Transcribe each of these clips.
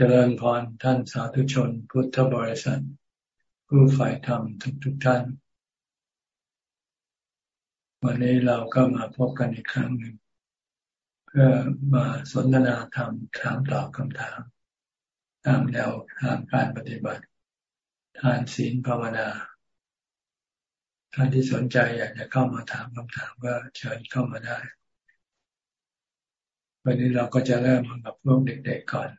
เจริญพรท่านสาธุชน พุทธบริษัท ผู้ฝ่ายธรรมทุกทุกท่าน วันนี้เราก็มาพบกันอีกครั้งหนึ่ง เพื่อมาสนทนาธรรมถามตอบคำถาม ตามแนวทางการปฏิบัติ ทานศีลภาวนาท่านที่สนใจอยากจะเข้ามาถามคำถามก็เชิญเข้ามาได้ วันนี้เราก็จะเริ่มกับพวกเด็กๆก่อน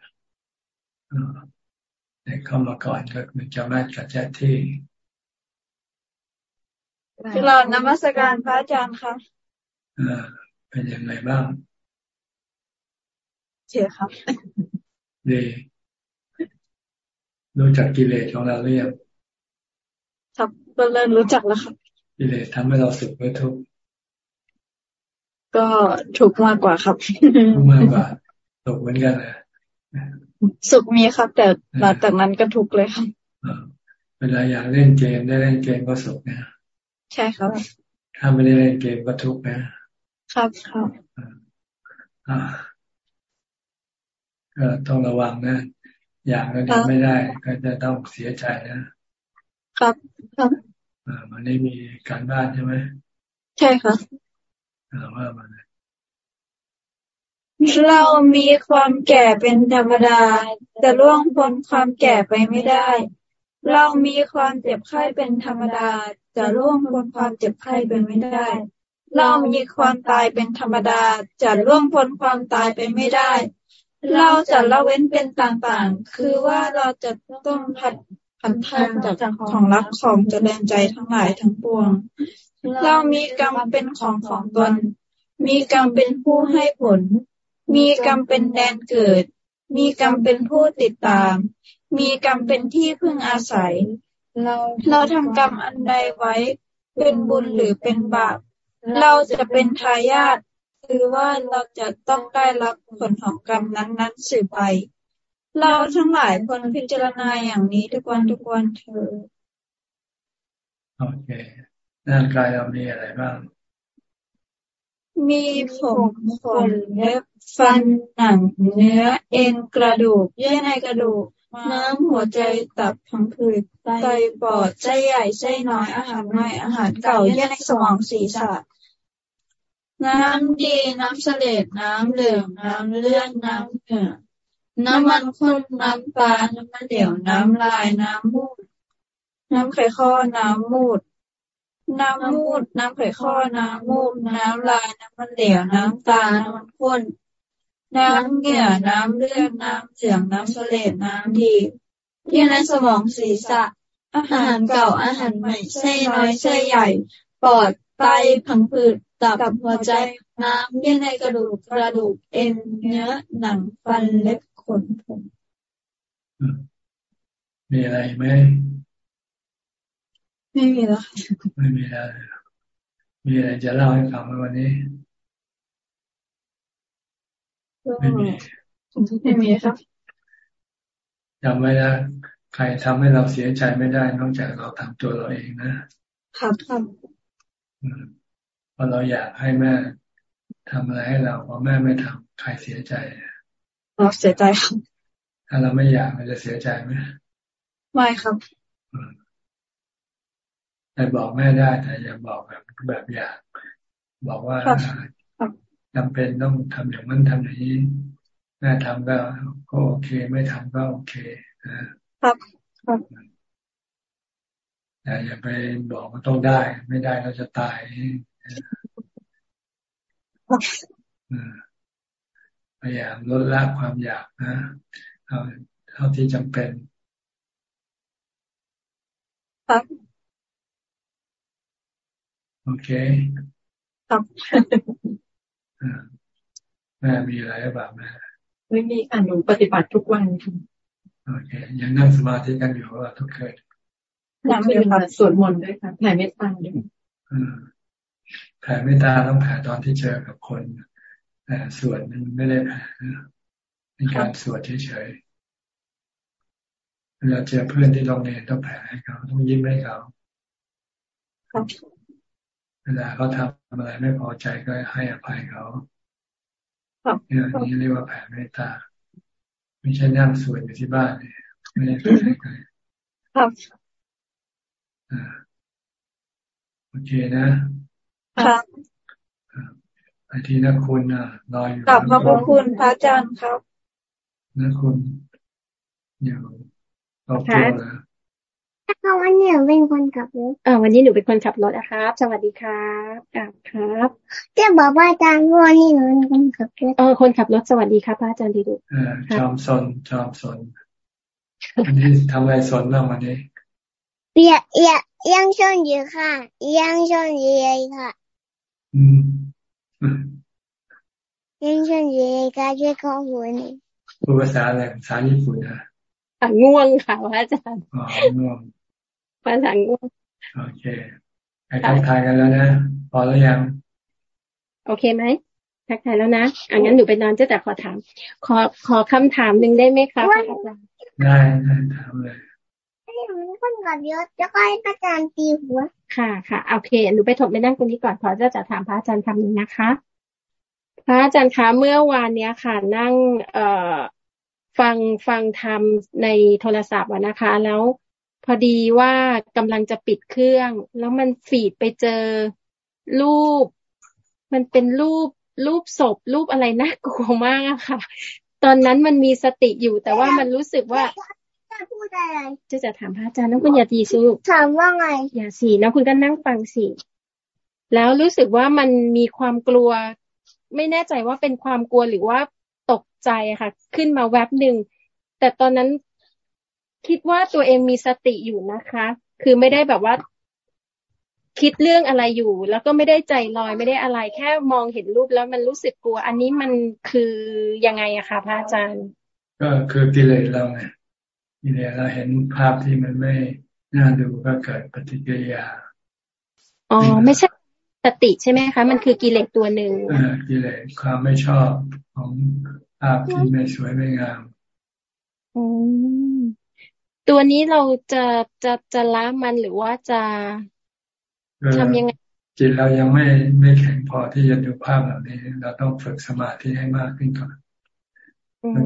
เด็กเข้ามาก่อนก็คือจะแม่กับแจ๊ที่กลอนมัสการพระอาจารย์ค่ะอ่าเป็นยังไงบ้างเชื่อครับดีรู้จักกิเลสของเราหรือยังครับก็เริ่มรู้จักแล้วครับกิเลสทำให้เราสุขหรือทุกข์ก็ทุกข์มากกว่าครับทุกข์มากกว่าสุขเหมือนกันเลย สุขมีครับ แต่หลังจากนั้นก็ทุกข์เลยครับเวลาอยากเล่นเกมได้เล่นเกมก็สุขนะใช่ครับ ถ้าไม่ได้เล่นเกมก็ทุกข์นะ ครับครับก็ต้องระวังนะ อยากแล้วไม่ได้ ก็จะต้องเสียใจนะ ครับครับวันนี้มีการบ้านใช่ไหมใช่ค่ะว่ามาเลย เรามีความแก่เป็นธรรมดาแต่ล่วงพ้นความแก่ไปไม่ได้ เรามีความเจ็บไข้เป็นธรรมดา จะล่วงพ้นความเจ็บไข้ไปไม่ได้ เรามีความตายเป็นธรรมดา จะล่วงพ้นความตายไปไม่ได้ เราจะละเว้นเป็นต่างๆ คือว่าเราจะต้องพัดพันธานจากของรักของเจริญใจทั้งหลายทั้งปวง เรามีกรรมเป็นของของตน มีกรรมเป็นผู้ให้ผล มีกรรมเป็นแดนเกิด มีกรรมเป็นผู้ติดตาม มีกรรมเป็นที่พึ่งอาศัย เราเราทำกรรมอันใดไว้ เป็นบุญหรือเป็นบาป เราจะเป็นทายาทคือว่าเราจะต้องได้รับผลของกรรมนั้นๆสืบไป เราทั้งหลายควรพิจารณาอย่างนี้ทุกวันทุกวันเถอโอเคร่างกายเรามีอะไรบ้าง มีผมขนเล็บฟันหนังเนื้อเอ็นกระดูก เยื่อในกระดูกน้ำหัวใจตับพังผืดไตปอดไส้ใหญ่ไส้น้อยอาหารใหม่อาหารเก่าเยื่อในสมองศีรษะน้ำดีน้ำเสลดน้ำเหลืองน้ำเลือดน้ำเหงื่อน้ำมันข้นน้ำปลาน้ำมันเหลวน้ำลายน้ำมูด น้ำไข่ข้อน้ำมูด น้ำมูด น้ำไข่ข้อ น้ำมูด น้ำลาย น้ำมันเหลว น้ำตา น้ำมันข้น น้ำเหงื่อ น้ำเลือด น้ำเสียง น้ำเสลดน้ำดีเยื่อในสมองศีรษะ อาหารเก่า อาหารใหม่ไส้น้อยไส้ใหญ่ ปอด ไต ผังผืด ตับหัวใจ น้ำเยื่อในกระดูก กระดูก เอ็น เนื้อ หนัง ฟัน เล็บ ขน ผม มีอะไรไหม ไม่มีแล้วไม่มีแล้วมีอะไรจะเล่าให้ฟังวันนี้ไม่มีไม่มีครับจำไว้นะใครทำให้เราเสียใจไม่ได้ นอกจากเราทำตัวเราเองนะครับครับเพราะเราอยากให้แม่ทำอะไรให้เราพอแม่ไม่ทำใครเสียใจเราเสียใจครับถ้าเราไม่อยากเราจะเสียใจไหมไม่ครับ แต่บอกแม่ได้แต่อย่าบอกแบบแบบอยากบอกว่าจำเป็นต้องทำอย่างนั้นทำอย่างนี้ แม่ทำก็ก็โอเค ไม่ทำก็โอเคนะครับครับแต่อย่าไปบอกว่าต้องได้ ไม่ได้เราจะตายพยายามลดละความอยากนะเอาเท่าที่จำเป็น ครับ โอเคครับแม่มีอะไรหรือเปล่าแม่ไม่มีค่ะหนูปฏิบัติทุกวันค่ะโอเคยังนั่งสมาธิกันอยู่ว่าทุกคืนนั่งปฏิบัติสวดมนต์ด้วยค่ะแผ่เมตตาด้วยแผ่เมตตาต้องแผ่ตอนที่เจอกับคนแต่สวดมันไม่ได้แผ่เป็นการสวดเฉยๆเวลาเจอเพื่อนที่โรงเรียนต้องแผ่ให้เขาต้องยิ้มให้เขาเว ลาเขาทำอะไรไม่พอใจก็ให้อภัยเขาเนี่ยนี่เรียกว่าแผ่เมตตา ไม่ใช่นั่งสวดอยู่ที่บ้านเนี่ยไม่ได้ไปไหนไกลครับอ่าโอเคนะ ครับไอทีนักคุณอะรออยู่กลับขอบพระคุณพระอาจารย์ครับนักคุณเดี๋ยวรอบตัวนะ ถ้าวันนี้หนูเป็นคนขับรถเออวันนี้หนูเป็นคนขับรถนะครับ สวัสดีครับกลับครับจะบอกว่าอาจารย์วันนี้หนูเป็นคนขับรถเออคนขับรถสวัสดีครับพระอาจารย์ดีดุเออจอมสนจอมสนวันนี้ทำอะไรสนบ้างวันนี้เปียเอียยังชนอยู่ค่ะยังชนอยู่เลยค่ะอืมยังชนอยู่เลยค่ะช่วยข้อมูลพูดภาษาอะไรภาษาญี่ปุ่นนะง่วงค่ะพระอาจารย์อ๋อง่วง ภาษาง่วงโอเคไปทักทายกันแล้วนะ พอแล้วยัง โอเคไหมทักทายแล้วนะอังั้นหนูไปนอนเจ้าแต่ขอถาม ขอขอคำถามหนึ่งได้ไหมคะพระอาจารย์ได้ได้ถามเลยคนกับยศจะก็ให้อาจารย์ตีหัว ค่ะค่ะโอเคหนูไปถกไปนั่งตรงนี้ก่อนพอจะจะถามพระอาจารย์คำหนึ่งนะคะ พระอาจารย์คะเมื่อวานเนี้ยค่ะ นั่งเอ่อฟังฟังทำในโทรศัพท์นะคะ แล้ว พอดีว่ากำลังจะปิดเครื่อง แล้วมันฟีดไปเจอรูป มันเป็นรูปรูปศพรูปอะไรน่ากลัวมากอะค่ะ ตอนนั้นมันมีสติอยู่แต่ว่ามันรู้สึกว่าจะพูดอะไรจะจะถามพระอาจารย์น้องคุณอย่าตีสู้ถามว่าไง อย่าสีน้องคุณก็นั่งฟังสิแล้วรู้สึกว่ามันมีความกลัว ไม่แน่ใจว่าเป็นความกลัวหรือว่าตกใจค่ะ ขึ้นมาแวบหนึ่งแต่ตอนนั้น คิดว่าตัวเองมีสติอยู่นะคะ คือไม่ได้แบบว่า คิดเรื่องอะไรอยู่ แล้วก็ไม่ได้ใจลอยไม่ได้อะไร แค่มองเห็นรูปแล้วมันรู้สึกกลัว อันนี้มันคือยังไงอะคะพระอาจารย์ ก็คือกิเลสเราไงกิเลสเราเห็นภาพที่มันไม่น่าดูก็เกิดปฏิกิริยาอ๋อไม่ใช่สติใช่ไหมคะ มันคือกิเลสตัวหนึ่งอ่ากิเลสความไม่ชอบของภาพที่ไม่สวยไม่งามอืม ตัวนี้เราจะจะจะละมันหรือว่าจะทำยังไงจิตเรายังไม่ไม่แข็งพอที่จะดูภาพเหล่านี้ เราต้องฝึกสมาธิให้มากขึ้นก่อน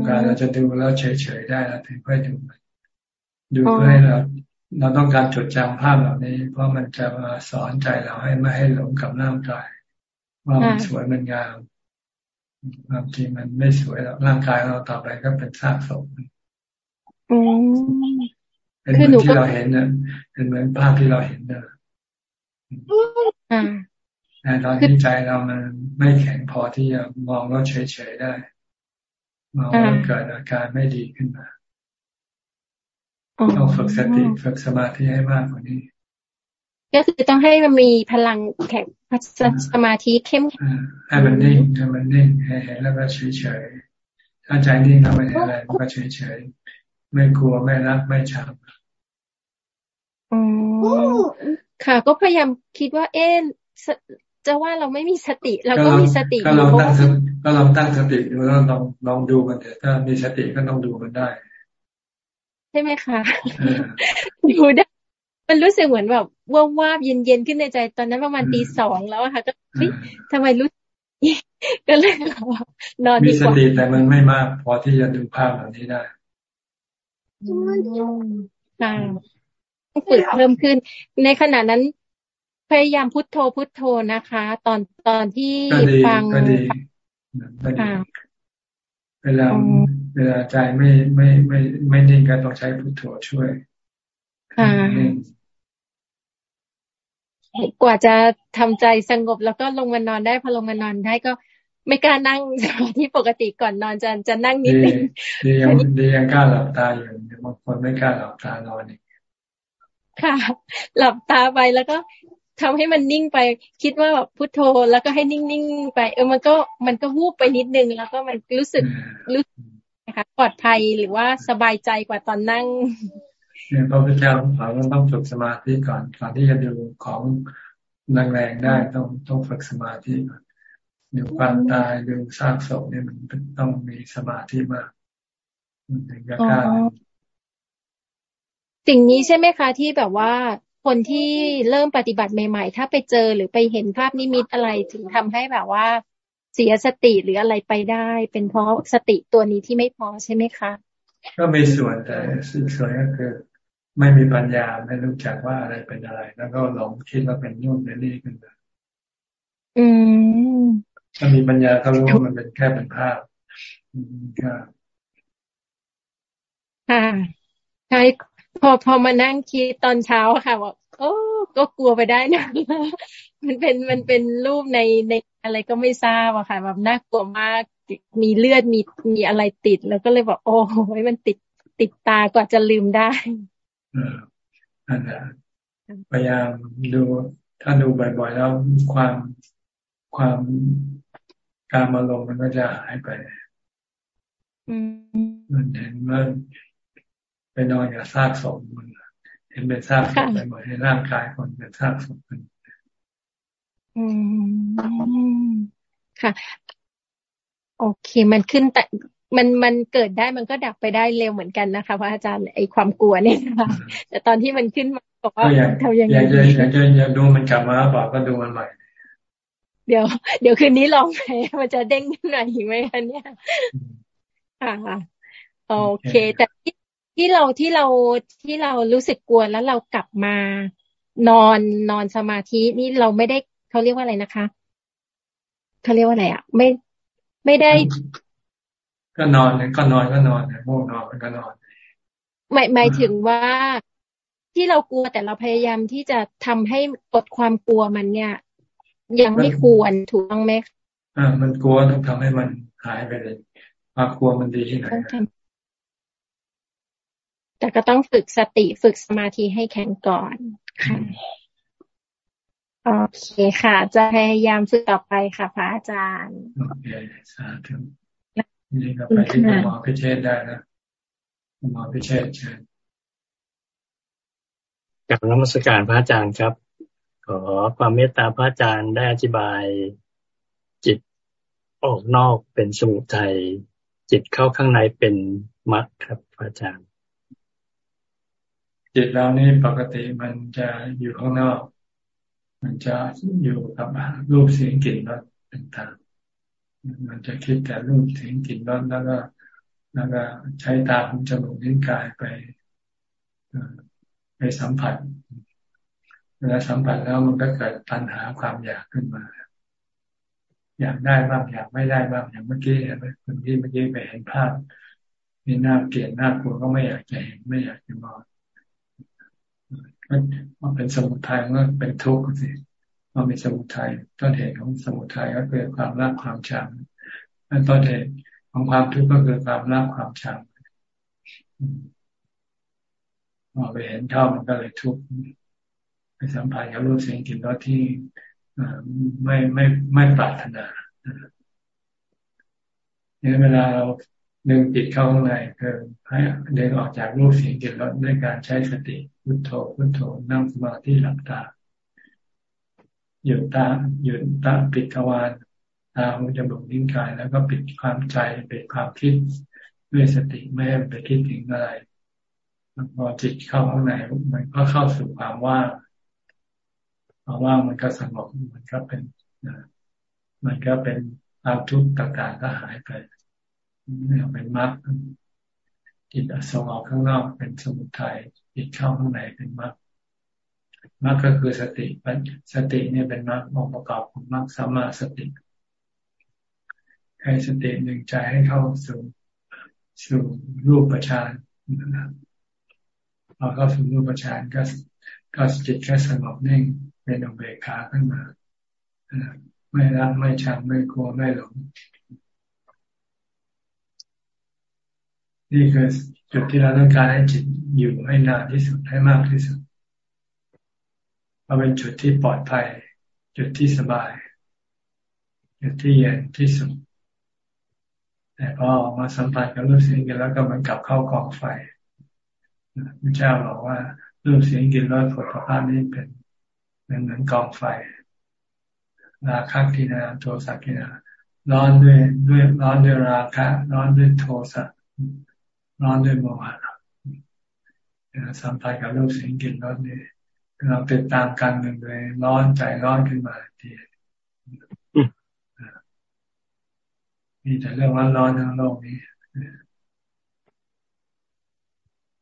การเราจะดูแล้วเฉยๆได้เราถึงค่อยดูดูเพื่อให้เราเราต้องการจดจำภาพเหล่านี้ เพราะมันจะมาสอนใจเราให้ไม่ให้หลงกับร่างกาย ว่ามันสวยมันงามความจริงมันไม่สวยแล้วร่างกายเราต่อไปก็เป็นซากศพ เป็นเหมือนที่เราเห็นเนี่ยเป็นเหมือนภาพที่เราเห็นเนี่ยแต่ตอนที่ใจเรามันไม่แข็งพอที่จะมองแล้วเฉยๆได้ มองแล้วเกิดอาการไม่ดีขึ้นมาต้องฝึกสติฝึกสมาธิให้มากกว่านี้ ก็คือต้องให้มันมีพลังแข็งสมาธิเข้มให้มันนิ่งให้มันนิ่งให้เห็นแล้วก็เฉยเฉยถ้าใจนิ่งแล้วมันเห็นอะไรมันก็เฉยเฉย ไม่กลัวไม่รักไม่ชังอ๋อค่ะ ก็พยายามคิดว่า เอ๊ะจะว่าเราไม่มีสติเราก็มีสติก็ลองตั้งก็ลองตั้งสติดูแล้วลองลองดูมันเถอะถ้ามีสติก็ต้องดูมันได้ ใช่ไหมคะดูได้มันรู้สึกเหมือนแบบว่าวาบเย็นๆขึ้นในใจตอนนั้นประมาณตีสองแล้วอะค่ะ ก็เฮ้ยทำไมรู้ก็เลยนอนดีกว่ามีสติแต่มันไม่มาก พอที่จะดูภาพแบบนี้ได้ ค่ะฝึกเพิ่มขึ้น ในขณะนั้น พยายามพุทโธพุทโธนะคะ ตอนตอนที่ฟังเวลาเวลาใจไม่ไม่ไม่ไม่นิ่งก็ต้องใช้พุทโธช่วย ค่ะกว่าจะทำใจสงบแล้วก็ลงมานอนได้พอลงมานอนได้ก็ ไม่กล้านั่งสมาธิปกติก่อนนอนจะจะนั่งนิดนึงดียังดียังกล้าหลับตาอยู่บางคนไม่กล้าหลับตานอนอีกค่ะ หลับตาไปแล้วก็ทำให้มันนิ่งไป คิดว่าแบบพุทโธแล้วก็ให้นิ่งๆไป เออมันก็มันก็วูบไปนิดนึง แล้วก็มันรู้สึกรู้นะคะปลอดภัยหรือว่าสบายใจกว่าตอนนั่งเนี่ยพระพุทธเจ้าสอนว่าต้องฝึกสมาธิก่อนก่อนที่จะดูของแรงๆได้ต้องต้องฝึกสมาธิก่อน ดูความตายดูซากศพเนี่ยมันต้องมีสมาธิมากถึงจะกล้าสิ่งนี้ใช่ไหมคะที่แบบว่าคนที่เริ่มปฏิบัติใหม่ ๆ ถ้าไปเจอหรือไปเห็นภาพนิมิตอะไรถึงทำให้แบบว่า เสียสติหรืออะไรไปได้ เป็นเพราะสติตัวนี้ที่ไม่พอใช่ไหมคะ ก็มีส่วนแต่สิ่งส่วนก็คือ ไม่มีปัญญาไม่รู้จักว่าอะไรเป็นอะไร แล้วก็หลงคิดว่าเป็นนู่นเป็นนี่ขึ้นมาอืม ถ้ามีปัญญาเขารู้ว่ามันเป็นแค่เป็นภาพก็ค่ะใช่พอพอมานั่งคิดตอนเช้าค่ะว่าโอ้ก็กลัวไปได้นะมันเป็นมันเป็นรูปในในอะไรก็ไม่ทราบอะค่ะ แบบน่ากลัวมากมีเลือดมีมีอะไรติด แล้วก็เลยบอกโอ้ยมันติดติดตากว่าจะลืมได้ออันนั้นพยายามดูถ้าดูบ่อยๆแล้วความความ การมาลงมันก็จะหายไปมันเห็นว่าไปนอนกับซากศพมันเห็นเป็นซากศพไปหมดให้ร่างกายคนเป็นซากศพมันอืมค่ะ โอเค มันขึ้นแต่มันมันเกิดได้มันก็ดับไปได้เร็วเหมือนกันนะคะพระอาจารย์ไอความกลัวเนี่ยนะคะแต่ตอนที่มันขึ้นมาบอกว่าทำยังไงอยากจะอยากจะอยากดูมันกลับมาบอกก็ดูมันใหม่ เดี๋ยว เดี๋ยวคืนนี้ลองไปมันจะเด้งขึ้นมาอีกไหมคะเนี่ยค่ะโอเค แต่ที่ที่เราที่เราที่เรารู้สึกกลัวแล้วเรากลับมานอนนอนสมาธินี่เราไม่ได้เขาเรียกว่าอะไรนะคะเขาเรียกว่าอะไรอะ ไม่ไม่ได้ ก็นอนก็นอนก็นอนง่วงนอนก็นอนหมายหมายถึงว่าที่เรากลัวแต่เราพยายามที่จะทำให้ลดความกลัวมันเนี่ย ยังไม่ควรถูกต้องไหมอ่า มันกลัวต้องทำให้มันหายไปเลยความกลัวมันดีที่ไหนแต่ก็ต้องฝึกสติฝึกสมาธิให้แข็งก่อนค่ะโอเคค่ะ จะพยายามฝึกต่อไปค่ะพระอาจารย์โอเคสาธุนี่ก็ไปที่หมอพิเชษได้นะหมอพิเชษเชิญกับนมัสการพระอาจารย์ครับ ขอความเมตตาพระอาจารย์ได้อธิบาย จิตออกนอกเป็นสมุทัยจิตเข้าข้างในเป็นมรรคครับพระอาจารย์ จิตเรานี่ปกติมันจะอยู่ข้างนอก มันจะอยู่กับรูปเสียงกลิ่นรสต่างๆ มันจะคิดแต่รูปเสียงกลิ่นรสแล้วก็แล้วก็ใช้ตาหูจมูกนิ้วกายไปไปสัมผัส เวลาสัมผัสแล้วมันก็เกิดตัณหาความอยากขึ้นมา อยากได้บ้างอยากไม่ได้บ้างอย่างเมื่อกี้เห็นไหมคนที่เมื่อกี้ไปเห็นภาพมีหน้าเกลียดหน้ากลัวก็ไม่อยากจะเห็นไม่อยากจะมองมันเป็นสมุทัยมันเป็นทุกข์สิมันมีสมุทัยต้นเหตุของสมุทัยก็คือความรักความชังและต้นเหตุของความทุกข์ก็คือความรักความชังพอไปเห็นเข้ามันก็เลยทุกข์ สัมผัสกับรูปเสียงกลิ่นรสที่ไม่ไม่ไม่ปรารถนาเนี่ยเวลาเราดึงจิตเข้าข้างในคือให้เดินออกจากรูปเสียงกลิ่นรสด้วยการใช้สติพุทโธพุทโธนั่งสมาธิหลับตาหยุดตาหยุดตาปิดทวารตาหูจมูกนิ้วกาย แล้วก็ปิดความใจปิดความคิดด้วยสติไม่ให้ไปคิดถึงอะไรพอจิตเข้าข้างในมันก็เข้าสู่ความว่าง ความว่างมันก็สงบมันก็เป็นมันก็เป็นควาทุกต่างๆก็หายไปเนี่ยเป็นมรรคจิตส่งออกข้างนอกเป็นสมุทัยจิตเข้าข้างในเป็นมรรคมรรคก็คือสติสติเนี่ยเป็นมรรคองค์ประกอบของมรรคสัมมาสติให้สติหนึ่งใจให้เข้าสู่สู่รูปประชานพอเข้าสู่รูปประชานก็ก็จิตก็สงบนิ่ง เป็นอุเบกขาขึ้นมาไม่รักไม่ชังไม่กลัวไม่หลงนี่คือจุดที่เราต้องการให้จิตอยู่ให้นานที่สุดให้มากที่สุดเราเป็นจุดที่ปลอดภัย จุดที่สบาย จุดที่เย็นที่สุดแต่พอออกมาสัมผัสกับรูปเสียงกันแล้วก็มันกลับเข้ากองไฟพระเจ้าบอกว่ารูปเสียงกินรสผลพระนี้เป็น เหมือนเหมือนกองไฟราคะกินาโทสักินาร้อนด้วยด้วยร้อนด้วยราคะ ร้อนด้วยโทสะร้อนด้วยโมหะสัมผัสกับรูปเสียงกลิ่นรสนี่เราติดตามการหนึ่งเลยร้อนใจร้อนขึ้นมาทีมีแต่เรื่องร้อนๆทั้งโลกนี้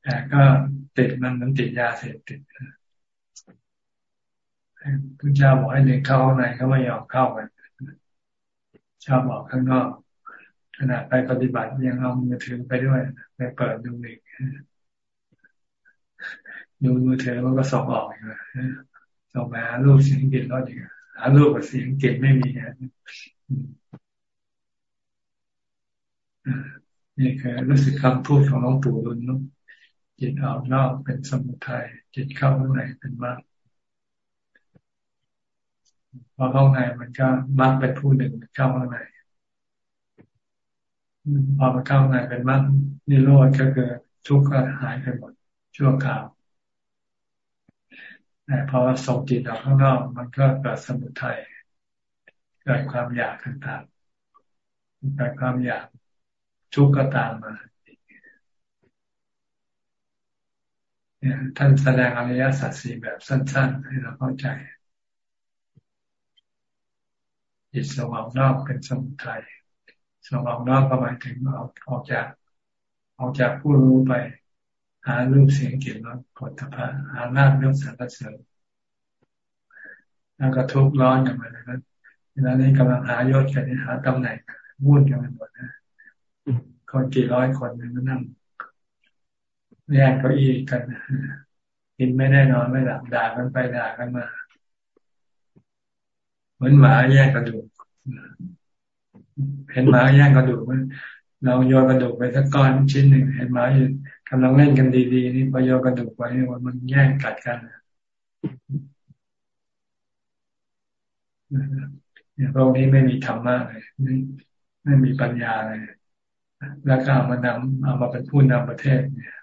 แต่ก็ติดมันมันติดยาเสพติด พระเจ้าบอกให้เด็กเข้าข้างในเขาไม่ยอมเข้ากันชอบบอกข้างนอกขณะไปปฏิบัติยังเอามือถือไปด้วยไปเปิดดูอีกดูมือถือมันก็ส่งออกอีกส่งมาลูกเสียงกินรอดอีกหาลูกกับเสียงกินไม่มีนี่คือรู้สึกคำพูดของหลวงปู่ดุลนุจิตออกนอกเป็นสมุทัยจิตเข้าข้างในเป็นมาก พอเข้าในมันก็มักเป็นผู้หนึ่งเข้าข้างในพอมาเข้าในเป็นมักนิโรธก็คือทุกข์ก็หายไปหมดชั่วคราวแต่พอส่งจิตออกข้างนอกมันก็เกิดสมุทัยเกิดความอยากต่างๆเกิดความอยากทุกข์ก็ตามมาท่านแสดงอริยสัจสี่แบบสั้นๆ ให้เราเข้าใจ จิตสว่างนอกเป็นสมุทัยสว่างนอกก็หมายถึงออกออกจากออกจากผู้รู้ไป หารูปเสียงกลิ่นรสผลตภะหาหน้าเรื่องสารเสริญแล้วก็ทุกข์ร้อนอย่างไรนั้นเวลานี้กำลังหายศกันหาตำแหน่งวุ่นกันไปหมดนะคนกี่ร้อยคนนั่งแยกเก้าอี้กันกินไม่ได้นอนไม่หลับด่ากันไปด่ากันมา เหมือนหมาแยกกระดูกเห็นหมาแยกกระดูกเราโยนกระดูกไปสักก้อนชิ้นหนึ่งเห็นหมาอยู่กำลังเล่นกันดีๆนี่พอโยนกระดูกไปมันแย่งกัดกันเนี่ยพวกนี้ไม่มีธรรมะเลยไม่มีปัญญาเลยแล้วก็เอามานำเอามาเป็นผู้นำประเทศเนี่ย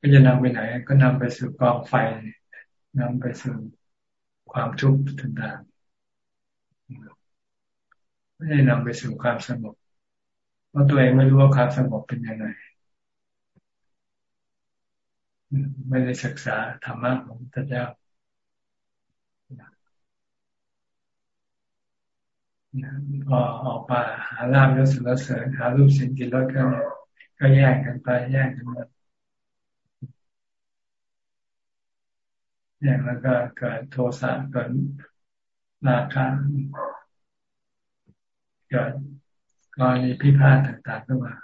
ก็จะนำไปไหน ก็นำไปสู่กองไฟน นำไปสู่ความทุกข์ต่างๆไม่ได้นำไปสู่ความสงบเพราะตัวเองไม่รู้ว่าความสงบเป็นยังไงไม่ได้ศึกษาธรรมะของพระเจ้าพอออกมาหาลาบยศสุรเสริญหารูปสิ่งกินรสก็ก็แยกกันไปแยกกันมา อย่างแล้วก็เกิดโทสะเกิดราคะเกิดกรณีพิพาทต่างๆขึ้นมา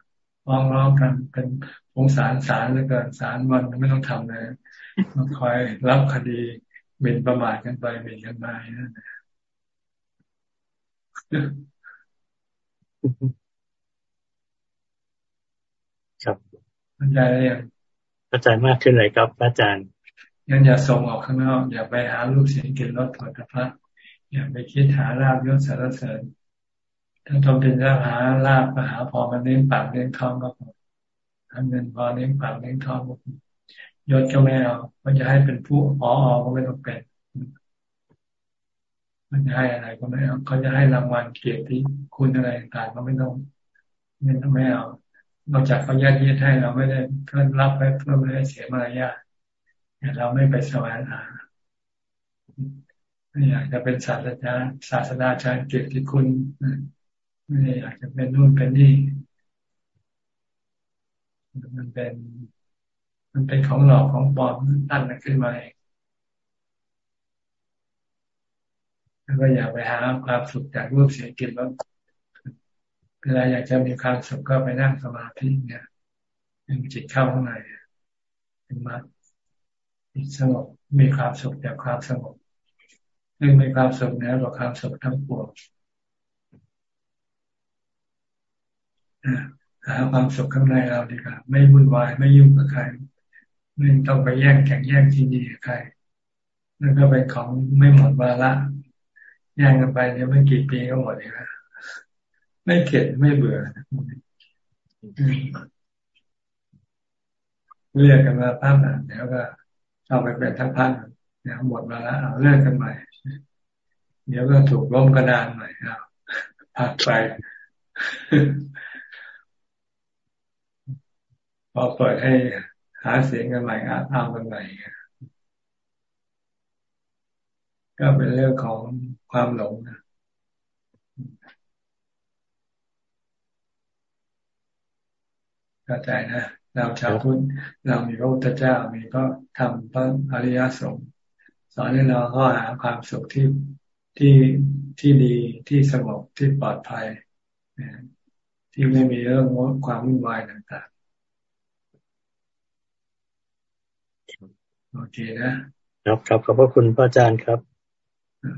ร้องร้องกันเป็นสงสารศาลแล้วเกิดศาลมันไม่ต้องทำเลยมาคอยรับคดีเบ็นประมาทกันไปเบ็นกันมานั่นครับเข้าใจได้ยังเข้าใจมากขึ้นเลยครับอาจารย์ งั้นอย่าส่งออกข้างนอก อย่าไปหาลูกเสียงกินรถถอดพระอย่าไปคิดหาลาบยศสารเสริญ ถ้าทำเป็นจะหาลาบก็หาพอมันเลี้ยงปากเลี้ยงท้องก็พอทำเงินพอเลี้ยงปากเลี้ยงท้องยศก็ไม่เอามันจะให้เป็นผู้อ๋อก็ไม่ต้องเป็น มันจะให้อะไรก็ไม่เอาเขาจะให้รางวัลเกียรติคุณอะไรต่างก็ไม่ต้องไม่ต้องไม่เอานอกจากเขาแยกเยียดให้เราไม่ได้เพื่อนรับไว้เพื่อไม่ให้เสียมารยาท เราไม่ไปแสวงหาไม่อยากจะเป็นศาสตราจารย์ศาสนาจารย์เกียรติคุณไม่อยากจะเป็นนู่นเป็นนี่มันเป็น มันเป็นของหลอกของปลอมตั้งขึ้นมาเองแล้วก็อยากไปหาความสุขจากรูปเสียงกลิ่นรสเวลาอยากจะมีความสุขก็ไปนั่งสมาธิเนี่ยดึงจิตเข้าข้างในเป็นมัด สงบมีความสุขจากความสงบซึ่งมีความสุขเหนือกว่าความสุขทั้งปวงหาความสุขข้างในเราดีกว่าไม่วุ่นวายไม่ยุ่งกับใครไม่ต้องไปแย่งแข่งแย่งที่ดีกับใครแล้วก็เป็นของไม่หมดวาระแย่งกันไปเนี่ยไม่กี่ปีก็หมดเลยนะไม่เข็ดไม่เบื่อเรียกกันมาภาพอะเดี๋ยวก็ เอาไปเป็นทั้งพันเนี่ยหมดมาแล้วเอาเลิกกันใหม่ เดี๋ยวก็ถูกล้มกระดานใหม่เอาพักไปพอเปิดให้หาเสียงกันใหม่อาเอากันใหม่ก็เป็นเรื่องของความหลงนะเข้าใจนะ เราชาวพุทธเรามีพระพุทธเจ้ามีก็ทำพระอริยสงฆ์สอนให้เราก็หาความสุขที่ที่ที่ดีที่สงบที่ปลอดภัยที่ไม่มีเรื่องความวุ่นวายต่างๆ โอเคนะ ครับครับขอบพระคุณพระอาจารย์ครับ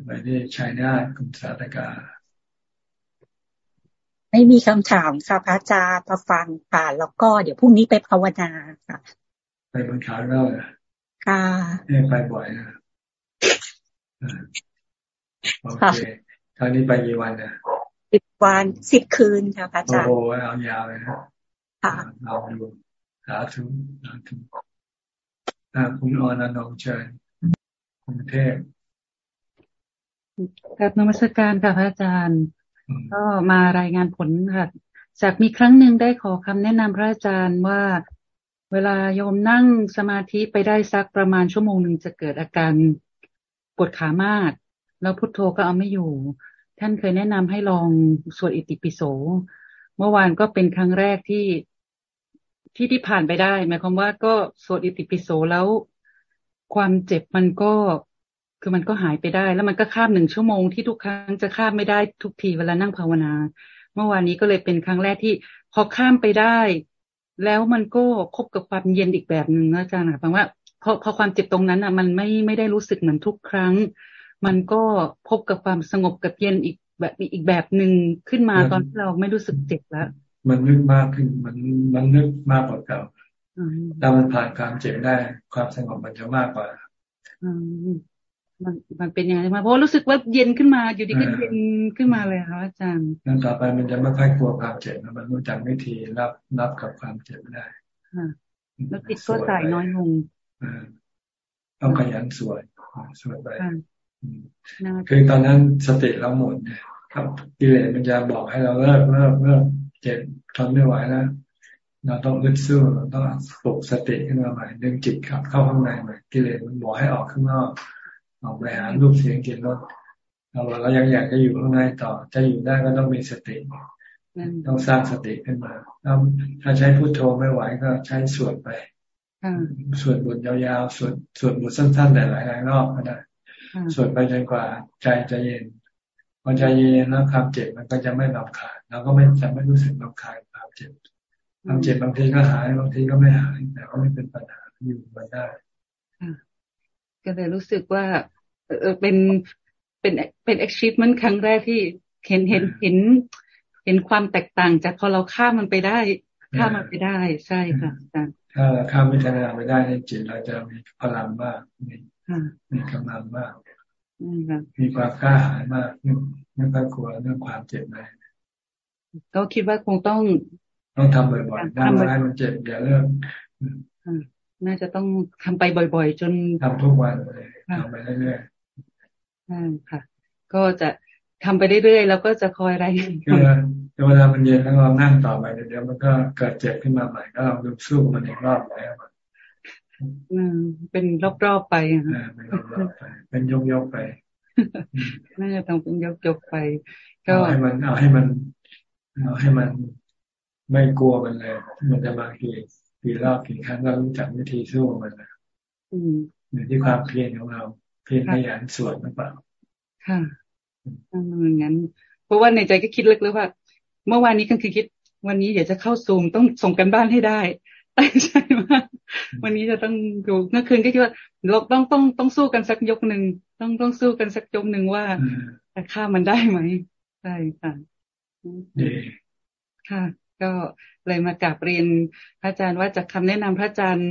ไปที่ชัยนาทคุณสาธกา ไม่มีคำถามค่ะพระอาจารย์มาฟังค่ะแล้วก็เดี๋ยวพรุ่งนี้ไปภาวนาค่ะไปบนเขาแล้วเหรอค่ะไปบ่อยนะโอเคคราวนี้ไปกี่วันนะสิบวันสิบคืนค่ะพระอาจารย์โอ้โหเอายาวเลยนะค่ะเราดูสาธุสาธุคุณอนันต์เชิญกรุงเทพกับนมัสการค่ะพระอาจารย์ ก็มารายงานผลค่ะ จากมีครั้งหนึ่งได้ขอคำแนะนำพระอาจารย์ว่าเวลาโยมนั่งสมาธิไปได้สักประมาณชั่วโมงหนึ่งจะเกิดอาการปวดขามาก แล้วพุทโธก็เอาไม่อยู่ ท่านเคยแนะนำให้ลองสวดอิติปิโส เมื่อวานก็เป็นครั้งแรกที่ที่ที่ผ่านไปได้หมายความว่าก็สวดอิติปิโสแล้ว ความเจ็บมันก็ คือมันก็หายไปได้ แล้วมันก็ข้ามหนึ่งชั่วโมงที่ทุกครั้งจะข้ามไม่ได้ทุกทีเวลานั่งภาวนา เมื่อวานนี้ก็เลยเป็นครั้งแรกที่พอข้ามไปได้ แล้วมันก็คบกับความเย็นอีกแบบหนึ่งนะอาจารย์แปลว่าพอพอความเจ็บตรงนั้นอะ มันไม่ไม่ได้รู้สึกเหมือนทุกครั้ง มันก็พบกับความสงบกับเย็นอีกแบบอีกแบบหนึ่งขึ้นมาตอนที่เราไม่รู้สึกเจ็บแล้วมันนึกมากขึ้นมันมันนึกมากกว่าเก่าถ้ามันผ่านความเจ็บได้ ความสงบมันจะมากกว่า มันมันเป็นยังไงมาเพราะรู้สึกว่าเย็นขึ้นมาอยู่ดีก็เย็นขึ้นมาเลยครับอาจารย์นั่นต่อไปมันจะไม่ค่อยกลัวความเจ็บมันรู้จักวิธีรับรับกับความเจ็บได้แล้วจิตก็จ่ายน้อยลงต้องขยันสวดสวดไปคือตอนนั้นสติเราหมดเนี่ยครับกิเลสมันจะบอกให้เราเลิกเลิกเลิกเจ็บทนไม่ไหวแล้วเราต้องอึดสู้เราต้องปลุกสติขึ้นมาใหม่ดึงจิตขับเข้าข้างในใหม่กิเลสมันบอกให้ออกข้างนอก ออกไปหารูปเสียงกลิ่นรสเราเรายังอยากจะอยู่ข้างในต่อ จะอยู่ได้ก็ต้องมีสติ ต้องสร้างสติขึ้นมา ถ้าใช้พุโทโธไม่ไหวก็ใช้สวดไปสวดบทยาวๆ สวดสวดบทสั้นๆ แต่หลายๆรอบก็ได้สวดไปจนกว่าใจจะเย็น พอใจเย็นแล้วความเจ็บมันก็จะไม่ลำคาญเราก็ไม่จะไม่รู้สึกลำคาญความเจ็บความเจ็บบางทีก็หายบางทีก็ไม่หายแต่ก็ไม่เป็นปัญหาอยู่มาได้ ก็เลยรู้สึกว่า เออเป็นเป็นเป็น achievement ครั้งแรกที่เห็นเห็นเห็น เห็นความแตกต่างจากพอเราข้ามมันไปได้ ข้ามมันไปได้ใช่ค่ะอาจารย์ถ้าเราข้ามวิทยาไปได้ในจิตเราจะมีพลังมากมีมีกำลังมากมีความกล้าหาญมากไม่ค่อยกลัวเรื่องความเจ็บเลยก็คิดว่าคงต้อง ต้องทำบ่อยๆทำให้มันเจ็บอย่าเลิก น่าจะต้องทำไปบ่อย ๆ จนทำทุกวันเลยทำไปเรื่อยๆใช่ค่ะ ก็จะทำไปเรื่อยๆแล้วก็จะคอยรายงานเวลามันเย็นแล้วเรานั่งต่อไปเดี๋ยวมันก็เกิดเจ็บขึ้นมาใหม่ก็เราดูสู้มันอีกรอบแล้วอืมเป็นรอบๆไปอ่าเป็นรอบๆไปเป็นยกๆไปน่าจะต้องเป็นยกๆไป ก็ให้มันเอาให้มัน เอาให้มันไม่กลัวมันเลย มันจะมากี่ กี่รอบกี่ครั้งก็รู้จักวิธีสู้มันนะอยู่ที่ความเพียรของเรา เพียรขยันสวดหรือเปล่า ค่ะงั้น เพราะว่าในใจก็คิดลึกเลยว่า เมื่อวานนี้ก็คือคิด วันนี้เดี๋ยวจะเข้าซูมต้องส่งกันบ้านให้ได้ตั้งใจมากวันนี้จะต้องดูเมื่อคืนก็คิดว่าเราต้องต้องต้องสู้กันสักยกหนึ่งต้องต้องสู้กันสักยกหนึ่งว่าจะฆ่ามันได้ไหมใช่ค่ะค่ะ ก็เลยมากราบเรียนพระอาจารย์ว่าจากคาแนะนำพระอาจารย์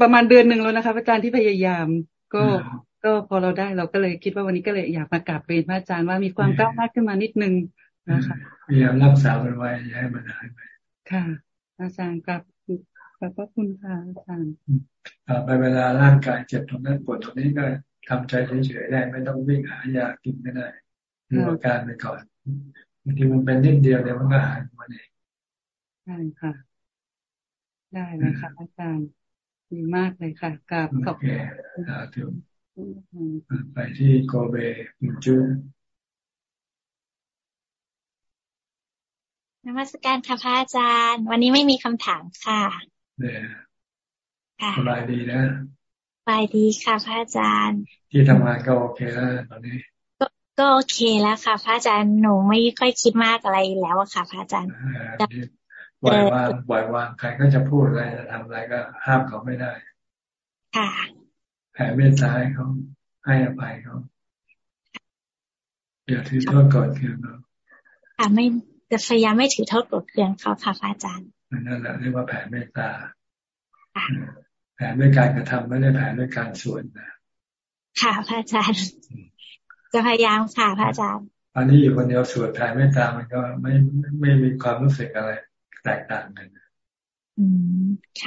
ประมาณเดือนหนึ่งแล้วนะคะพระอาจารย์ที่พยายาม ก็ก็พอเราได้เราก็เลยคิดว่าวันนี้ก็เลยอยากมากราบเรียนพระอาจารย์ว่ามีความก้าวหน้าขึ้นมานิดนึงนะคะพยายามรักษามันไว้ให้มันหายไปค่ะ อาจารย์กับขอบพระคุณค่ะอาจารย์ไปเวลาร่างกายเจ็บตรงนั้นปวดตรงนี้ก็ทำใจเฉยๆได้ไม่ต้องวิ่งหายากินไม่ได้ดูอาการไปก่อนบางทีมันเป็นนิดเดียวเดี๋ยวมันก็หายมาเอง ใช่ค่ะ ได้เลยค่ะอาจารย์ดีมากเลยค่ะกราบขอบคุณไปที่โกเบมิจูนมัสการค่ะพระอาจารย์ วันนี้ไม่มีคำถามค่ะเนี่ยสบายดีนะสบายดีค่ะพระอาจารย์ ที่ทำงานก็โอเคแล้วตอนนี้ก็โอเคแล้วค่ะ พระอาจารย์หนูไม่ค่อยคิดมากอะไรแล้วอะค่ะ พระอาจารย์ ปล่อยวางปล่อยวางใครก็จะพูดอะไรจะทำอะไรก็ห้ามเขาไม่ได้ค่ะแผ่เมตตาให้เขาให้อภัยเขาอย่าถือโทษกดเคืองเขาค่ะไม่จะพยายามไม่ถือโทษกดเคืองเขาค่ะพระอาจารย์นั่นแหละเรียกว่าแผ่เมตตาแผ่ด้วยการกระทำไม่ได้แผ่ด้วยการสวนนะค่ะพระอาจารย์ จะพยายามค่ะพระอาจารย์อันนี้อยู่คนเดียวสวดแผ่เมตตามันก็ไม่ไม่มีความรู้สึกอะไร แตกต่างกัน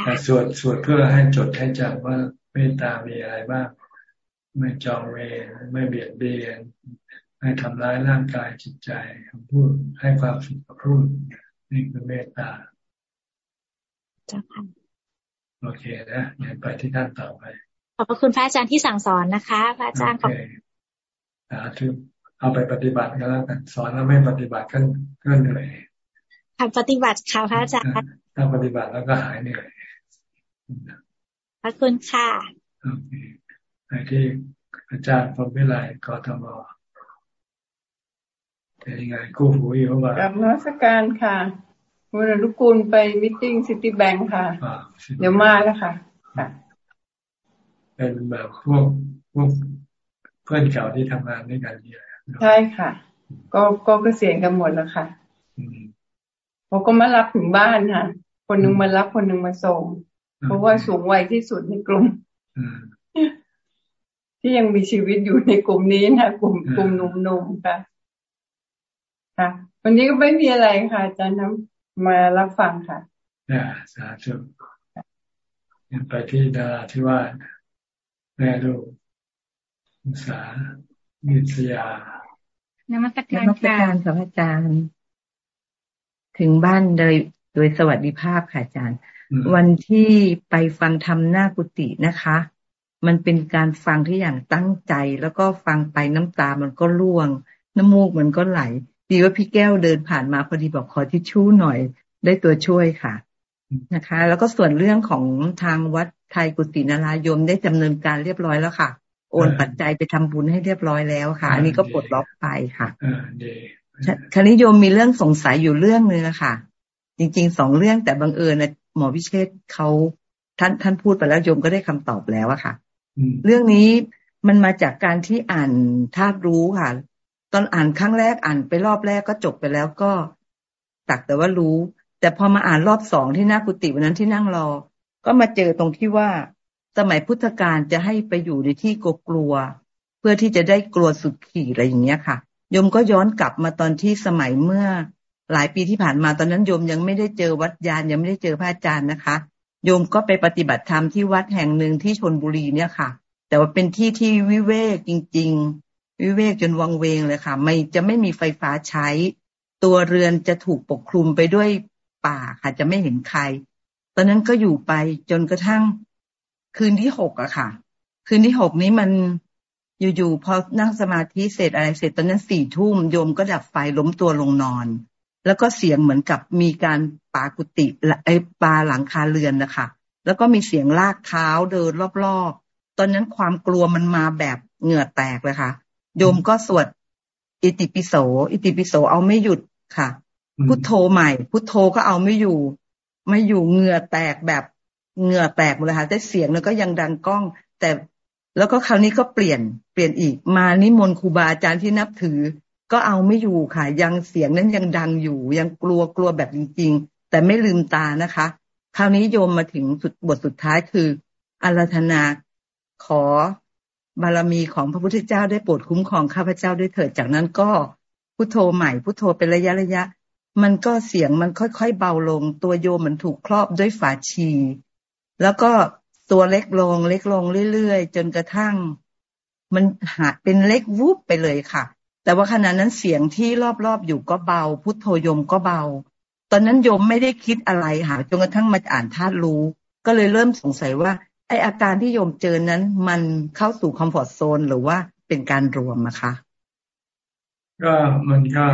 แต่สวดสวดเพื่อให้จดให้จำว่าเมตตามีอะไรบ้างไม่จองเวรไม่เบียดเบียนไม่ทำร้ายร่างกายจิตใจพูดให้ความสุขกับพูดนี่คือเมตตาจ้าค่ะโอเคนะเดี๋ยวไปที่ท่านต่อไปขอบพระคุณพระอาจารย์ที่สั่งสอนนะคะพระอาจารย์ขอบสาธุเอาไปปฏิบัติก็แล้วกันสอนแล้วไม่ปฏิบัติก็ก็เหนื่อย ทำปฏิบัติค่ะพระอาจารย์ถ้าปฏิบัติแล้วก็หายเหนื่อยขอบคุณค่ะโอเคไปที่อาจารย์พรมวิไลกทมเป็นยังไงกู้หูอยู่ว่ากับนักการค่ะวันรุกูลไปมิ팅ซิตี้แบงค์ค่ะ เดี๋ยวมาแล้วค่ะ เป็นแบบพวกพวกพื่อนเก่าที่ทำงานด้วยกันนี่แหละใช่ค่ะ ก็ก็เกษียณกันหมดแล้วค่ะ เขาก็มารับถึงบ้านค่ะ คนนึงมารับคนนึงมาส่ง เพราะว่าสูงวัยที่สุดในกลุ่มที่ยังมีชีวิตอยู่ในกลุ่มนี้นะกลุ่มกลุ่มหนุ่มๆค่ะค่ะวันนี้ก็ไม่มีอะไรค่ะอาจารย์น้ำมารับฟังค่ะอ่าสาธุไปที่ดาราที่ว่าแม่ลูกสาวิทยานมัสการค่ะพระอาจารย์ ถึงบ้านโดยโดยสวัสดิภาพค่ะอาจารย์ วันที่ไปฟังธรรมหน้ากุฏินะคะ มันเป็นการฟังที่อย่างตั้งใจ แล้วก็ฟังไปน้ำตามันก็ร่วง น้ำมูกมันก็ไหล ดีว่าพี่แก้วเดินผ่านมาพอดีบอกขอทิชชู่หน่อย ได้ตัวช่วยค่ะนะคะ แล้วก็ส่วนเรื่องของทางวัดไทยกุฏินารายมได้ดำเนินการเรียบร้อยแล้วค่ะ โอนปัจจัยไปทำบุญให้เรียบร้อยแล้วค่ะ อันนี้ก็ปลดล็อกไปค่ะ คณิยมมีเรื่องสงสัยอยู่เรื่องนึงอะค่ะ จริงๆสองเรื่องแต่บังเอิญนะหมอพิเชษเขาท่านท่านพูดไปแล้วโยมก็ได้คำตอบแล้วอะค่ะ เรื่องนี้มันมาจากการที่อ่านธาตุรู้ค่ะ ตอนอ่านครั้งแรกอ่านไปรอบแรกก็จบไปแล้วก็ตักแต่ว่ารู้ แต่พอมาอ่านรอบสองที่หน้ากุฏิวันนั้นที่นั่งรอ ก็มาเจอตรงที่ว่าสมัยพุทธกาลจะให้ไปอยู่ในที่กลัว เพื่อที่จะได้กลัวสุดขี่อะไรอย่างเงี้ยค่ะโยมก็ย้อนกลับมาตอนที่สมัยเมื่อหลายปีที่ผ่านมาตอนนั้นโยมยังไม่ได้เจอวัดยานยังไม่ได้เจอพระอาจารย์นะคะ โยมก็ไปปฏิบัติธรรมที่วัดแห่งหนึ่งที่ชนบุรีเนี่ยค่ะ แต่ว่าเป็นที่ที่วิเวกจริง ๆ วิเวกจนวังเวงเลยค่ะ ไม่จะไม่มีไฟฟ้าใช้ ตัวเรือนจะถูกปกคลุมไปด้วยป่าค่ะ จะไม่เห็นใคร ตอนนั้นก็อยู่ไปจนกระทั่ง คืนที่หกอะค่ะ คืนที่หกนี้มัน อยู่ๆพอนั่งสมาธิเสร็จอะไรเสร็จตอนนั้นสี่ทุ่มโยมก็ดับไฟล้มตัวลงนอน แล้วก็เสียงเหมือนกับมีการปากุติไอปาหลังคาเรือนนะคะแล้วก็มีเสียงลากเท้าเดินรอบๆ ตอนนั้นความกลัวมันมาแบบเหงื่อแตกเลยค่ะ โยมก็สวดอิติปิโส อิติปิโสเอาไม่หยุดค่ะ พุทโธใหม่ พุทโธก็เอาไม่อยู่ ไม่อยู่เหงื่อแตกแบบเหงื่อแตกหมดเลยค่ะแต่เสียงแล้วก็ยังดังก้อง แต่ แล้วก็คราวนี้ก็เปลี่ยนเปลี่ยนอีกมานิมนต์ครูบาอาจารย์ที่นับถือ ก็เอาไม่อยู่ค่ะ ยังเสียงนั้นยังดังอยู่ ยังกลัวกลัวแบบจริง ๆ แต่ไม่ลืมตานะคะ คราวนี้โยมมาถึงสุดบทสุดท้ายคืออาราธนาขอบารมีของพระพุทธเจ้าได้โปรดคุ้มครองข้าพเจ้าด้วยเถิดจากนั้นก็พุโทโธใหม่พุโทโธเป็นระยะระยะ มันก็เสียงมันค่อยๆเบาลง ตัวโยมมันถูกครอบด้วยฝาชี แล้วก็ ตัวเล็กลง เล็กลงเรื่อยๆจนกระทั่ง มันหาเป็นเล็กวุบไปเลยค่ะ แต่ว่าขณะนั้นเสียงที่รอบๆอยู่ก็เบา พุทโธยมก็เบา ตอนนั้นโยมไม่ได้คิดอะไรค่ะจนกระทั่งมาอ่านธาตุรู้ ก็เลยเริ่มสงสัยว่า ไออาการที่โยมเจอนั้น มันเข้าสู่คอมฟอร์ทโซนหรือว่าเป็นการรวมนะคะ ก็มันก็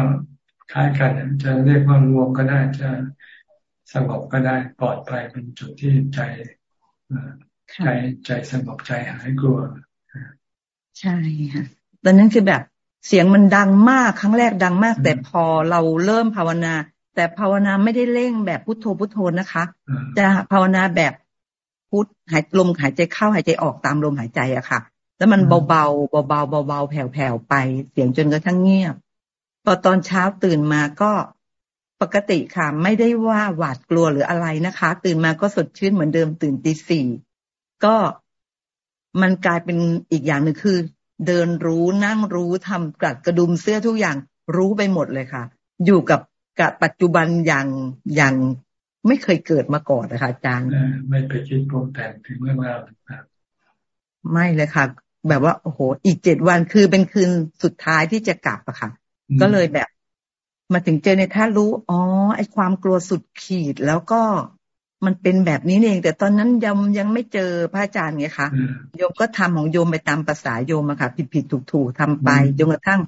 คล้ายกันจะเรียกว่ารวมก็ได้จะสงบก็ได้ปลอดภัยเป็นจุดที่ใจ ใจใจสงบใจหายกลัว ใช่ค่ะตอนนั้นคือแบบเสียงมันดังมากครั้งแรกดังมาก แต่พอเราเริ่มภาวนา แต่ภาวนาไม่ได้เร่งแบบพุทโธพุทโธนะคะ จะภาวนาแบบพุทหายลมหายใจเข้าหายใจออกตามลมหายใจอะค่ะ แล้วมันเบาๆเบาๆเบาๆแผ่วๆไป เสียงจนกระทั่งเงียบพอตอนเช้าตื่นมาก็ปกติค่ะ ไม่ได้ว่าหวาดกลัวหรืออะไรนะคะ ตื่นมาก็สดชื่นเหมือนเดิมตื่นตีสี่ ก็มันกลายเป็นอีกอย่างหนึ่งคือ เดินรู้นั่งรู้ทำกัดกระดุมเสื้อทุกอย่างรู้ไปหมดเลยค่ะ อยู่กับกับปัจจุบันอย่างอย่างไม่เคยเกิดมาก่อนนะคะอาจารย์ไม่ไปคิดปรุงแต่งถึงเรื่องราวต่างๆไม่เลยค่ะ แบบว่าโอ้โห อีกเจ็ดวันคือเป็นคืนสุดท้ายที่จะกลับอะค่ะ ก็เลยแบบ มาถึงเจอในท่ารู้ อ๋อ ไอความกลัวสุดขีดแล้วก็ มันเป็นแบบนี้เอง แต่ตอนนั้นยังยังไม่เจอพระอาจารย์ไงคะโยมก็ทำของโยมไปตามภาษาโยมอะค่ะ ผิดผิดถูกถูกทำไปจนกระทั่ง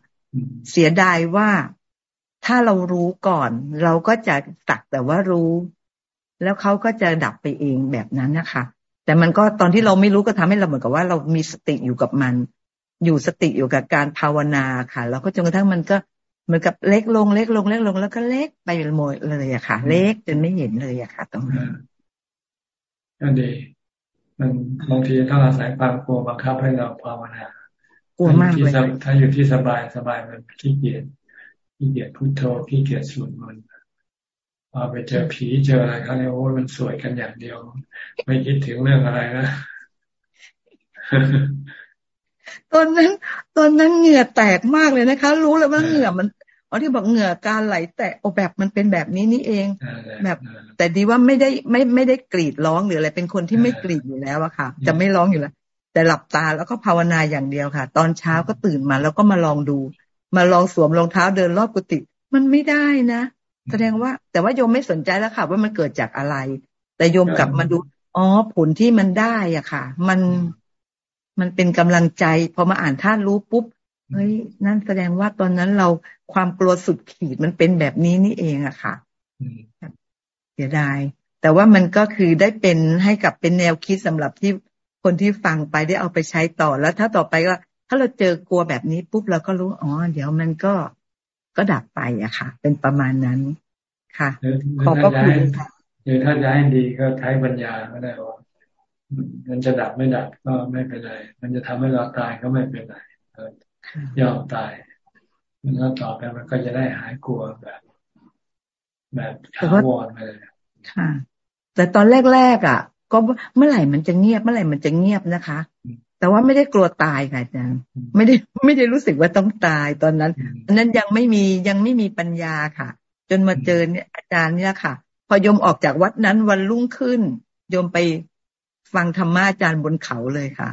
เสียดายว่าถ้าเรารู้ก่อน เราก็จะตักแต่ว่ารู้ แล้วเขาก็จะดับไปเองแบบนั้นนะคะ แต่มันก็ตอนที่เราไม่รู้ก็ทำให้เราเหมือนกับว่า เรามีสติอยู่กับมัน อยู่สติอยู่กับการภาวนาค่ะ แล้วก็จนกระทั่งมันก็ เหมือนกับเล็กลงเล็กลงเล็กลง แล้วก็เล็กไปหมดเลยอะค่ะ เล็กจนไม่เห็นเลยอะค่ะ ตรงนี้ก็ดี มันบางทีต้องอาศัยความกลัวบังคับให้เราภาวนากลัวมากเลยถ้าอยู่ที่สบายสบายมันขี้เกียจขี้เกียจพุทโธขี้เกียจสวดมนต์พอไปเจอผีเจออะไรเขาเนี่ยโอ้มันสวยกันอย่างเดียว ไม่คิดถึงเรื่องอะไรนะตอนนั้น ตอนนั้นเหงื่อแตกมากเลยนะคะ รู้แล้วว่าเหงื่อมัน อ๋อที่บอกเหงื่อการไหลแตกโอแบบมันเป็นแบบนี้นี่เอง แบบ แต่ดีว่าไม่ได้ไม่ไม่ได้กรีดร้องหรืออะไรเป็นคนที่ไม่กรีดอยู่แล้วอะค่ะ จะไม่ร้องอยู่แล้ว แต่หลับตาแล้วก็ภาวนาอย่างเดียวค่ะ ตอนเช้าก็ตื่นมาแล้วก็มาลองดู มาลองสวมรองเท้าเดินรอบกุฏิมันไม่ได้นะแสดงว่า แต่ว่าโยมไม่สนใจแล้วค่ะ ว่ามันเกิดจากอะไร แต่โยมกลับมาดูอ๋อผลที่มันได้อะค่ะ มันมันเป็นกำลังใจพอมาอ่านท่านรู้ปุ๊บ เฮ้ยนั่นแสดงว่าตอนนั้นเราความกลัวสุดขีดมันเป็นแบบนี้นี่เองอะค่ะเสียดาย แต่ว่ามันก็คือได้เป็นให้กับเป็นแนวคิดสำหรับที่คนที่ฟังไปได้เอาไปใช้ต่อแล้ว ถ้าต่อไปก็ ถ้าเราเจอกลัวแบบนี้ปุ๊บเราก็รู้อ๋อเดี๋ยวมันก็ก็ดับไปอะค่ะ เป็นประมาณนั้นค่ะขอบพระคุณค่ะหรือถ้าจะให้ดีก็ใช้ปัญญาก็ได้ว่ามันจะดับไม่ดับก็ไม่เป็นไร มันจะทำให้เราตายก็ไม่เป็นไร ยอมตายแล้วต่อไปมันก็จะได้หายกลัวแบบ แบบถาวรไปเลยค่ะ แต่ตอนแรกๆอะ ก็เมื่อไหร่มันจะเงียบ เมื่อไหร่มันจะเงียบนะคะ แต่ว่าไม่ได้กลัวตายค่ะอาจารย์ไม่ได้ไม่ได้รู้สึกว่าต้องตายตอนนั้นตอนนั้นยังไม่มียังไม่มีปัญญาค่ะ จนมาเจอเนี่ยอาจารย์เนี่ยค่ะ พอยมออกจากวัดนั้นวันรุ่งขึ้น โยมไปฟังธรรมะอาจารย์บนเขาเลยค่ะ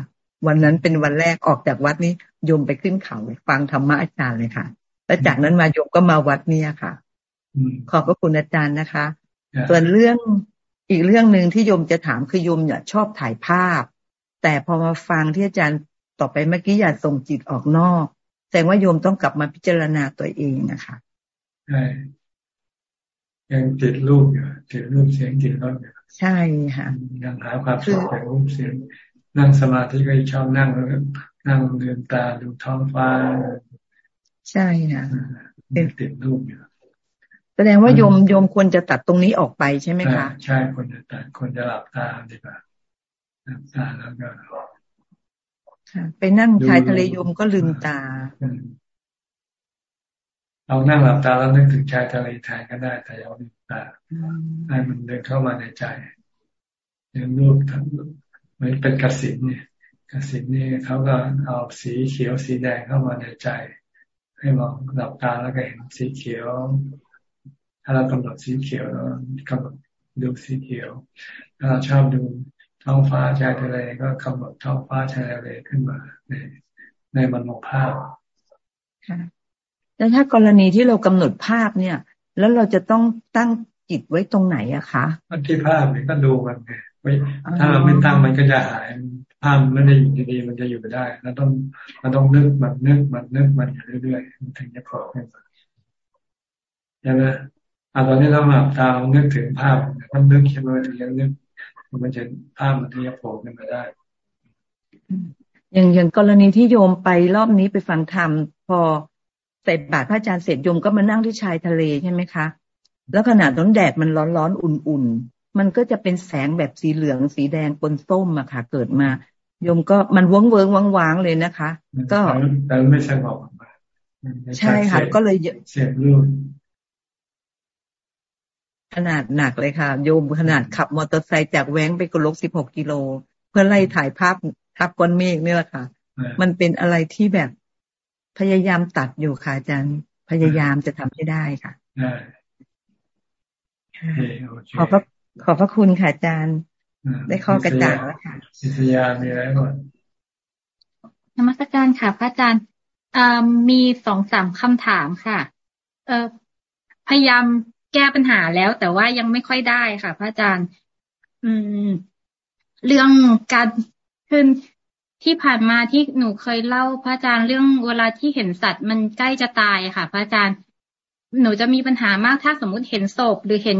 วันนั้นเป็นวันแรกออกจากวัดนี้โยมไปขึ้นเขาฟังธรรมะอาจารย์เลยค่ะแล้วจากนั้นมาโยมก็มาวัดเนี่ยค่ะ ขอบพระคุณอาจารย์นะคะ ส่วนเรื่องอีกเรื่องหนึ่งที่โยมจะถามคือโยมเนี่ยชอบถ่ายภาพ แต่พอมาฟังที่อาจารย์ต่อไปเมื่อกี้อย่าส่งจิตออกนอก แสดงว่าโยมต้องกลับมาพิจารณาตัวเองนะคะใช่ยังติดรูปอยู่ติดรูปเสียงติดรสอยู่ใช่ค่ะยังหาความสุขจากรูปเสียง นั่งสมาธิก็ชอบนั่งแล้วนั่งเดินตาดูท้องฟ้า ใช่ค่ะเป็นติดรูปอยู่แสดงว่าโยมโยมควรจะตัดตรงนี้ออกไปใช่ไหมคะใช่ควรจะตัดควรจะหลับตาดีกว่าหลับตาแล้วก็ไปนั่งชายทะเลโยมก็ลืมตาเรานั่งหลับตาแล้วนึกถึงชายทะเลแทนก็ได้แต่อย่าลืมตาให้มันเดินเข้ามาในใจเรื่องรูปทั้ง เหมือนเป็นกสินเนี่ยกสินนี่เขาก็เอาสีเขียวสีแดงเข้ามาในใจ ให้มองหลับตาแล้วก็เห็นสีเขียว ถ้าเรากำหนดสีเขียวแล้วกำหนดดูสีเขียว ถ้าเราชอบดูท้องฟ้าชายทะเลก็กำหนดท้องฟ้าชายทะเลขึ้นมาในในมโนภาพค่ะแล้วถ้ากรณีที่เรากำหนดภาพเนี่ย แล้วเราจะต้องตั้งจิตไว้ตรงไหนอะคะที่ภาพเนี่ยก็ดูมันไงไม่ ถ้าเราไม่ตั้งมันก็จะหายภาพไม่ได้อยู่ดีๆมันจะอยู่ไปได้แล้วต้องมันต้องนึกมันนึกมันนึกมันอยู่เรื่อยๆมันถึงจะโผล่ขึ้นมาใช่ไหมอาตอนนี้เราหลับตานึกถึงภาพมันนึกขึ้นมาถึงยังนึกมันจะภาพมันจะโผล่ขึ้นมาได้อย่างอย่างกรณีที่โยมไปรอบนี้ไปฟังธรรมพอใส่บาตรพระอาจารย์เสร็จโยมก็มานั่งที่ชายทะเลใช่ไหมคะ แล้วขนาดต้นแดดมันร้อนๆอุ่นๆ มันก็จะเป็นแสงแบบสีเหลืองสีแดงปนส้มอะค่ะ เกิดมาโยมก็มันวงเวิงวังวางเลยนะคะ ก็แต่ไม่ใช่บอกใช่ค่ะก็เลยเสียบรูปขนาดหนักเลยค่ะ โยมขนาดขับมอเตอร์ไซค์จากแว้งไปกลกสิบหกกิโล เพื่อไล่ถ่ายภาพทับก้อนเมฆนี่แหละค่ะ มันเป็นอะไรที่แบบพยายามตัดอยู่ค่ะอาจารย์พยายามจะทำให้ได้ค่ะขอบพระ ขอบพระคุณค่ะอาจารย์ ได้ข้อกระจ่างแล้วค่ะศิษยามีอะไรก่อนนมัสการค่ะ พระอาจารย์มีสองสามคำถามค่ะเออพยายามแก้ปัญหาแล้ว แต่ว่ายังไม่ค่อยได้ค่ะ พระอาจารย์ อืม เรื่องการขึ้นที่ผ่านมาที่หนูเคยเล่าพระอาจารย์เรื่องเวลาที่เห็นสัตว์มันใกล้จะตายค่ะ พระอาจารย์ หนูจะมีปัญหามากถ้าสมมุติเห็นศพหรือเห็น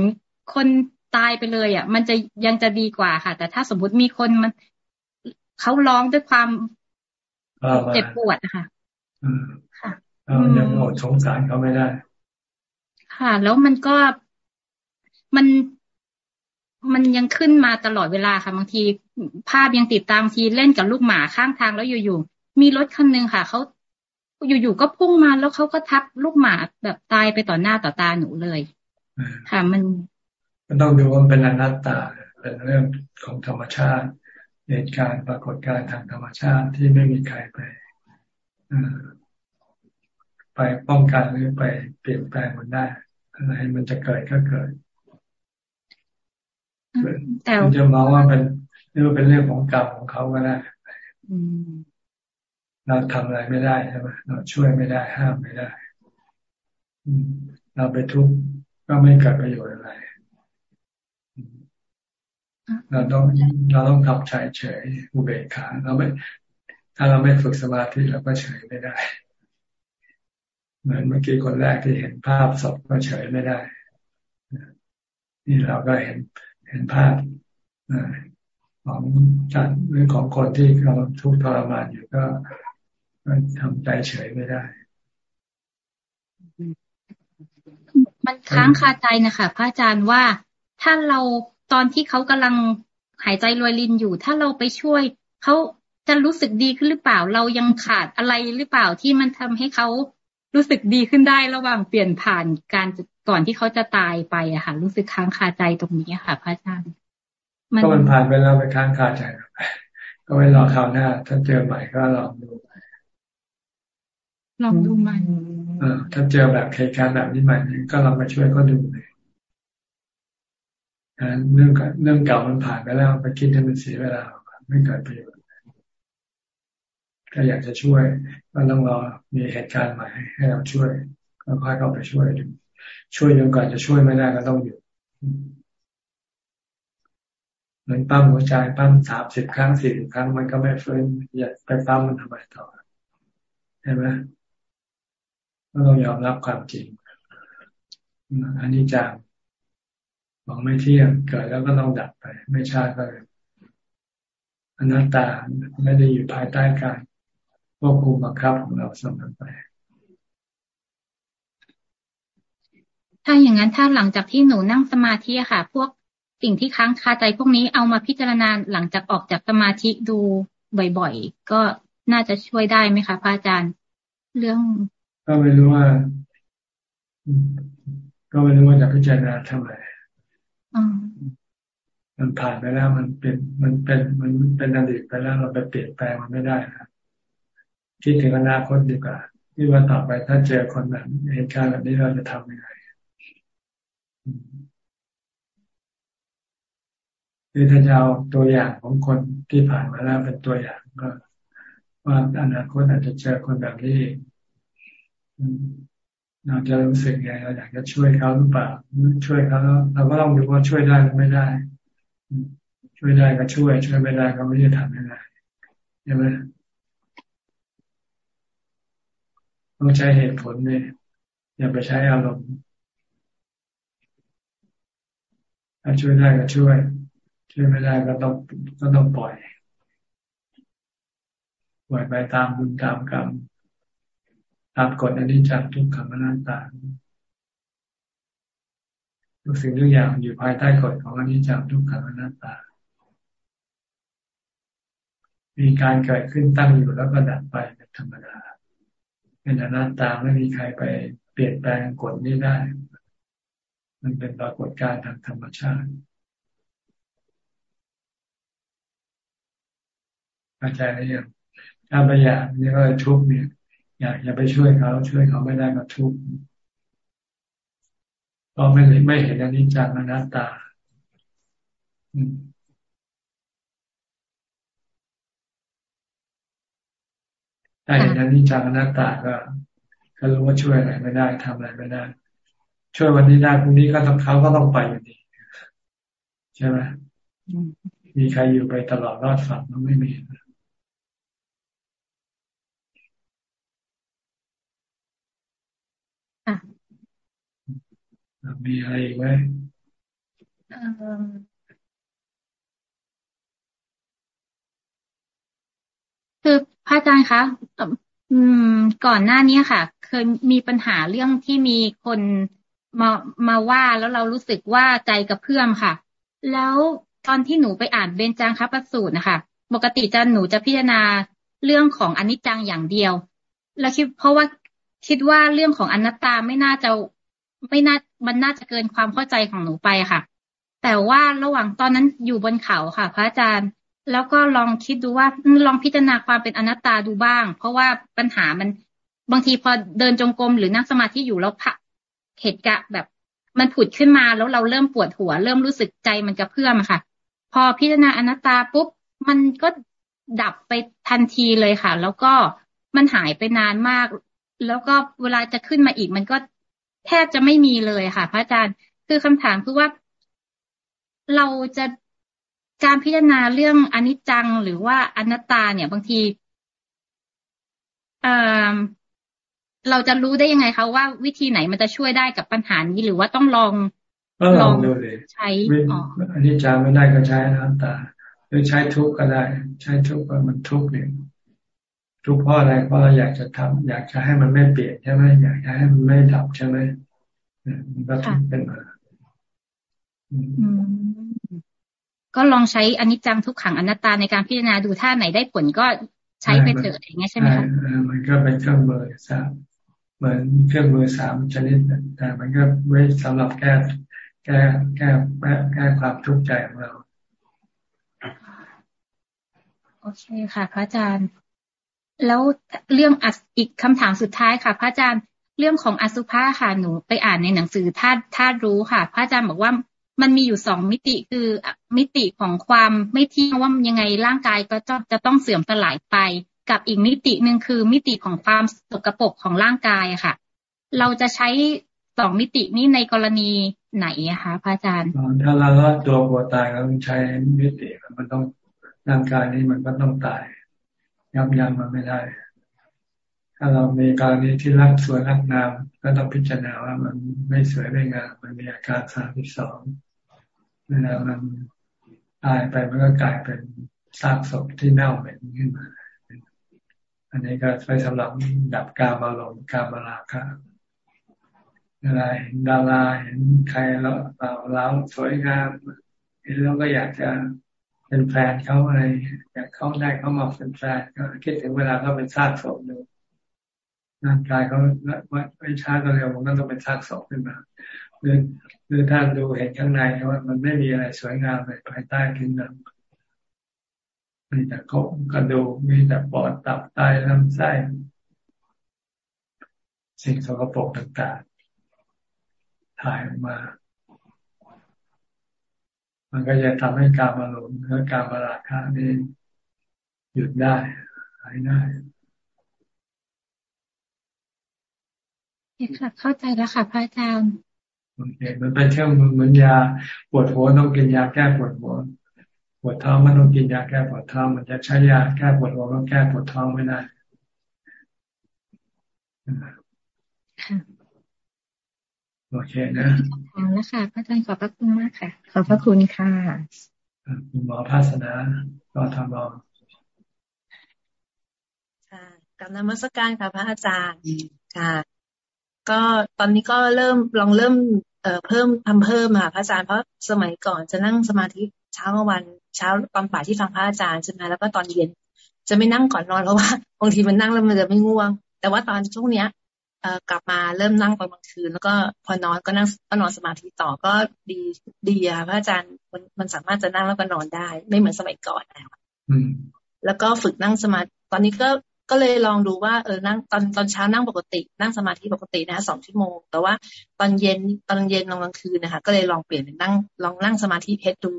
คน ตายไปเลยอะ มันจะยังจะดีกว่าค่ะ แต่ถ้าสมมุติมีคนมันเขาร้องด้วยความเจ็บปวดนะคะค่ะเรายังอดสงสารเขาไม่ได้ ค่ะ แล้วมันก็มันมันยังขึ้นมาตลอดเวลาค่ะบางที ภาพยังติดตามทีเล่นกับลูกหมาข้างทางแล้วอยู่ๆมีรถคันหนึ่งค่ะเขาอยู่ๆก็พุ่งมาแล้วเขาก็ทับลูกหมาแบบตายไปต่อหน้าต่อตาหนูเลย ค่ะ มัน มันต้องดูว่าเป็นอนัตตา เป็นเรื่องของธรรมชาติเหตุการณ์ปรากฏการณ์ทางธรรมชาติที่ไม่มีใครไปไปป้องกันหรือไปเปลี่ยนแปลงมันได้อะไรมันจะเกิดก็เกิดมันจะมองว่าเป็นเรื่องเป็นเรื่องของกรรมของเขาก็ได้เราทำอะไรไม่ได้ใช่ไหมเราช่วยไม่ได้ห้ามไม่ได้เราไปทุกข์ก็ไม่เกิดประโยชน์อะไร เราต้องเราต้องทำใจเฉยอุเบกขาเราไม่ถ้าเราไม่ฝึกสมาธิเราก็เฉยไม่ได้ เหมือนเมื่อกี้คนแรกที่เห็นภาพศพก็เฉยไม่ได้ นี่เราก็เห็นเห็นภาพของจันหรือของคนที่เราทุกข์ทรมานอยู่ก็ทำใจเฉยไม่ได้ มันค้างคาใจนะคะพระอาจารย์ว่าถ้าเรา ตอนที่เขากำลังหายใจรวยลินอยู่ ถ้าเราไปช่วยเขาจะรู้สึกดีขึ้นหรือเปล่า เรายังขาดอะไรหรือเปล่าที่มันทำให้เขารู้สึกดีขึ้นได้ระหว่างเปลี่ยนผ่านการก่อนที่เขาจะตายไปอะค่ะ รู้สึกค้างคาใจตรงนี้ค่ะพระอาจารย์ก็มันผ่านไปแล้วไปค้างคาใจก็ไว้รอคราวหน้าถ้าเจอใหม่ก็ลองดูลองดูใหม่ถ้าเจอแบบเหตุการณ์แบบนี้ใหม่ก็ลองมาช่วยก็ดูเลย เรื่องเรื่องเก่ามันผ่านไปแล้วไปคิดให้มันเสียเวลาไม่เกิดประโยชน์ก็อยากจะช่วยก็ต้องรอมีเหตุการณ์ใหม่ให้เราช่วยก็ค่อยเข้าไปช่วยดูช่วยจนกว่าจะช่วยไม่ได้ก็ต้องอยู่เหมือนปั้มหัวใจปั้มสามสิบครั้งสี่สิบครั้งมันก็ไม่ฟื้นอยากไปปั้มมันทำไมต่อใช่ไหมก็ต้องยอมรับความจริงอันนี้จาก ของไม่เที่ยงเกิดแล้วก็ต้องดับไป ไม่ช้าก็เลยอนัตตาไม่ได้อยู่ภายใต้การควบคุมบังคับของเราเสมอไป ถ้าอย่างนั้นถ้าหลังจากที่หนูนั่งสมาธิค่ะ พวกสิ่งที่ค้างคาใจพวกนี้เอามาพิจารณาหลังจากออกจากสมาธิดูบ่อยๆ ก็น่าจะช่วยได้ไหมคะพระอาจารย์ เรื่อง ก็ไม่รู้ว่า ก็ไม่รู้ว่าจะพิจารณาทำไม มันผ่านไปแล้วมันเป็นมันเป็นมันเป็นอดีตไปแล้วเราไปเปลี่ยนแปลงมันไม่ได้นะคิดถึงอนาคตดีกว่าที่ว่าต่อไปถ้าเจอคนแบบเหตุการณ์แบบนี้เราจะทำยังไงคือถ้าจะเอาตัวอย่างของคนที่ผ่านมาแล้วเป็นตัวอย่างก็ ว่าอนาคตอาจจะเจอคนแบบนี้ เราจะรู้สึกไงเราอยากจะช่วยเขาหรือเปล่าช่วยเขาแล้วเราก็ต้องดูว่าช่วยได้หรือไม่ได้ ช่วยได้ก็ช่วย ช่วยไม่ได้ก็ไม่ได้ทำยังไงใช่ไหมต้องใช้เหตุผลเนี่ยอย่าไปใช้อารมณ์ถ้าช่วยได้ก็ช่วย ช่วยไม่ได้ก็ต้องก็ต้องปล่อยปล่อยไปตามบุญตามกรรม ตามกฎอนิจจังทุกขังอนัตตาทุกสิ่งทุกอย่างอยู่ภายใต้กฎของอนิจจังทุกขังอนัตตา มีการเกิดขึ้นตั้งอยู่แล้วก็ดับไปเป็นธรรมดา เป็นอนัตตาไม่มีใครไปเปลี่ยนแปลงกฎนี้ได้ มันเป็นปรากฏการณ์ทางธรรมชาติเข้าใจหรือยังถ้าไปอยากนี่ก็ทุกเนี่ย อยากอย่าไปช่วยเขาช่วยเขาไม่ได้ก็ทุกข์ก็ไม่ไม่เห็นอนิจจังอนัตตาถ้าเห็นอนิจจังอนัตตาก็ก็รู้ว่าช่วยอะไรไม่ได้ทำอะไรไม่ได้ ช่วยวันนี้ได้พรุ่งนี้ก็ต้องเขาก็ต้องไปอยู่ดีใช่ไหมมีใครอยู่ไปตลอดรอดฝั่งมันไม่มี มีอะไรอีกไหมคือพระอาจารย์คะอืม ก่อนหน้านี้ค่ะ เคยมีปัญหาเรื่องที่มีคนมามาว่าแล้วเรารู้สึกว่าใจกับเพื่อมค่ะ แล้วตอนที่หนูไปอ่านเบญจางคประสูตรนะคะปกติจะหนูจะพิจารณาเรื่องของอนิจจังอย่างเดียว แล้วคิดเพราะว่าคิดว่าเรื่องของอนัตตาไม่น่าจะ ไม่น่ามันน่าจะเกินความเข้าใจของหนูไปค่ะ แต่ว่าระหว่างตอนนั้นอยู่บนเขาค่ะ พระอาจารย์ แล้วก็ลองคิดดูว่าลองพิจารณาความเป็นอนัตตาดูบ้าง เพราะว่าปัญหามันบางทีพอเดินจงกรมหรือนั่งสมาธิอยู่แล้วพระเหตุกะแบบมันผุดขึ้นมาแล้วเราเริ่มปวดหัว เริ่มรู้สึกใจมันกระเพื่อมค่ะ พอพิจารณาอนัตตาปุ๊บมันก็ดับไปทันทีเลยค่ะ แล้วก็มันหายไปนานมาก แล้วก็เวลาจะขึ้นมาอีก มันก็ แทบจะไม่มีเลยค่ะ พระอาจารย์ คือคำถามคือว่าเราจะการพิจารณาเรื่องอนิจจังหรือว่าอนัตตาเนี่ยบางทีเออเราจะรู้ได้ยังไงคะว่าวิธีไหนมันจะช่วยได้กับปัญหานี้หรือว่าต้องลองลองดูเลยใช้อันนี้จาไม่ได้ก็ใช้อนัตตา หรือใช้ทุกข์ก็ได้ ใช้ทุกข์ก็มันทุกข์เนี่ย ทุกข์เพราะอะไรเพราะเราอยากจะทำอยากจะให้มันไม่เปลี่ยนใช่ไหมอยากจะให้มันไม่ดับใช่ไหมมันก็ทุกข์เป็นมาก็ลองใช้อนิจจังทุกขังอนัตตาในการพิจารณาดูถ้าไหนได้ผลก็ใช้ไปเถอะอย่างเงี้ยใช่ไหมคะมันก็เป็นเครื่องมือสามเหมือนเครื่องมือสามชนิดแต่มันก็ไว้สำหรับแก้แก้แก้แก้ความทุกข์ใจของเรา โอเคค่ะ พระอาจารย์ แล้วเรื่องอีกคำถามสุดท้ายค่ะ พระอาจารย์เรื่องของอสุภะค่ะหนูไปอ่านในหนังสือธาตุธาตุรู้ค่ะ พระอาจารย์บอกว่ามันมีอยู่สองมิติคือมิติของความไม่เที่ยงว่ายังไงร่างกายก็จะจะต้องเสื่อมสลายไป กับอีกมิติหนึ่งคือมิติของความสกปรกของร่างกายค่ะ เราจะใช้สองมิตินี้ในกรณีไหนคะพระอาจารย์ถ้าเราละตัวกลัวตายเราต้องใช้มิติมันต้องร่างกายนี้มันก็ต้องตาย ยับยั้งมันไม่ได้ ถ้าเรามีกรณีที่รักสวยรักงามก็ต้องพิจารณาว่ามันไม่สวยไม่งามมันมีอาการสามสิบสองเวลามันตายไปมันก็กลายเป็นซากศพที่เน่าเหม็นขึ้นมา อันนี้ก็ไปสำหรับดับการมาลงการมาลาคะเวลาเห็นดาราเห็นใครแล้วเราเราสวยงามเห็นแล้วก็อยากจะ เป็นแฟนเขาอะไรอยากเขาได้เขามาเป็นแฟนก็คิดถึงเวลาเขาเป็นซากศพดูร่างกายเขาไม่ช้าก็เร็วมันก็ต้องเป็นซากศพขึ้นมาหรือหรือท่านดูเห็นข้างในว่ามันไม่มีอะไรสวยงามเลยภายใต้ขึ้นนั้นมีแต่โครงกระดูกมีแต่ปอดตับไตลำไส้สิ่งสกปรกต่างๆ ถ่ายออกมา มันก็จะทำให้การมาหลงและการมาราคานี้หยุดได้หายได้ค่ะเข้าใจแล้วค่ะพระอาจารย์โอเคมันเป็นเครื่องมือเหมือนยาปวดหัวต้องกินยาแก้ปวดหัวปวดท้องมันต้องกินยาแก้ปวดท้องมันจะใช้ยาแก้ปวดหัวก็แก้ปวดท้องไม่ได้ โอโอเคนะขอบแล้วค่ะพระอาจารย์ขอบพระคุณมากค่ะ ขอบพระคุณค่ะคุณหมอภาสนาก็ทำรองค่ะกับนมัสการค่ะพระอาจารย์ค่ะ ก็ตอนนี้ก็เริ่มลองเริ่มเอ่อเพิ่มทำเพิ่มค่ะพระอาจารย์เพราะสมัยก่อนจะนั่งสมาธิเช้าวันเช้าตอนบ่ายที่ฟังพระอาจารย์ใช่ไหมแล้วก็ตอนเย็น จะไม่นั่งก่อนนอนเพราะว่าบางทีมันนั่งแล้วมันจะไม่ง่วง แต่ว่าตอนช่วงเนี้ยเอ่อ กลับมาเริ่มนั่งตอนกลางคืน แล้วก็พอนอนก็นั่งก็นอนสมาธิต่อก็ดีดีค่ะพระอาจารย์มันมันสามารถจะนั่งแล้วก็นอนได้ ไม่เหมือนสมัยก่อนแล้วแล้วก็ฝึกนั่งสมาธิตอนนี้ก็ก็เลยลองดูว่าเออนั่งตอนตอนเช้านั่งปกติ นั่งสมาธิปกตินะสองชั่วโมง แต่ว่าตอนเย็นตอนเย็นลงกลางคืนนะคะ ก็เลยลองเปลี่ยนเป็นนั่งลองนั่งสมาธิเพชรดู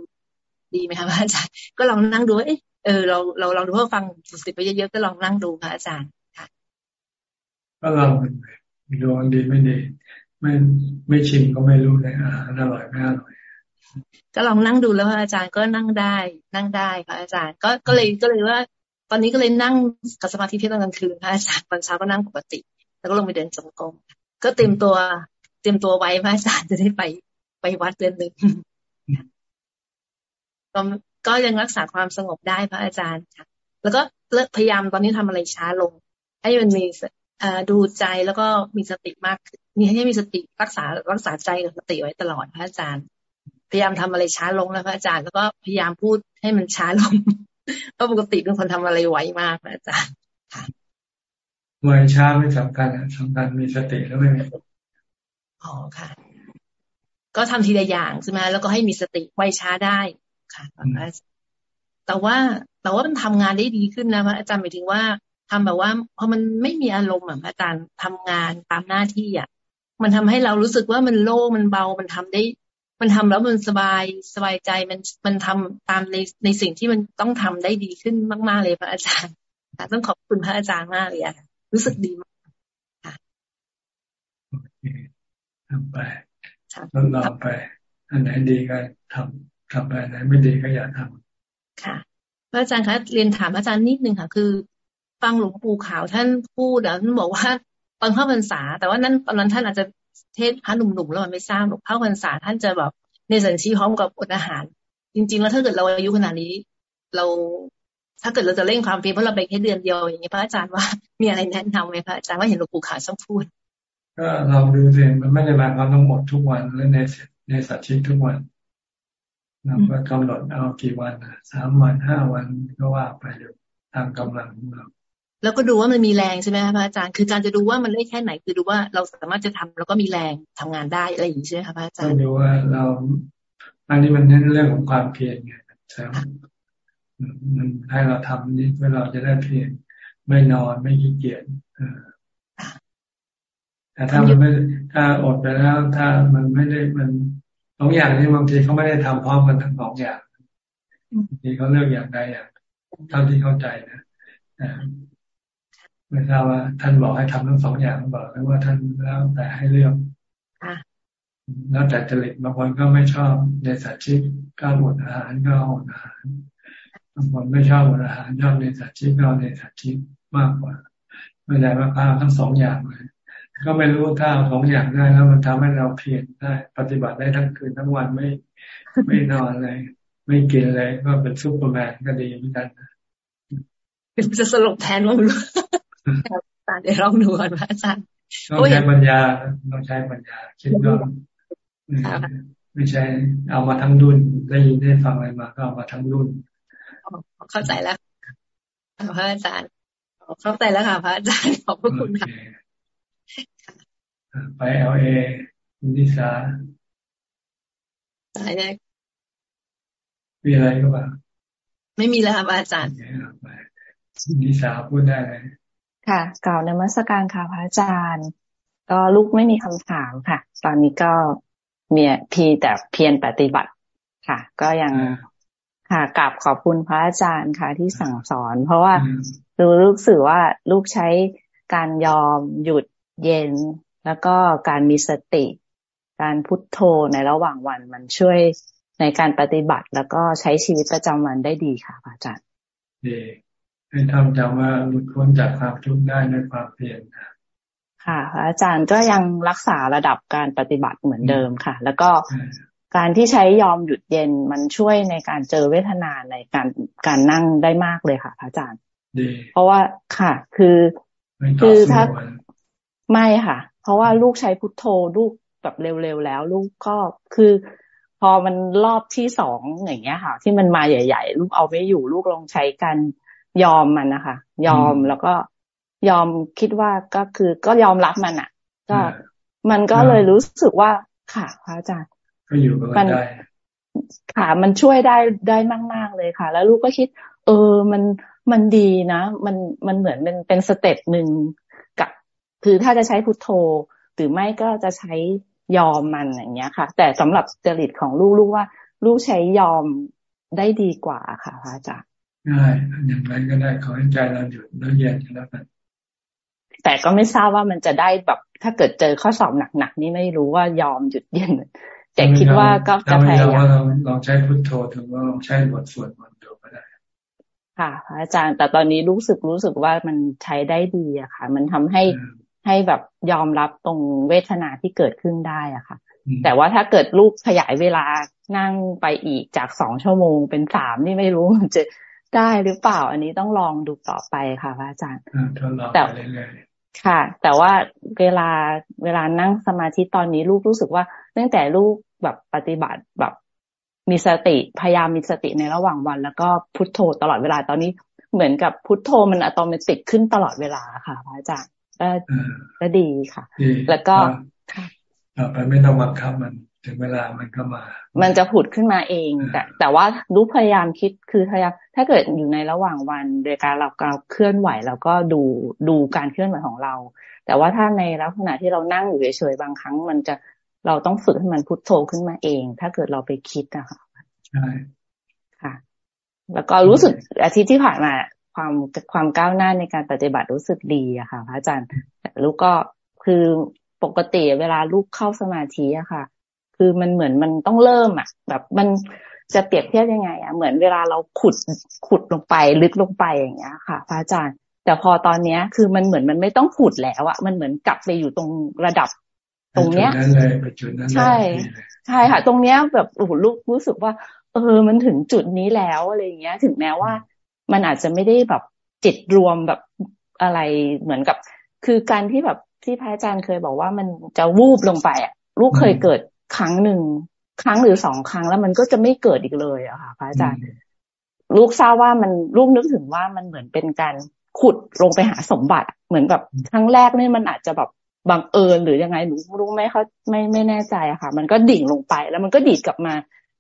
ดีไหมคะพระอาจารย์ก็ลองนั่งดูเออเออเราเราลองดูเพื่อฟังสุดไปเยอะๆก็ลองนั่งดูค่ะอาจารย์ค่ะ ก็ลองดูดีไม่ดี ไม่ไม่ชิมก็ไม่รู้เลยอ่าอร่อยไม่อร่อยก็ลองนั่งดูแล้วพระอาจารย์ก็นั่งได้ นั่งได้พระอาจารย์ ก็ก็เลยก็เลยว่า ตอนนี้ก็เลยนั่งกับสมาธิเพียงตอนกลางคืนพระอาจารย์ตอนเช้าก็นั่งปกติ แล้วก็ลงไปเดินจงกรมก็เตรียมตัวเตรียมตัวไว้พระอาจารย์จะได้ไปไปวัดเดือนหนึ่งก็ก็ยังรักษาความสงบได้พระอาจารย์ค่ะ แล้วก็เลิกพยายามตอนนี้ทำอะไรช้าลง ให้มันมี ดูใจแล้วก็มีสติมากมีให้มีสติรักษารักษาใจกับสติไว้ตลอดพระอาจารย์ พยายามทำอะไรช้าลงแล้วพระอาจารย์แล้วก็พยายามพูดให้มันช้าลงเพราะปกติเป็นคนทำอะไรไวมากพระอาจารย์ไวช้าไม่สำคัญสำคัญมีสติแล้วไม่มีอ๋อค่ะ ก็ทำทีละอย่างใช่ไหมแล้วก็ให้มีสติไวช้าได้ค่ะแต่ว่าแต่ว่ามันทำงานได้ดีขึ้นนะพระอาจารย์หมายถึงว่า ทำแบบว่าพอมันไม่มีอารมณ์อะอาจารย์ทำงานตามหน้าที่อะมันทำให้เรารู้สึกว่ามันโล่งมันเบามันทำได้ มันทำแล้วมันสบายสบายใจมันมันทำตามในในสิ่งที่มันต้องทำได้ดีขึ้นมาก ๆ เลยพระอาจารย์ต้องขอบคุณพระอาจารย์มากเลยอะรู้สึกดีมากค่ะโอเคทำไปทดลองไป อันไหนดีก็ทำทำไปอันไหนไม่ดีก็อย่าทำค่ะพระอาจารย์คะเรียนถามอาจารย์นิดนึงค่ะ คือ ฟังหลวงปู่ขาวท่านพูดแล้วท่านบอกว่าตอนเข้าพรรษา แต่ว่านั้นตอนนั้นท่านอาจจะเทศพระหนุ่มๆแล้วมันไม่ทราบหรอกเข้าพรรษาท่านจะแบบในสัญชีพร้อมกับอดอาหาร จริง ๆ แล้วถ้าเกิดเราอายุขนาดนี้ เราถ้าเกิดเราจะเร่งความเพียรเพราะเราไปแค่เดือนเดียวอย่างนี้พระอาจารย์ว่ามีอะไรแนะนำไหมพระอาจารย์ว่าเห็นหลวงปู่ขาวชอบพูดก็เราดูสิมันไม่ได้หมายความต้องหมดทุกวันและในในสัจชิทุกวันเราก็กำหนดเอากี่วันสามวันห้าวันก็ว่าไปอยู่ตามกำลังของเรา แล้วก็ดูว่ามันมีแรงใช่ไหมคะพระอาจารย์ คือการจะดูว่ามันเล็กแค่ไหน คือดูว่าเราสามารถจะทำแล้วก็มีแรงทำงานได้อะไรอย่างนี้ใช่ไหมคะพระอาจารย์ดูว่าเราอันนี้มันเน้นเรื่องของความเพียรไงใช่ไหมมันให้เราทำนี่เพื่อเราจะได้เพียรไม่นอนไม่ขี้เกียจแต่ถ้ามันไม่ถ้าอดไปแล้ว ถ้ามันไม่ได้มันสองอย่างนี้บางทีเขาไม่ได้ทำพร้อมกันทั้งสองอย่างบางทีเขาเลือกอย่างใดอย่างเท่าที่เข้าใจนะ ไม่ทราบว่า ท่านบอกให้ทำทั้งสองอย่างบอกไหมว่าท่านแล้วแต่ให้เลือกแล้วแต่จริตบางคนก็ไม่ชอบในสัตว์ชิกก็อดอาหารก็อดอาหารบางคนไม่ชอบอดอาหารชอบในสัตว์ชิกก็ในสัตว์ชิกมากกว่า ไม่ได้ว่าพาทั้งสองอย่างเลยก็ไม่รู้ถ้าสองอย่างได้แล้วมันทำให้เราเพียรได้ ปฏิบัติได้ทั้งคืนทั้งวันไม่ไม่นอนเลยไม่กินเลยก็เป็นซุปเปอร์แมนก็ดีเหมือนกันจะสรุปแทนว่าไม่รู้ ตาเดี๋ยวลองดูก่อนพระอาจารย์ต้องใช้ปัญญาต้องใช้ปัญญาคิดว่าไม่ใช่เอามาทั้งรุ่นได้ยินได้ฟังอะไรมาก็เอามาทั้งรุ่นเข้าใจแล้วพระอาจารย์เข้าใจแล้วค่ะพระอาจารย์ขอบพระคุณค่ะไปเอลเอนิสาตายได้มีอะไรก็บ้างไม่มีแล้วค่ะอาจารย์นิสาพูดได้เลย ค่ะกล่าวนมัสการค่ะพระอาจารย์ ก็ลูกไม่มีคำถามค่ะ ตอนนี้ก็มีพีแต่เพียรปฏิบัติค่ะ ก็ยังค่ะกราบขอบคุณพระอาจารย์ค่ะที่สั่งสอน เพราะว่าดูรู้สึกว่าลูกใช้การยอมหยุดเย็น แล้วก็การมีสติ การพุทโธในระหว่างวันมันช่วยในการปฏิบัติแล้วก็ใช้ชีวิตประจำวันได้ดีค่ะพระอาจารย์ดี ให้ทำจำว่าหลุดพ้นจากความทุกข์ได้ด้วยความเพียรค่ะพระอาจารย์ก็ยังรักษาระดับการปฏิบัติเหมือนเดิมค่ะ แล้วก็การที่ใช้ยอมหยุดเย็นมันช่วยในการเจอเวทนาในการการนั่งได้มากเลยค่ะพระอาจารย์เพราะว่าค่ะ คือคือถ้าไม่ค่ะ เพราะว่าลูกใช้พุทโธลูกแบบเร็วๆแล้ว ลูกก็คือ พอมันรอบที่สองอย่างเงี้ยค่ะ ที่มันมาใหญ่ ๆ ลูกเอาไม่อยู่ลูกลองใช้การ ยอมมันนะคะยอมแล้วก็ยอมคิดว่าก็คือก็ยอมรับมันอะ ก็มันก็เลยรู้สึกว่าค่ะพระอาจารย์ก็อยู่กับมันได้ค่ะมันช่วยได้ได้มาก ๆ เลยค่ะ แล้วลูกก็คิด เออมันมันดีนะ มันมันเหมือนเป็นเป็นสเต็ปหนึ่งกับ คือถ้าจะใช้พุทโธ หรือไม่ก็จะใช้ยอมมันอย่างเงี้ยค่ะ แต่สำหรับจริตของลูกลูกว่า ลูกใช้ยอมได้ดีกว่าค่ะพระอาจารย์ ได้อย่างไรก็ได้ขอให้ใจเราหยุดแล้วเย็นแล้วกันแต่ก็ไม่ทราบว่ามันจะได้แบบ ถ้าเกิดเจอข้อสอบหนักๆนี่ไม่รู้ว่ายอมหยุดเย็นแต่คิดว่าก็จะพยายามลองใช้พุทโธถึงว่าลองใช้บทสวดมนต์ดูก็ได้ ค่ะพระอาจารย์แต่ตอนนี้รู้สึกรู้สึกว่ามันใช้ได้ดีอะค่ะ มันทำให้ให้แบบยอมรับตรงเวทนาที่เกิดขึ้นได้อะค่ะ แต่ว่าถ้าเกิดลูกขยายเวลานั่งไปอีกจากสองชั่วโมงเป็นสามนี่ไม่รู้มันจะ ได้หรือเปล่า อันนี้ต้องลองดูต่อไปค่ะพระอาจารย์แต่ค่ะ แต่ว่าเวลาเวลานั่งสมาธิตอนนี้ลูกรู้สึกว่าตั้งแต่ลูกแบบปฏิบัติแบบมีสติพยายามมีสติในระหว่างวัน แล้วก็พุทโธตลอดเวลาตอนนี้เหมือนกับพุทโธมันอัตโนมัติขึ้นตลอดเวลาค่ะพระอาจารย์ก็ก็ดีค่ะ แล้วก็ต่อไปไม่ต้องบังคับมัน ถึงเวลามันก็มา มันจะผุดขึ้นมาเอง แต่แต่ว่ารู้พยายามคิดคือพยายามถ้าเกิดอยู่ในระหว่างวัน โดยการเราการเคลื่อนไหวเราก็ดูดูการเคลื่อนไหวของเรา แต่ว่าถ้าในลักษณะที่เรานั่งอยู่เฉยๆบางครั้ง มันจะเราต้องฝึกให้มันพุทโธขึ้นมาเอง ถ้าเกิดเราไปคิดนะคะใช่ค่ะ แล้วก็รู้สึกอาทิตย์ที่ผ่านมาความความก้าวหน้าในการปฏิบัติรู้สึกดีอะค่ะ พระอาจารย์ลูกก็คือปกติเวลาลูกเข้าสมาธิอะค่ะ คือมันเหมือนมันต้องเริ่มอะ แบบมันจะเปรียบเทียบยังไง อะ เหมือนเวลาเราขุดขุดลงไปลึกลงไปอย่างเงี้ยค่ะพระอาจารย์ แต่พอตอนเนี้ย คือมันเหมือนมันไม่ต้องขุดแล้วอะมันเหมือนกลับไปอยู่ตรงระดับ ตรงเนี้ยใช่ใช่ค่ะ ตรงเนี้ยแบบโอ้โหลูกรู้สึกว่า เออมันถึงจุดนี้แล้วอะไรเงี้ย ถึงแม้ว่า มันอาจจะไม่ได้แบบจิตรวมแบบอะไรเหมือนกับ คือการที่แบบที่พระอาจารย์เคยบอกว่ามันจะวูบลงไปอะลูกเคยเกิด ครั้งหนึ่งครั้งหรือสองครั้งแล้วมันก็จะไม่เกิดอีกเลยอะค่ะพระอาจารย์ลูกทราบว่ามันลูกนึกถึงว่ามันเหมือนเป็นการขุดลงไปหาสมบัติ เหมือนแบบครั้งแรกนี่มันอาจจะแบบบังเอิญหรือยังไงหนูรู้ไหมเขาไม่ไม่แน่ใจอะค่ะ มันก็ดิ่งลงไปแล้วมันก็ดีดกลับมา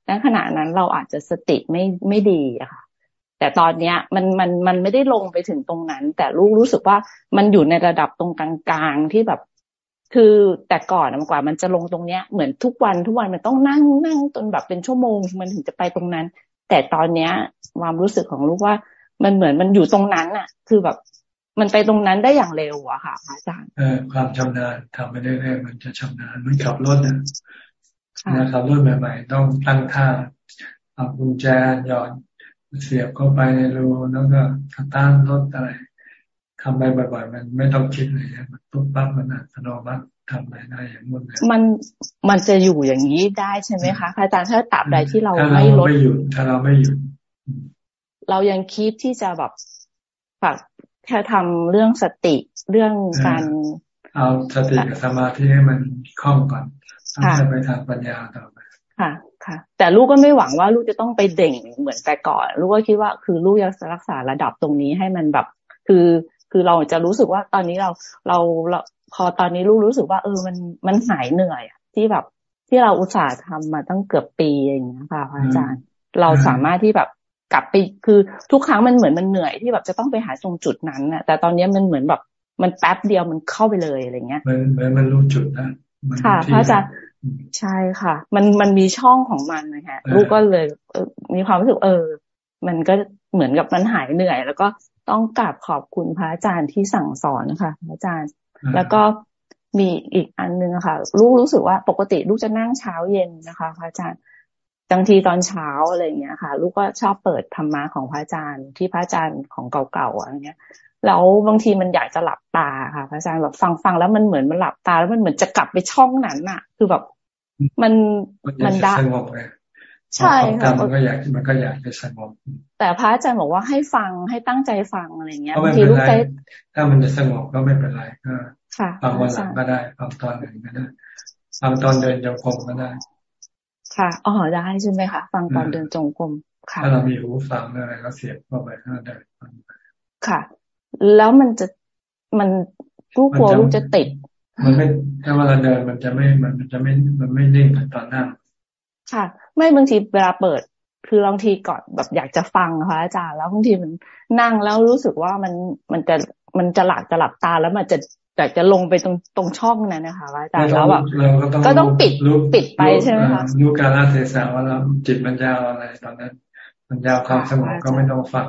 ในขณะนั้นเราอาจจะสติไม่ไม่ดีอะค่ะ แต่ตอนเนี้ยมันมันมันไม่ได้ลงไปถึงตรงนั้น แต่ลูกรู้สึกว่ามันอยู่ในระดับตรงกลางๆที่แบบ คือแต่ก่อนมันกว่ามันจะลงตรงเนี้ยเหมือนทุกวันทุกวันมันต้องนั่งนั่งจนแบบเป็นชั่วโมง มันถึงจะไปตรงนั้น แต่ตอนเนี้ย ความรู้สึกของลูกว่า มันเหมือนมันอยู่ตรงนั้นอะคือแบบมันไปตรงนั้นได้อย่างเร็วอะค่ะ อาจารย์เออความชำนาญทำไปเรื่อยๆมันจะชำนาญมันขับรถนะนะขับรถใหม่ ๆ ต้องตั้งท่าเอากุญแจหย่อนเสียบเข้าไปในรูแล้วก็ตั้งรถอะไร ทำไปบ่อยๆ มันไม่ต้องคิดเลยมันปุ๊บปั๊บมันอัตโนมัติทำไปได้อย่างมุ่นมันมันจะอยู่อย่างนี้ได้ใช่ไหมคะอาจารย์ถ้าตับใดที่เราไม่ลดไม่หยุดถ้าเราไม่หยุดเรายังคิดที่จะแบบฝากแค่ทำเรื่องสติเรื่องการ เอาสติกับสมาธิให้มันคล่องก่อนถ้าจะไปทางปัญญาต่อไปค่ะ ค่ะ แต่ลูกก็ไม่หวังว่าลูกจะต้องไปเด่งเหมือนแต่ก่อน ลูกก็คิดว่าคือลูกจะรักษาระดับตรงนี้ให้มันแบบ คือ คือเราจะรู้สึกว่าตอนนี้เราเราเราพอตอนนี้ลูกรู้สึกว่า เออมันมันหายเหนื่อยที่แบบที่เราอุตส่าห์ทำมาตั้งเกือบปีอย่างเงี้ยค่ะพระอาจารย์ เราสามารถที่แบบกลับไปคือทุกครั้งมันเหมือนมันเหนื่อยที่แบบจะต้องไปหาตรงจุดนั้นน่ะแต่ตอนนี้มันเหมือนแบบมันแป๊บเดียวมันเข้าไปเลยอะไรเงี้ยมันมันมันรู้จุดนะค่ะพระอาจารย์ใช่ค่ะ มันมันมีช่องของมันนะคะลูกก็เลยมีความรู้สึกเออ มันก็เหมือนกับมันหายเหนื่อย แล้วก็ ต้องกราบขอบคุณพระอาจารย์ที่สั่งสอนนะคะพระอาจารย์ แล้วก็มีอีกอันนึงค่ะลูกรู้สึกว่าปกติลูกจะนั่งเช้าเย็นนะคะพระอาจารย์บางทีตอนเช้าอะไรเงี้ยค่ะ ลูกก็ชอบเปิดธรรมะของพระอาจารย์ ที่พระอาจารย์ของเก่าๆอะไรเงี้ยแล้วบางทีมันอยากจะหลับตาค่ะพระอาจารย์แบบฟังฟังแล้วมันเหมือนมันหลับตา แล้วมันเหมือนจะกลับไปช่องนั้นน่ะ คือแบบมันมันได้สงบเลย ใช่ค่ะมันก็อยากมันก็อยากจะสงบ แต่พระอาจารย์บอกว่าให้ฟังให้ตั้งใจฟังอะไรเงี้ยบางทีลูกเฟซถ้ามันจะสงบก็ไม่เป็นไรก็ฟังวันหลังก็ได้ฟังตอนหนึ่งก็ได้ฟังตอนเดินจงกรมก็ได้ ค่ะอ๋อได้ใช่ไหมคะฟังตอนเดินจงกรมค่ะถ้าเรามีหูฟังอะไรก็เสียบเข้าไปก็ได้ฟังค่ะ แล้วมันจะมันลูกกลัวลูกจะติด มันไม่ถ้าเวลาเดินมันจะไม่มันจะไม่มันไม่นิ่งตอนนั่งค่ะ ไม่บางทีเวลาเปิด คือบางทีก่อนแบบอยากจะฟังค่ะอาจารย์แล้วบางทีมันนั่งแล้วรู้สึกว่ามันมันจะมันจะหลับจะหลับตาแล้วมันจะแต่จะลงไปตรงตรงช่องนั้นนะคะอาจารย์แล้วแบบก็ต้องปิดปิดไปใช่ไหมคะรู้การละเทศะว่าเราจิตมันยาวอะไรตอนนั้น มันยาวความสงบก็ไม่ต้องฟัง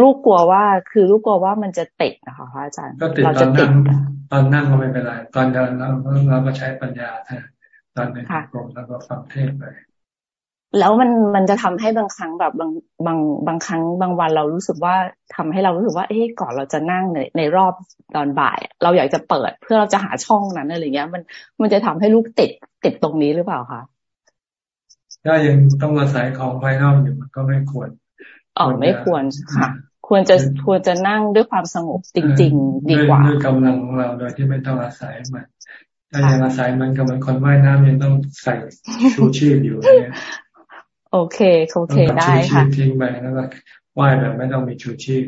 ลูกกลัวว่าคือลูกกลัวว่ามันจะติดนะคะอาจารย์ก็ติดตอนนั่งตอนนั่งก็ไม่เป็นไร ตอนเดินเราเราก็ใช้ปัญญาแทน ตอนในกรมแล้วก็ฟังเทศไปแล้วมันมันจะทำให้บางครั้งแบบบางบางบางครั้งบางวันเรารู้สึกว่าทำให้เรารู้สึกว่าเอ๊ะก่อนเราจะนั่งในในรอบตอนบ่าย เราอยากจะเปิดเพื่อเราจะหาช่องนั้นอะไรเงี้ย มันมันจะทำให้ลูกติดติดตรงนี้หรือเปล่าคะถ้ายังต้องอาศัยของภายนอกอยู่มันก็ไม่ควรอ๋อไม่ควรค่ะ ควรจะควรจะนั่งด้วยความสงบจริง ๆ ดีกว่าด้วยกำลังของเราโดยที่ไม่ต้องอาศัยมัน ถ้ายังอาศัยมันก็เหมือนคนว่ายน้ำยังต้องใส่ชูชีพอยู่เนี่ยโอเคโอเคได้ค่ะทิ้งไปแล้วก็ว่ายแบบไม่ต้องมีชูชีพ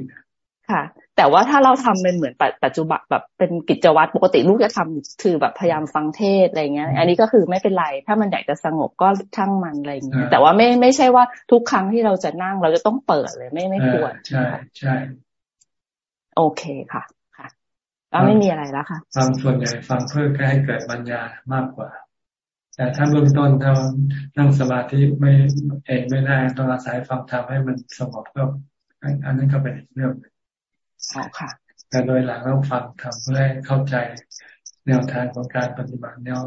ค่ะ แต่ว่าถ้าเราทำเป็นเหมือนปัจจุบันแบบเป็นกิจวัตรปกติลูกจะทำคือแบบพยายามฟังเทศอะไรเงี้ย อันนี้ก็คือไม่เป็นไร ถ้ามันอยากจะสงบก็ช่างมันอะไรเงี้ยแต่ว่าไม่ไม่ใช่ว่าทุกครั้งที่เราจะนั่งเราจะต้องเปิดเลยไม่ไม่ควรใช่ใช่โอเคค่ะค่ะ ก็ไม่มีอะไรแล้วค่ะฟังส่วนใหญ่ฟังเพื่อให้เกิดปัญญามากกว่า แต่ถ้าเบื้องต้นถ้านั่งสมาธิไม่เองไม่ได้ต้องอาศัยฟังธรรมให้มันสงบก็อันนั้นก็เป็นอีกเรื่องอ๋อค่ะ แต่โดยหลังต้องฟังธรรมเพื่อให้เข้าใจแนวทางของการปฏิบัติแนว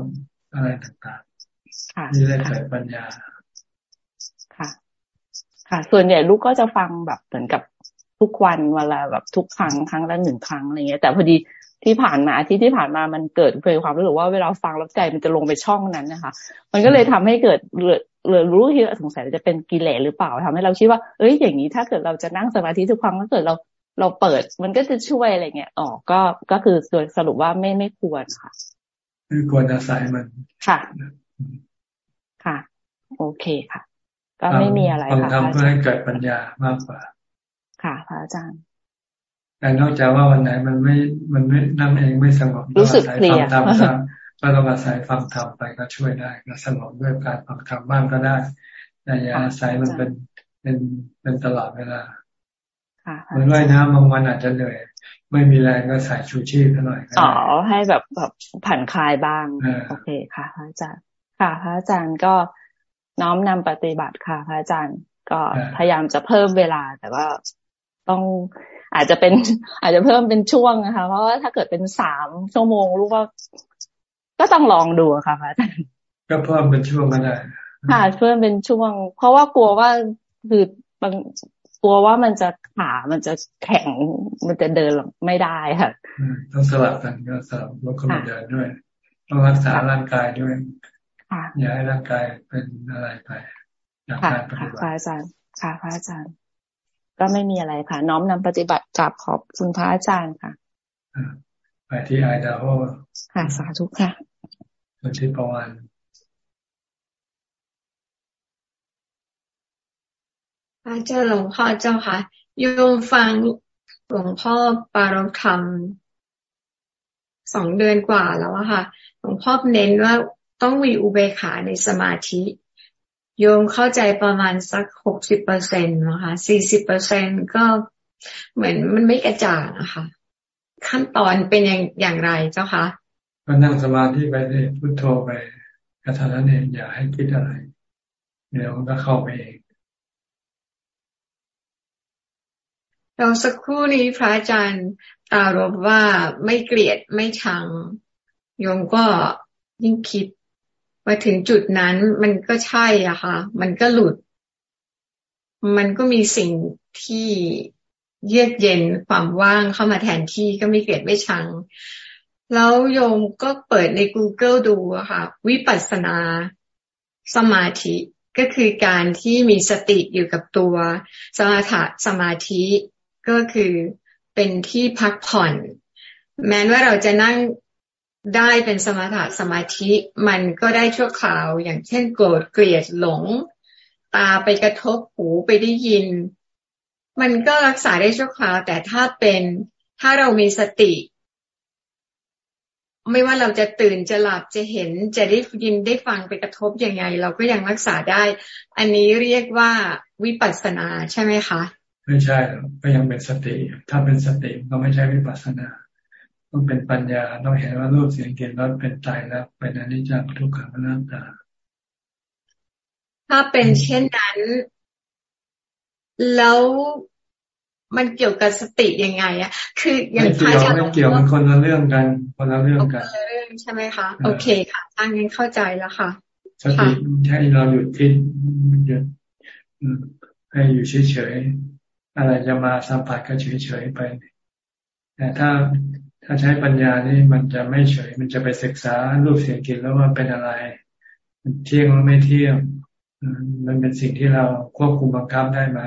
อะไรต่างๆนี่ได้เกิดปัญญาค่ะ ค่ะ ส่วนใหญ่ลูกก็จะฟังแบบเหมือนกับ ทุกวันเวลาแบบทุกครั้งครั้งละหนึ่งครั้งอะไรเงี้ยแต่พอดีที่ผ่านมาที่ที่ผ่านมามันเกิดเกิดความรู้สึกว่าเวลาฟังแล้วใจมันจะลงไปช่องนั้นนะคะ มันก็เลยทำให้เกิดเรือรู้ที่สงสัยจะเป็นกิเลสหรือเปล่าทำให้เราคิดว่าเอ้ยอย่างนี้ถ้าเกิดเราจะนั่งสมาธิทุกครั้งถ้าเกิดเราเราเปิด มันก็จะช่วยอะไรเงี้ยอ๋อก็ก็คือโดยสรุปว่าไม่ไม่ควรค่ะไม่ควรอาศัยมันค่ะ ค่ะ โอเคค่ะ ก็ไม่มีอะไรค่ะทำเพื่อให้เกิดปัญญามากกว่า ค่ะ พระอาจารย์ แต่นอกจากว่าวันไหนมันไม่มันไม่นั่งเองไม่สงบรู้สึกเคลียร์ก็ต้องอาศัยฟังธรรมไปก็ช่วยได้ก็สงบด้วยการฟังธรรมบ้างก็ได้แต่อย่าอาศัยมันเป็นเป็นเป็นตลอดเวลาเหมือนว่ายน้ำบางวันอาจจะเหนื่อยไม่มีแรงก็ใส่ชูชีพหน่อยอ๋อให้แบบแบบผ่อนคลายบ้างโอเคค่ะพระอาจารย์ค่ะพระอาจารย์ก็น้อมนำปฏิบัติค่ะพระอาจารย์ ก็พยายามจะเพิ่มเวลาแต่ว่า ต้องอาจจะเป็นอาจจะเพิ่มเป็นช่วงนะคะ เพราะว่าถ้าเกิดเป็นสามชั่วโมงลูกว่าก็ต้องลองดูค่ะพระอาจารย์ก็เพิ่มเป็นช่วงก็ได้ค่ะเพิ่มเป็นช่วง เพราะว่ากลัวว่าคือบางกลัวว่ามันจะขา มันจะแข็ง มันจะเดินไม่ได้ค่ะต้องสลับกันก็สลับลดความเดินด้วยต้องรักษาร่างกายด้วยอย่าให้ร่างกายเป็นอะไรไปจากการปฏิบัติค่ะพระอาจารย์ค่ะพระอาจารย์ ก็ไม่มีอะไรค่ะ น้อมนำปฏิบัติกราบขอบคุณพระอาจารย์ค่ะไปที่ไอดาโฮค่ะสาธุค่ะส่วนที่ประวันอาจารย์หลวงพ่อเจ้าค่ะโยมฟังหลวงพ่อปารธรรมสองเดือนกว่าแล้วอะค่ะ หลวงพ่อเน้นว่าต้องมีอุเบกขาในสมาธิ โยมเข้าใจประมาณสักหกสิบเปอร์เซ็นต์นะคะสี่สิบเปอร์เซ็นก็เหมือนมันไม่กระจ่างนะคะขั้นตอนเป็นอย่างอย่างไรเจ้าคะก็นั่งสมาธิไปเลยพุทโธไปกระทำนั้นเองอย่าให้คิดอะไร เดี๋ยวมันก็เข้าไปเองเราสักครู่นี้พระอาจารย์ตารบว่าไม่เกลียดไม่ชังโยมก็ยิ่งคิดไป มาถึงจุดนั้นมันก็ใช่อะค่ะ มันก็หลุด มันก็มีสิ่งที่เยือกเย็นความว่างเข้ามาแทนที่ก็ไม่เกลียดไม่ชัง แล้วโยมก็เปิดใน Google ดูอะค่ะ วิปัสสนาสมาธิก็คือการที่มีสติอยู่กับตัวสมาถะสมาธิก็คือเป็นที่พักผ่อน แม้ว่าเราจะนั่ง ได้เป็นสมาถะสมาธิมันก็ได้ชั่วคราว อย่างเช่นโกรธเกลียดหลง ตาไปกระทบหูไปได้ยิน มันก็รักษาได้ชั่วคราว แต่ถ้าเป็นถ้าเรามีสติ ไม่ว่าเราจะตื่นจะหลับจะเห็นจะได้ยินได้ฟังไปกระทบยังไง เราก็ยังรักษาได้ อันนี้เรียกว่าวิปัสสนาใช่ไหมคะ ไม่ใช่ก็ยังเป็นสติ ถ้าเป็นสติก็ไม่ใช่วิปัสสนา ต้องเป็นปัญญาต้องเห็นว่ารูปเสียงกลิ่นรสเป็นตายแล้วเป็นอนิจจังทุกขังอนัตตา ถ้าเป็นเช่นนั้น แล้วมันเกี่ยวกับสติยังไงอะคืออย่างพระอาจารย์ไม่เกี่ยวมันคนละเรื่องกัน คนละเรื่องกันคนละเรื่องใช่ไหมคะ โอเคค่ะทางนี้เข้าใจแล้วค่ะ สติให้เราหยุดคิดหยุดให้อยู่เฉยๆอะไรจะมาสัมผัสก็เฉยๆไป แต่ถ้า ถ้าใช้ปัญญานี่มันจะไม่เฉย มันจะไปศึกษารูปเสียงกลิ่นแล้วว่าเป็นอะไร มันเที่ยงหรือไม่เที่ยง มันเป็นสิ่งที่เราควบคุมบังคับได้ไหม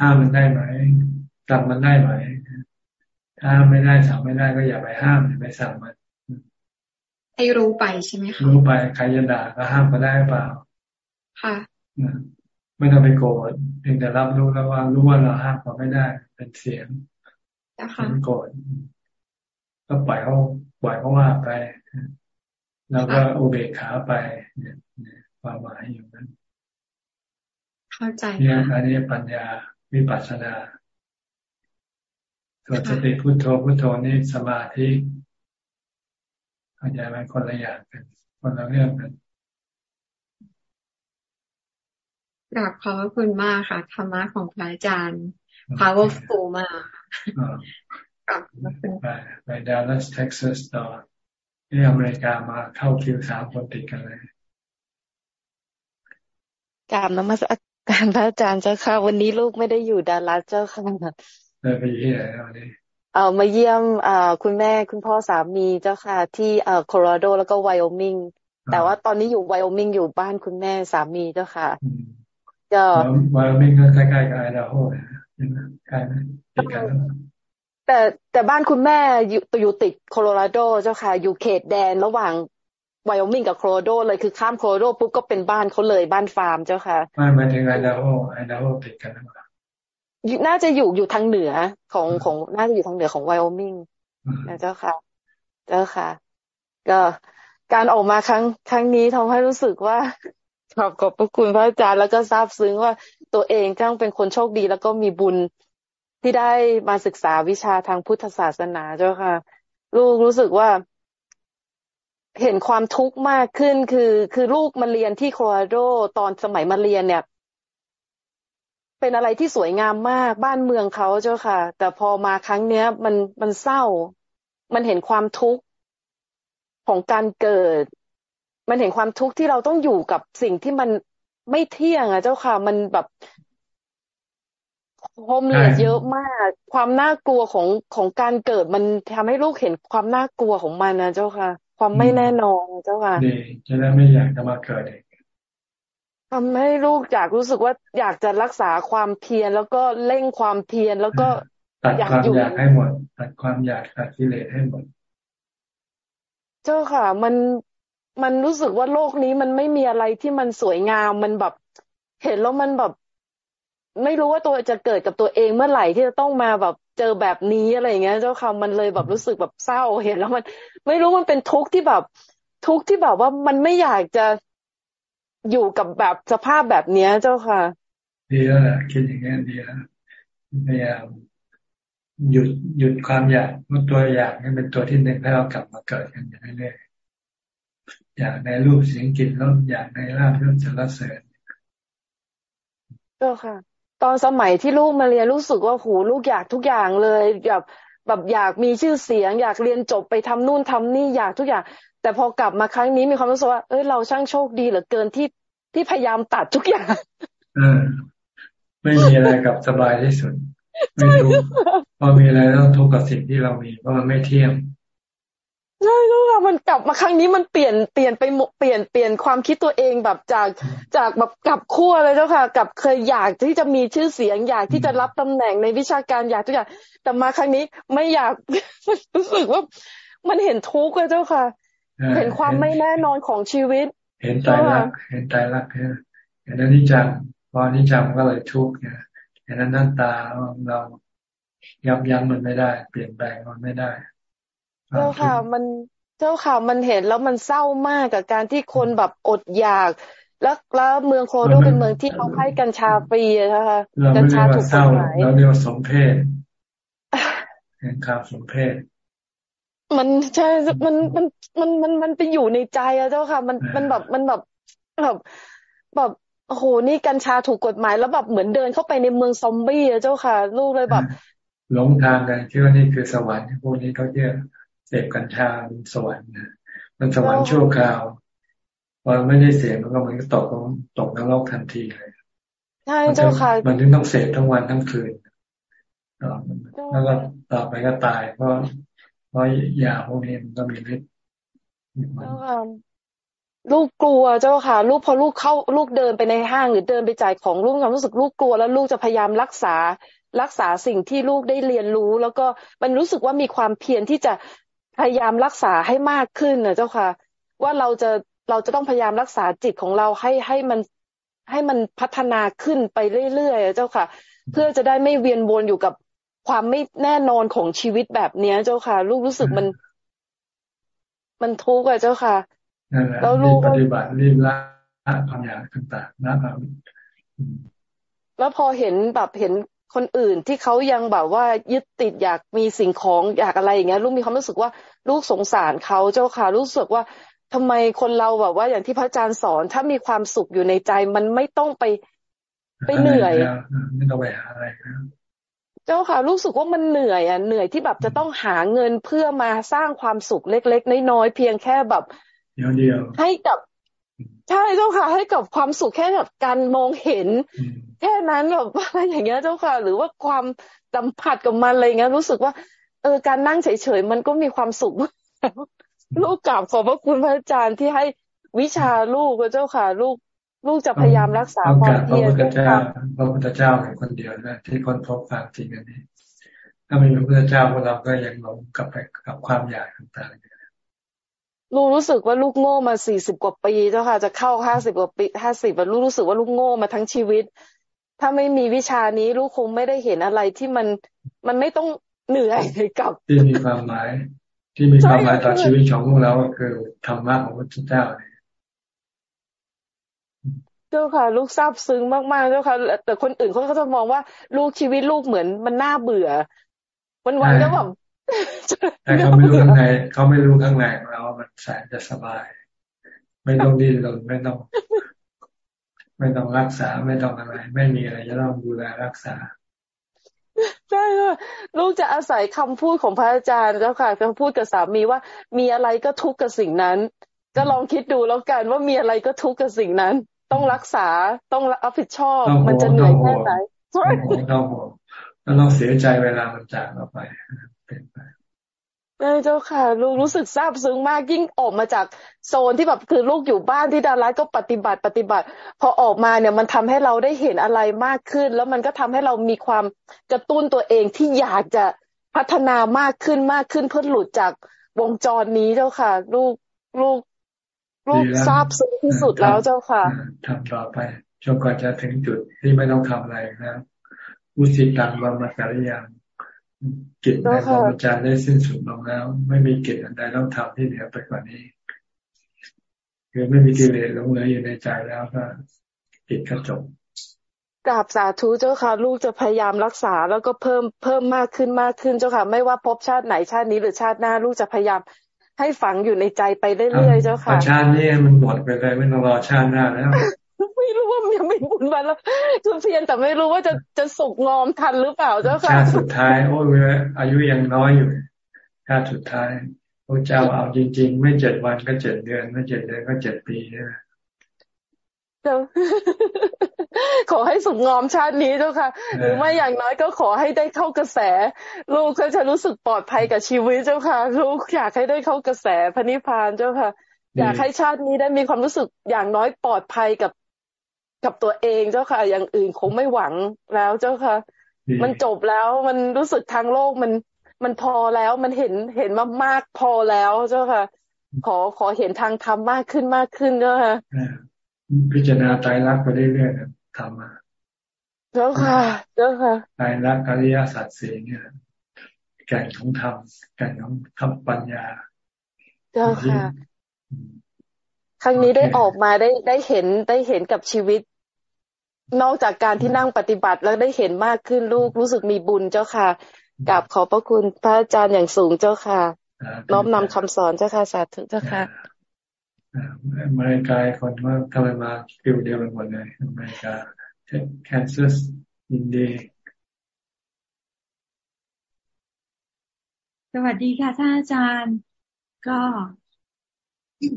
ห้ามมันได้ไหมสั่งมันได้ไหม ถ้าไม่ได้สั่งไม่ได้ก็อย่าไปห้ามอย่าไปสั่งมันให้รู้ไปใช่ไหมคะรู้ไปใครจะด่าก็ห้ามก็ได้เปล่า ค่ะไม่ต้องไปโกรธเพียงแต่รับรู้แล้วว่ารู้ว่าเราห้ามเขาไม่ได้ เป็นเสียง เป็นโกรธก็ปล่อยเขาปล่อยเขาว่าไปแล้วก็อุเบกขาไปเนี่ยความหมายอยู่นั้น เข้าใจเนี่ยอันนี้ปัญญาวิปัสสนาส่วนสติพุโทโธพุโทโธนี่สมาธิเข้าใจไหมคนละอย่างกันคนละเรื่องกันกราบขอบคุณมากค่ะธรรมะของพระอาจารย์ powerful มาก ไปไปดัลลัสเท็กซัสต่อที่อเมริกามาเข้าคิวสามคนติดกันเลยกราบนมัสการพระอาจารย์เจ้าค่ะ วันนี้ลูกไม่ได้อยู่ดัลลัสเจ้าค่ะเดินไปที่ไหนวันนี้เอ่อมาเยี่ยมอ่าคุณแม่คุณพ่อสามีเจ้าค่ะ ที่เอ่อโคโลราโดแล้วก็ไวโอมิงแต่ว่าตอนนี้อยู่ไวโอมิงอยู่บ้านคุณแม่สามีเจ้าค่ะก็ไวโอมิงก็ใกล้ๆกับไอดาโฮ ใกล้ไหมติดกันแต่แต่บ้านคุณแม่อยู่อยู่ติดโคโลราโดเจ้าค่ะ อยู่เขตแดนระหว่างไวโอมิงกับโคโลราโดเลยคือข้ามโคโลราโดปุ๊บก็เป็นบ้านเขาเลยบ้านฟาร์มเจ้าค่ะไม่หมายถึงไอดาโฮไอดาโฮติดกันหรือเปล่าน่าจะอยู่อยู่ทางเหนือของของน่าจะอยู่ทางเหนือของไวโอมิงนะเจ้าค่ะ เจ้าค่ะ ก็การออกมาครั้งครั้งนี้ทำให้รู้สึกว่าขอบขอบพระคุณพระอาจารย์แล้วก็ซาบซึ้งว่า ตัวเองทั้งเป็นคนโชคดีแล้วก็มีบุญที่ได้มาศึกษาวิชาทางพุทธศาสนาเจ้าค่ะ ลูกรู้สึกว่าเห็นความทุกข์มากขึ้นคือ คือลูกมาเรียนที่โคโลราโดตอนสมัยมาเรียนเนี่ย เป็นอะไรที่สวยงามมากบ้านเมืองเขาเจ้าค่ะ แต่พอมาครั้งเนี้ย มันมันเศร้า มันเห็นความทุกข์ของการเกิด มันเห็นความทุกข์ที่เราต้องอยู่กับสิ่งที่มัน ไม่เที่ยงอะ เจ้าค่ะ มันแบบโฮมเลสเยอะมาก ความน่ากลัวของของการเกิดมันทำให้ลูกเห็นความน่ากลัวของมันนะเจ้าค่ะ ความไม่แน่นอนเจ้าค่ะดีจะได้ไม่อยากจะมาเกิดอีกทำให้ลูกอยากรู้สึกว่าอยากจะรักษาความเพียรแล้วก็เร่งความเพียรแล้วก็ตัดความอยากให้หมดตัดความอยากตัดกิเลสให้หมด เจ้าค่ะ มัน มันรู้สึกว่าโลกนี้มันไม่มีอะไรที่มันสวยงาม มันแบบ เห็นแล้วมันแบบ ไม่รู้ว่าตัวจะเกิดกับตัวเองเมื่อไหร่ที่จะต้องมาแบบเจอแบบนี้อะไรอย่างเงี้ย เจ้าค่ะมันเลยแบบรู้สึกแบบเศร้าเห็นแล้วมัน ไม่รู้มันเป็นทุกข์ที่แบบ ทุกข์ที่แบบว่ามันไม่อยากจะอยู่กับแบบสภาพแบบเนี้ย เจ้าค่ะ ดีแล้วแหละคิดอย่างนี้ดีแล้วพยายามหยุดหยุดความอยากมันตัวอยากนี่เป็นตัวที่หนึ่งให้เรากลับมาเกิดกันอย่างเรื่อย อยากในรูปเสียงกลิ่นรสอยากในร่างเรื่องสารเสริญเจ้าค่ะ ตอนสมัยที่ลูกมาเรียนรู้สึกว่าหูลูกอยากทุกอย่างเลยแบบแบบอยากมีชื่อเสียง อยากเรียนจบไปทำนู่นทำนี่อยากทุกอย่าง แต่พอกลับมาครั้งนี้มีความรู้สึกว่าเอ้ยเราช่างโชคดีเหลือเกินที่ที่พยายามตัดทุกอย่างอไม่มีอะไรกับสบายที่สุด ไม่ทุกพอมีอะไรต้องทุกข์กับสิ่งที่เรามีเพราะมันไม่เที่ยง ใช่แล้วค่ะมันกลับมาครั้งนี้มันเปลี่ยนเปลี่ยนไปเปลี่ยนเปลี่ยนความคิดตัวเองแบบจากจากแบบกลับขั้วเลยเจ้าค่ะกับเคยอยากที่จะมีชื่อเสียงอยากที่จะรับตำแหน่งในวิชาการอยากทุกอย่างแต่มาครั้งนี้ไม่อยากรู้สึกว่ามันเห็นทุกข์เลยเจ้าค่ะ เห็นความไม่แน่นอนของชีวิต เห็นตายรักเห็นตายรักเห็นอนิจจังพออนิจจังก็เลยทุกข์เนี่ยเห็นนั้นน้นตาเรายับยั้งมันไม่ได้ เปลี่ยนแปลงมันไม่ได้ เจ้าค่ะมันเจ้าค่ะมันเห็นแล้วมันเศร้ามากกับการที่คนแบบอดอยาก แล้วแล้วเมืองโคโดเป็นเมืองที่เขาให้กัญชาฟรีใช่ไหมกัญชาถูกกฎหมายเราเรียกว่าสมเพศเห็นข่าวสมเพศมันใช่มันมันมันมันมันไปอยู่ในใจอะเจ้าค่ะ มันมันแบบมันแบบแบบแบบโอ้โหนี่กัญชาถูกกฎหมายแล้วแบบเหมือนเดินเข้าไปในเมืองซอมบี้อะเจ้าค่ะ ลูกเลยแบบหลงทางกันคิดว่านี่คือสวรรค์พวกนี้เขาเยอะ เสพกัญชาเป็นสวรรค์นะมันสวรรค์ชั่วคราวพอไม่ได้เสพมันก็มันก็ตกตกนรกทันทีเลยใช่เจ้าค่ะมันถึงต้องเสพทั้งวันทั้งคืนแล้วก็ต่อไปก็ตาย เพราะเพราะยาพวกนี้มันก็มีฤทธิ์เจ้าค่ะลูกกลัวเจ้าค่ะ ลูกพอลูกเข้าลูกเดินไปในห้างหรือเดินไปจ่ายของลูกความรู้สึกลูกกลัวแล้วลูกจะพยายามรักษารักษาสิ่งที่ลูกได้เรียนรู้ แล้วก็มันรู้สึกว่ามีความเพียรที่จะ พยายามรักษาให้มากขึ้นนะเจ้าค่ะ ว่าเราจะเราจะต้องพยายามรักษาจิตของเราให้ให้มันให้มันพัฒนาขึ้นไปเรื่อยๆเจ้าค่ะ เพื่อจะได้ไม่เวียนวนอยู่กับความไม่แน่นอนของชีวิตแบบเนี้ย เจ้าค่ะ ลูกรู้สึกมัน มันทุกข์อะเจ้าค่ะแล้วลูกปฏิบัติรีบละความอยากต่างๆนะครับแล้วพอเห็นแบบเห็น คนอื่นที่เขายังแบบว่ายึดติดอยากมีสิ่งของอยากอะไรอย่างเงี้ยลูกมีความรู้สึกว่าลูกสงสารเขาเจ้าค่ะรู้สึกว่าทำไมคนเราแบบว่าอย่างที่พระอาจารย์สอน ถ้ามีความสุขอยู่ในใจมันไม่ต้องไปไปเหนื่อยไม่ต้องไปหาอะไรเจ้าค่ะรู้สึกว่ามันเหนื่อยอะเหนื่อยที่แบบจะต้องหาเงินเพื่อมาสร้างความสุขเล็ก ๆ น้อยๆเพียงแค่แบบเดียวให้กับ ใช่เจ้าค่ะ ให้กับความสุขแค่แบบการมองเห็น แค่นั้นแบบอะไรอย่างเงี้ยเจ้าค่ะ หรือว่าความสัมผัสกับมันอะไรเงี้ยรู้สึกว่า เออการนั่งเฉยๆมันก็มีความสุขลูกกราบขอบพระคุณพระอาจารย์ที่ให้วิชาลูกเจ้าค่ะ ลูกลูกจะพยายามรักษาความเพียรพระพุทธเจ้าพระพุทธเจ้าเป็นคนเดียวนะที่คนพบความจริงอันนี้ ถ้าไม่มีพระพุทธเจ้าพวกเราก็ยังหลงกับไปกับความอยากต่างๆ ลูกรู้สึกว่าลูกโง่มาสี่สิบกว่าปีเจ้าค่ะ จะเข้าห้าสิบกว่าปีห้าสิบลูกรู้สึกว่าลูกโง่มาทั้งชีวิต ถ้าไม่มีวิชานี้ลูกคงไม่ได้เห็นอะไรที่มันมันไม่ต้องเหนื่อยกับ ที่มีความหมาย ที่มีความหมายต่อชีวิตของพวกเราก็คือธรรมะของพระเจ้าเจ้าค่ะ ลูกซาบซึ้งมากๆเจ้าค่ะ แต่คนอื่นเขาก็จะมองว่าลูกชีวิตลูกเหมือนมันน่าเบื่อวันวันก็แบบ แต่เขาไม่รู้ข้างในเขาไม่รู้ข้างในของเรามันแสนจะสบาย ไม่ต้องดิ้นรนไม่ต้อง ไม่ต้องรักษาไม่ต้องอะไร ไม่มีอะไรจะต้องดูแลรักษาใช่ค่ะลูกจะอาศัยคำพูดของพระอาจารย์เจ้าค่ะคำพูดกับสามีว่า มีอะไรก็ทุกข์กับสิ่งนั้น ก็ลองคิดดูแล้วกันว่ามีอะไรก็ทุกข์กับสิ่งนั้น ต้องรักษาต้องรับผิดชอบ มันจะเหนื่อยแค่ไหนใช่ต้องห่วงแล้วเราเสียใจเวลามันจากเราไป เป็นไปใช่เจ้าค่ะ ลูกรู้สึกซาบซึ้งมากยิ่งออกมาจากโซนที่แบบคือลูกอยู่บ้านที่ดารัสก็ปฏิบัติปฏิบัติ พอออกมาเนี่ยมันทำให้เราได้เห็นอะไรมากขึ้น แล้วมันก็ทำให้เรามีความกระตุ้นตัวเองที่อยากจะพัฒนามากขึ้นมากขึ้นเพื่อหลุดจากวงจรนี้เจ้าค่ะ ลูกลูกลูกซาบซึ้งที่สุดแล้วเจ้าค่ะทำต่อไปจนกว่าจะถึงจุดที่ไม่ต้องทำอะไรนะอุสิตังบามาสารยาง กิจในพรหมจารย์ได้สิ้นสุดลงแล้ว ไม่มีกิจอันใดต้องทำที่เหนือไปกว่านี้ คือไม่มีกิเลสลงเหลืออยู่ในใจแล้วก็กิจก็จบกราบสาธุเจ้าค่ะ ลูกจะพยายามรักษาแล้วก็เพิ่มเพิ่มมากขึ้นมากขึ้นเจ้าค่ะ ไม่ว่าพบชาติไหนชาตินี้หรือชาติหน้า ลูกจะพยายามให้ฝังอยู่ในใจไปเรื่อยๆเจ้าค่ะชาตินี้มันหมดไปเลยไม่ต้องรอชาติหน้าแล้ว ไม่รู้ว่ายังไม่บุญมาแล้วคือเพียงแต่ไม่รู้ว่าจะจะสุกงอมทันหรือเปล่าเจ้าค่ะชาติสุดท้ายโอ้ยอายุยังน้อยอยู่ชาติสุดท้ายพระเจ้าเอาจริง ๆ ไม่เจ็ดวันก็เจ็ดเดือน ไม่เจ็ดเดือนก็เจ็ดปีใช่ไหมขอให้สุขงอมชาตินี้เจ้าค่ะ หรือไม่อย่างน้อยก็ขอให้ได้เข้ากระแส ลูกก็จะรู้สึกปลอดภัยกับชีวิตเจ้าค่ะ ลูกอยากให้ได้เข้ากระแสพระนิพพานเจ้าค่ะ อยากให้ชาตินี้ได้มีความรู้สึกอย่างน้อยปลอดภัยกับ กับตัวเองเจ้าค่ะ อย่างอื่นคงไม่หวังแล้วเจ้าค่ะ มันจบแล้วมันรู้สึกทางโลกมันมันพอแล้วมันเห็นเห็นมามากพอแล้วเจ้าค่ะ ขอขอเห็นทางธรรมมากขึ้นมากขึ้นเจ้าค่ะพิจารณาตายรักไปเรื่อยๆทำมาเจ้าค่ะเจ้าค่ะตายรักอริยสัจสี่เนี่ยแก่นของธรรมแก่นของธรรมปัญญา เจ้าค่ะ ครั้งนี้ได้ออกมาได้ได้เห็นได้เห็นกับชีวิต นอกจากการที่นั่งปฏิบัติแล้วได้เห็นมากขึ้นลูกรู้สึกมีบุญเจ้าค่ะกับขอบพระคุณพระอาจารย์อย่างสูงเจ้าค่ะ น้อมนำคำสอนเจ้าค่ะสาธุเจ้าค่ะอเมริกาคนว่าทำไมมาฟิวเดียวกันหมดเลยอเมริกาแคนซัสอินเดียสวัสดีค่ะท่านอาจารย์ ก็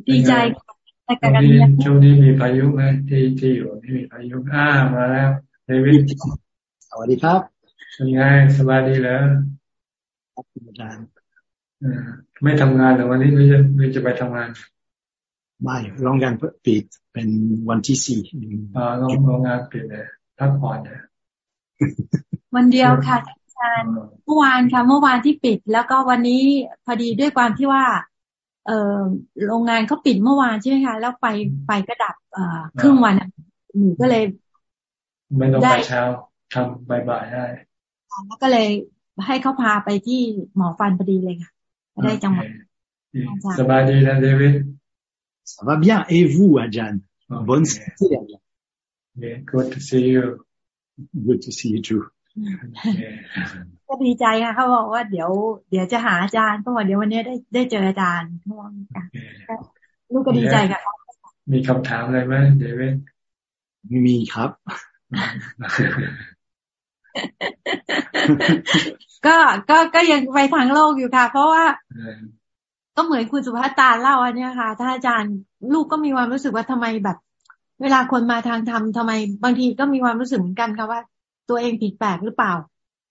ดีใจใน การเรียนช่วงนี้มีพายุไหมที่ที่อยู่ที่มีพายุอ่ามาแล้วเดวิดสวัสดีครับเป็นไงสบายดีแล้วอาจารย์ไม่ทำงานหรือวันนี้ไม่จะไม่จะไปทำงานไม่โรงงานปิดเป็นวันที่สี่อ่าโรงงานปิดเลยพักผ่อนเนี่ยวันเดียวค่ะอาจารย์เมื่อวานค่ะเมื่อวานที่ปิด แล้วก็วันนี้พอดีด้วยความที่ว่า เออโรงงานเขาปิดเมื่อวานใช่ไหมคะ แล้วไปไปก็ดับเอ่อครึ่งวันหนูก็เลยไม่ต้องไปเช้าทำบ่ายๆได้แล้วก็เลยให้เขาพาไปที่หมอฟันพอดีเลยค่ะได้จังหวัดสบายดีนะเดวิด Ça va bien. Et vous, Adjan? Okay. Bonne santé, Adjan. Yeah, good to see you. Good to see you too. ก็ดีใจค่ะเขาบอกว่าเดี๋ยว เดี๋ยวจะหาอาจารย์เพราะว่าเดี๋ยววันนี้ได้ได้เจออาจารย์เขาบอกลูกก็ดีใจค่ะมีคำถามอะไรไหมเดวิดมีครับ ก็ก็ก็ยังไปทางโลกอยู่ค่ะ เพราะว่าก็เหมือนคุณสุภาตาเล่าอันนี้ค่ะท่านอาจารย์ลูกก็มีความรู้สึกว่าทำไมแบบ เวลาคนมาทางธรรมทาไม บางทีก็มีความรู้สึกเหมือนกันค่ะว่า ตัวเองผิดแปลกหรือเปล่า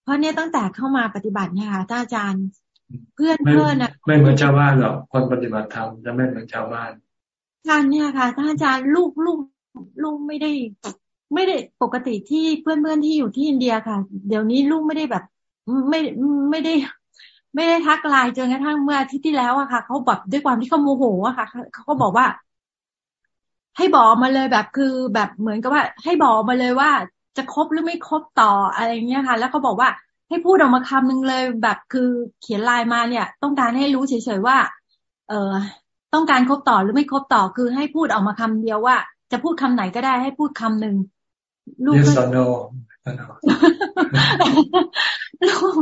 เพราะเนี้ยตั้งแต่เข้ามาปฏิบัติเนี่ยค่ะท่านอาจารย์ เพื่อนเพื่อนนะไม่เหมือนชาวบ้านหรอกคนปฏิบัติธรรมจะไม่เหมือนชาวบ้านการเนี่ยค่ะท่านอาจารย์ลูกลูกลูกไม่ได้ ไม่ได้ปกติที่เพื่อนเพื่อนที่อยู่ที่อินเดียค่ะ เดี๋ยวนี้ลูกไม่ได้แบบ ไม่ไม่ได้ไม่ได้ทักไลน์จนกระทั่งเมื่ออาทิตย์ที่แล้วอะค่ะเขาแบบด้วยความที่เขาโมโหอะค่ะเขาก็บอกว่า ให้บอกมาเลยแบบคือแบบเหมือนกับว่า ให้บอกมาเลยว่า จะครบหรือไม่ครบต่ออะไรเงี้ยค่ะ แล้วเขาบอกว่าให้พูดออกมาคำนึงเลยแบบคือเขียนไลน์มาเนี่ย ต้องการให้รู้เฉยๆว่า เออต้องการครบต่อหรือไม่ครบต่อคือให้พูดออกมาคำเดียวว่า จะพูดคำไหนก็ได้ให้พูดคำหนึ่งลูก yes or no ลูก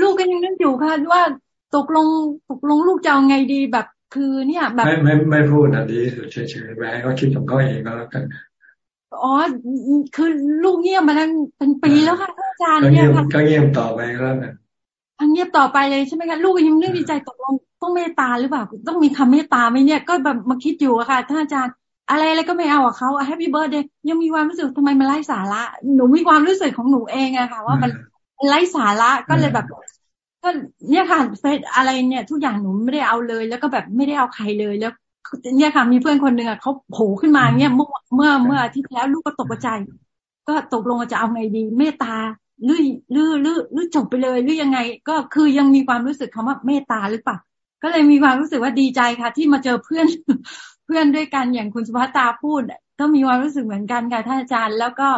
ลูกก็ยังนึกอยู่ค่ะว่าตกลงตกลงลูกจะเอาไงดีแบบคือเนี่ยแบบไม่ไม่ไม่พูดนะดีเฉยๆไปให้เขาคิดของเขาเองก็แล้วกัน อ๋อ คือลูกเงียบมาแล้วเป็นปีแล้วค่ะอาจารย์เนี่ยค่ะก็เงียบต่อไปก็แล้วกันเงียบต่อไปเลยใช่ไหมคะลูกยังนึกดีใจตกลงต้องเมตตาหรือเปล่า ต้องมีคำเมตตาไหมเนี่ย ก็แบบมาคิดอยู่อะค่ะท่านอาจารย์ อะไรอะไรก็ไม่เอาอะเขา happy birthday ยังมีความรู้สึกทำไมมันไร้สาระ หนูมีความรู้สึกของหนูเองอะค่ะ ว่ามันไร้สาระก็เลยแบบก็เนี่ยค่ะ Face อะไรเนี่ย ทุกอย่างหนูไม่ได้เอาเลย แล้วก็แบบไม่ได้เอาใครเลยแล้ว เนี่ยค่ะมีเพื่อนคนหนึ่งอะเขาโผล่ขึ้นมาเนี่ยเมื่อเมื่อเมื่ออาทิตย์แล้วลูกก็ตกใจ ก็ตกลงจะเอาไงดีเมตตาหรือหรือหรือหรือจบไปเลยหรือยังไง ก็คือยังมีความรู้สึกคำว่าเมตตาหรือเปล่าก็เลยมีความรู้สึกว่าดีใจค่ะ ที่มาเจอเพื่อนเพื่อนด้วยกันอย่างคุณสุภัตาพูด ก็มีความรู้สึกเหมือนกันค่ะท่านอาจารย์ แล้วก็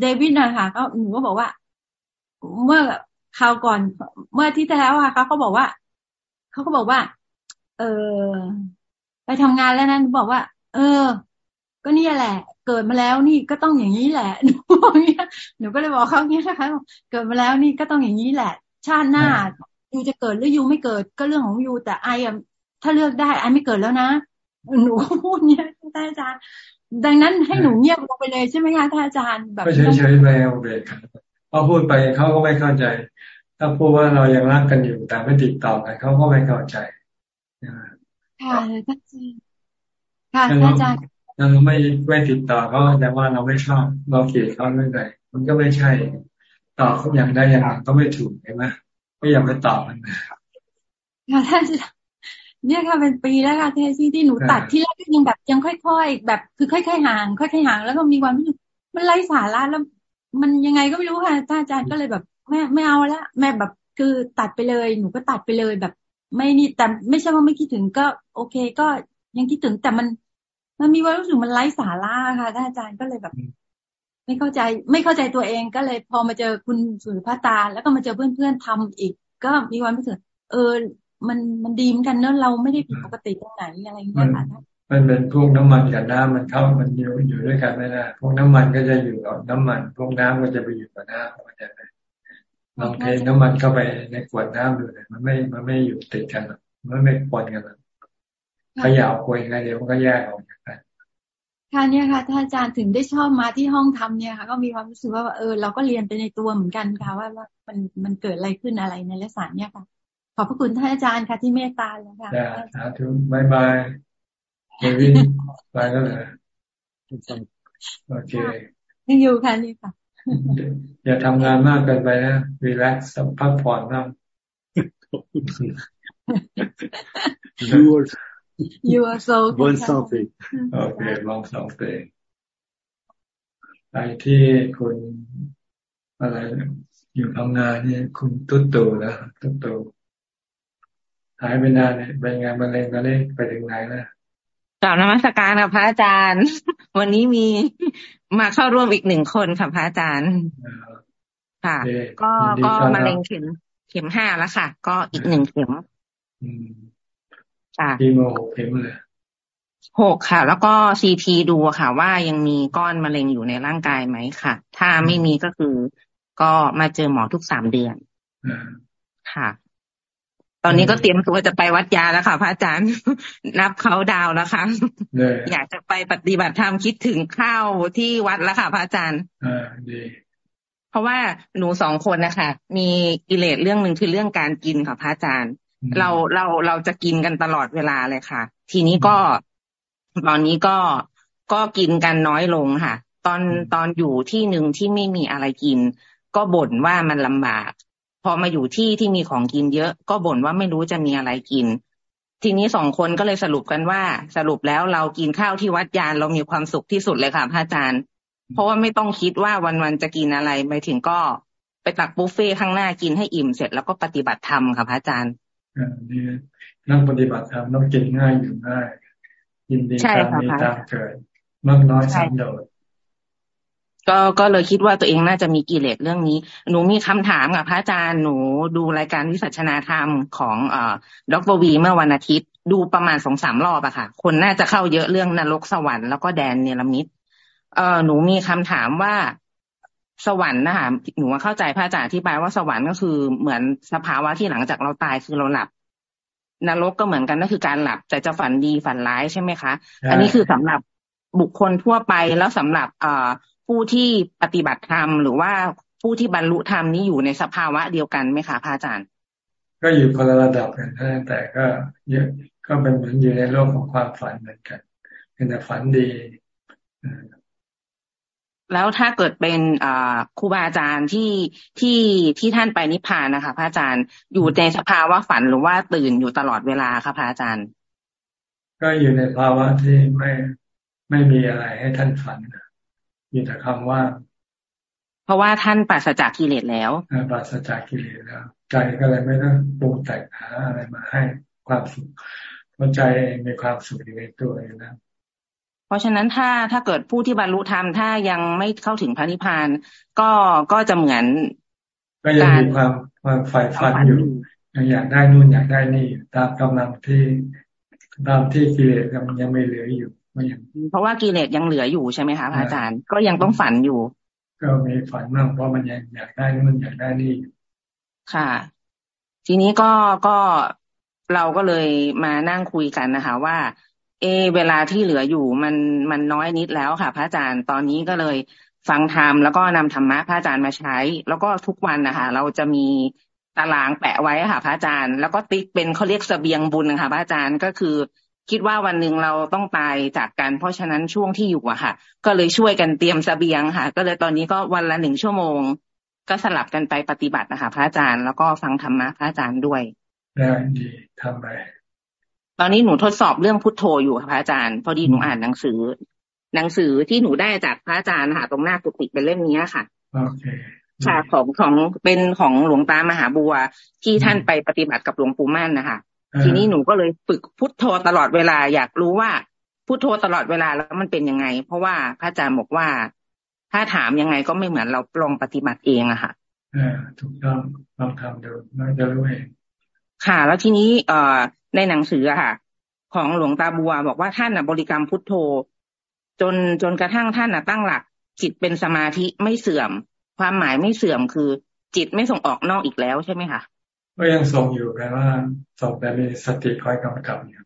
เดวิดนะคะก็หนูก็บอกว่า เมื่อคราวก่อน เมื่อที่แล้วอะเขาก็บอกว่าเขาก็บอกว่า เออ ไปทำงานแล้วนั้นบอกว่า เออ ก็นี่แหละ เกิดมาแล้วนี่ก็ต้องอย่างนี้แหละหนูบอกเงี้ยหนูก็เลยบอกเขาเงี้ยนะคะเกิดมาแล้วนี่ก็ต้องอย่างนี้แหละ ชาติหน้ายูจะเกิดหรือยูไม่เกิดก็เรื่องของยูแต่ไออะถ้าเลือกได้ไอไม่เกิดแล้วนะหนูพูดเนี่ยท่านอาจารย์ ดังนั้นให้หนูเงียบลงไปเลยใช่ไหมคะท่านอาจารย์แบบก็เฉยๆไปเอาเบรกพอพูดไปเขาก็ไม่เข้าใจ ถ้าพูดว่าเรายังรักกันอยู่แต่ไม่ติดต่อกันเขาก็ไม่เข้าใจ ค่ะค่ะอาจารย์เราไม่ไม่ติดต่อเขาแต่ว่าเราไม่ชอบเราเกลียดเขาเรื่อยๆมันก็ไม่ใช่ตอบเขาอย่างได้อย่างหนึ่งก็ไม่ถูกใช่ไหมไม่อยากไปตอบมันค่ะท่านเนี่ยค่ะเป็นปีแล้วค่ะที่ที่หนูตัดที่แรกก็ยังแบบยังค่อยๆแบบคือค่อยๆห่างค่อยๆห่างแล้วก็มีความรู้สึกมันไร้สาระแล้ว มันยังไงก็ไม่รู้ค่ะท่านอาจารย์ก็เลยแบบแม่ไม่เอาละแม่แบบคือตัดไปเลย หนูก็ตัดไปเลยแบบ ไม่นี่แต่ไม่ใช่ว่าไม่คิดถึงก็ โอเค ก็ยังคิดถึงแต่มัน มันมีว่ารู้สึกมันไร้สาระค่ะท่านอาจารย์ก็เลยแบบ ไม่เข้าใจ ไม่เข้าใจตัวเองก็เลย พอมาเจอคุณสุริพตา แล้วก็มาเจอเพื่อนๆทำอีก ก็มีความรู้สึกเออ มันมันดีเหมือนกันเนอะเราไม่ได้ผิดปกติตรงไหนอะไรอย่างเงี้ยค่ะมันเป็นพวกน้ำมันกับน้ำมันเข้ามันอยู่อยู่ด้วยกันไม่ได้พวกน้ำมันก็จะอยู่กับน้ำมัน พวกน้ำก็จะไปอยู่กับน้ำมันจะ ลองเทน้ำมันเข้าไปในขวดน้ำดูเลยมันไม่ มันไม่อยู่ติดกันมันไม่ปนกันหรอกเขย่ายังไงเดี๋ยวมันก็แยกออกจากกันค่ะเนี่ยค่ะท่านอาจารย์ถึงได้ชอบมาที่ห้องธรรมเนี่ยค่ะ ก็มีความรู้สึกว่าเออเราก็เรียนไปในตัวเหมือนกันค่ะว่าว่ามันมันเกิดอะไรขึ้นอะไรในลักษณะเนี่ยค่ะ ขอบพระคุณท่านอาจารย์ค่ะที่เมตตาเลยค่ะสาธุ bye bye เดวินไปแล้วเหรอโอเคยังอยู่ค่ะนี่ค่ะ อย่าทำงานมากเกินไปนะรีแลกซ์พักผ่อนบ้าง you are you are so one something โอเคลองสองเพลงไปที่คุณอะไรอยู่ทำงานนี่คุณตุ๊ตตูนะตุ๊ตตูหายไปนานเนี่ยไปงานมะเร็งก็เลยไปถึงไหนนะ กล่าวนมัสการค่ะพระอาจารย์ วันนี้มีมาเข้าร่วมอีกหนึ่งคนค่ะพระอาจารย์ ค่ะ ก็ก็มะเร็งเข็มเข็มห้าแล้วค่ะ ก็อีกหนึ่งเข็มค่ะทีโมหกเข็มเลยหกค่ะ แล้วก็ซีทีดูค่ะ ว่ายังมีก้อนมะเร็งอยู่ในร่างกายไหมค่ะ ถ้าไม่มีก็คือ ก็มาเจอหมอทุกสามเดือนค่ะ ตอนนี้ก็เตรียมตัวจะไปวัดยาแล้วค่ะ พระอาจารย์ นับเขาดาวแล้วค่ะอยากจะไปปฏิบัติธรรมคิดถึงข้าวที่วัดแล้วค่ะ พระอาจารย์อ่าดีเพราะว่าหนูสองคนนะคะมีกิเลสเรื่องหนึ่งคือเรื่องการกินค่ะพระอาจารย์ เราเราเราจะกินกันตลอดเวลาเลยค่ะ ทีนี้ก็ตอนนี้ก็ก็กินกันน้อยลงค่ะ ตอนตอนอยู่ที่หนึ่งที่ไม่มีอะไรกิน ก็บ่นว่ามันลำบาก พอมาอยู่ที่ที่มีของกินเยอะ ก็บ่นว่าไม่รู้จะมีอะไรกิน ทีนี้สองคนก็เลยสรุปกันว่า สรุปแล้วเรากินข้าวที่วัดยานเรามีความสุขที่สุดเลยค่ะพระอาจารย์ เพราะว่าไม่ต้องคิดว่าวันๆจะกินอะไรไปถึงก็ไปตักบุฟเฟ่ข้างหน้ากินให้อิ่มเสร็จแล้วก็ปฏิบัติธรรมค่ะพระอาจารย์อ่านี่นั่งปฏิบัติธรรมต้องกินง่ายอยู่ง่ายยินดีตามมีตามเกิดมากน้อยสันโดษ ก็ก็เลยคิดว่าตัวเองน่าจะมีกิเลสเรื่องนี้ หนูมีคำถามกับพระอาจารย์หนูดูรายการวิสัชนาธรรมของเอ่อดรวีเมื่อวันอาทิตย์ ดูประมาณสองสามรอบอะค่ะ คนน่าจะเข้าเยอะเรื่องนรกสวรรค์แล้วก็แดนเนรมิตเอ่อหนูมีคำถามว่าสวรรค์นะคะหนูเข้าใจพระอาจารย์อธิบายว่าสวรรค์ก็คือเหมือนสภาวะที่หลังจากเราตายคือเราหลับนรกก็เหมือนกันก็คือการหลับ แต่จะฝันดีฝันร้ายใช่ไหมคะ อันนี้คือสำหรับบุคคลทั่วไปแล้วสำหรับเอ่อ ผู้ที่ปฏิบัติธรรมหรือว่าผู้ที่บรรลุธรรมนี้อยู่ในสภาวะเดียวกันไหมคะพระอาจารย์ ก็อยู่คนละระดับกันแต่ก็เยอะก็เป็นเหมือนอยู่ในโลกของความฝันเหมือนกันเป็นแต่ฝันดีแล้วถ้าเกิดเป็นครูบาอาจารย์ที่ที่ที่ท่านไปนิพพานนะคะ พระอาจารย์อยู่ในสภาวะฝันหรือว่าตื่นอยู่ตลอดเวลาคะพระอาจารย์ ก็อยู่ในภาวะที่ไม่ไม่มีอะไรให้ท่านฝัน มีแต่คำว่า เพราะว่าท่านปราศจากกิเลสแล้วปราศจากกิเลสแล้วใจก็เลยไม่ต้องปรุงแต่งหาอะไรมาให้ความสุขเพราะใจมีความสุขอยู่ในตัวเองนะเพราะฉะนั้นถ้าถ้าเกิดผู้ที่บรรลุธรรมถ้ายังไม่เข้าถึงพระนิพพานก็ก็จะเหมือนก็ยังมีความความฝ่ายฝันอยู่ยังอยากได้นู่นอยากได้นี่ตามกำลังที่ตามที่กิเลสมันยังไม่เหลืออยู่ เพราะว่ากิเลสยังเหลืออยู่ใช่ไหมคะพระอาจารย์ ก็ยังต้องฝันอยู่ ก็มีฝันบ้างเพราะมันยังอยากได้นู่นอยากได้นี่ค่ะ ทีนี้ก็ก็เราก็เลยมานั่งคุยกันนะคะ ว่า เอ เวลาที่เหลืออยู่มันมันน้อยนิดแล้วค่ะ พระอาจารย์ตอนนี้ก็เลยฟังธรรมแล้วก็นำธรรมะพระอาจารย์มาใช้ แล้วก็ทุกวันนะคะเราจะมีตารางแปะไว้ค่ะ พระอาจารย์ แล้วก็ติ๊กเป็นเขาเรียกสเสบียงบุญค่ะพระอาจารย์ก็คือ คิดว่าวันหนึ่งเราต้องตายจากกัน เพราะฉะนั้นช่วงที่อยู่อะค่ะ ก็เลยช่วยกันเตรียมสเสบียงค่ะ ก็เลยตอนนี้ก็วันละหนึ่งชั่วโมง ก็สลับกันไปปฏิบัตินะคะ พระอาจารย์แล้วก็ฟังธรรมะพระอาจารย์ด้วยได้ดีทำไปตอนนี้หนูทดสอบเรื่องพุทโธอยู่ค่ะพระอาจารย์พอดีหนูอ่านหนังสือ หนังสือที่หนูได้จากพระอาจารย์ค่ะ ตรงหน้ากุฏิเป็นเล่มนี้ค่ะโอเคค่ะของของเป็นของหลวงตามหาบัวที่ท่านไปปฏิบัติกับหลวงปู่มั่นนะคะ ทีนี้หนูก็เลยฝึกพุทโธตลอดเวลา อยากรู้ว่าพุทโธตลอดเวลาแล้วมันเป็นยังไง เพราะว่าพระอาจารย์บอกว่า ถ้าถามยังไงก็ไม่เหมือนเราลองปฏิบัติเองอะค่ะอ่าถูกต้องลองทำดูแล้วจะรู้เองค่ะ แล้วทีนี้เอ่อในหนังสืออะค่ะ ของหลวงตาบัวบอกว่าท่านบริกรรมพุทโธ จนจนกระทั่งท่านตั้งหลัก จิตเป็นสมาธิไม่เสื่อม ความหมายไม่เสื่อมคือ จิตไม่ส่งออกนอกอีกแล้วใช่ไหมคะ ก็ยังส่งอยู่แต่ว่าส่งแต่มีสติคอยกำกับอยู่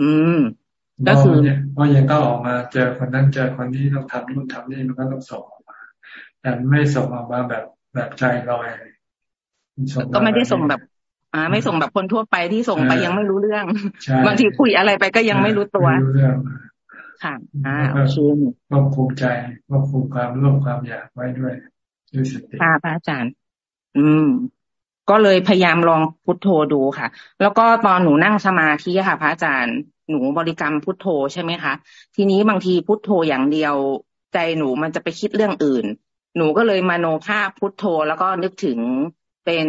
อืมก็คือเพราะยังต้องออกมาเจอคนนั้นเจอคนนี้ต้องทำนู่นทำนี่มันก็ต้องส่งออกมา แต่ไม่ส่งออกมาแบบแบบใจลอยก็ไม่ได้ส่งแบบ อ่า ไม่ส่งแบบคนทั่วไปที่ส่งไปยังไม่รู้เรื่องบางทีคุยอะไรไปก็ยังไม่รู้ตัวค่ะอ่าโอเคควบคุมใจควบคุมความร่วมความอยากไว้ด้วยด้วยสติค่ะพระอาจารย์ อืม ก็เลยพยายามลองพุทโธดูค่ะ แล้วก็ตอนหนูนั่งสมาธิค่ะ พระอาจารย์หนูบริกรรมพุทโธใช่ไหมคะ ทีนี้บางทีพุทโธอย่างเดียวใจหนูมันจะไปคิดเรื่องอื่น หนูก็เลยมาโนภาพพุทโธแล้วก็นึกถึงเป็น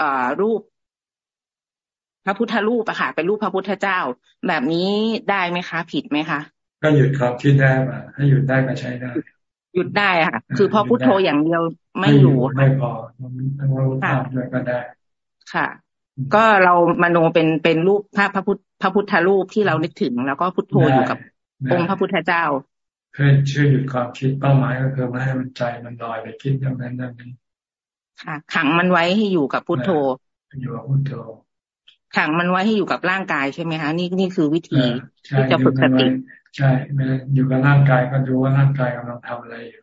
อ่ารูป พระพุทธรูปอะค่ะ เป็นรูปพระพุทธเจ้า แบบนี้ได้ไหมคะ ผิดไหมคะ ก็หยุดความคิดได้มาถ้าหยุดได้ก็ใช้ได้ หยุดได้ค่ะ คือพอพุทโธอย่างเดียวไม่อยู่ไม่พอต้องรู้ภาพด้วยก็ได้ ค่ะ ก็เรามโนเป็นเป็นรูปภาพพระพุทธพระพุทธรูปที่เรานึกถึง แล้วก็พุทโธอยู่กับองค์พระพุทธเจ้าเพื่อช่วยหยุดความคิดเป้าหมายก็คือไม่ให้มันใจมันลอยไปคิดอย่างนั้นนั่นนี้ค่ะ ขังมันไว้ให้อยู่กับพุทโธอยู่กับพุทโธ ขังมันไว้ให้อยู่กับร่างกายใช่ไหมคะนี่นี่คือวิธีที่จะฝึกสติใช่ไม่อยู่กับร่างกายก็ดูว่าร่างกายกำลังทำอะไรอยู่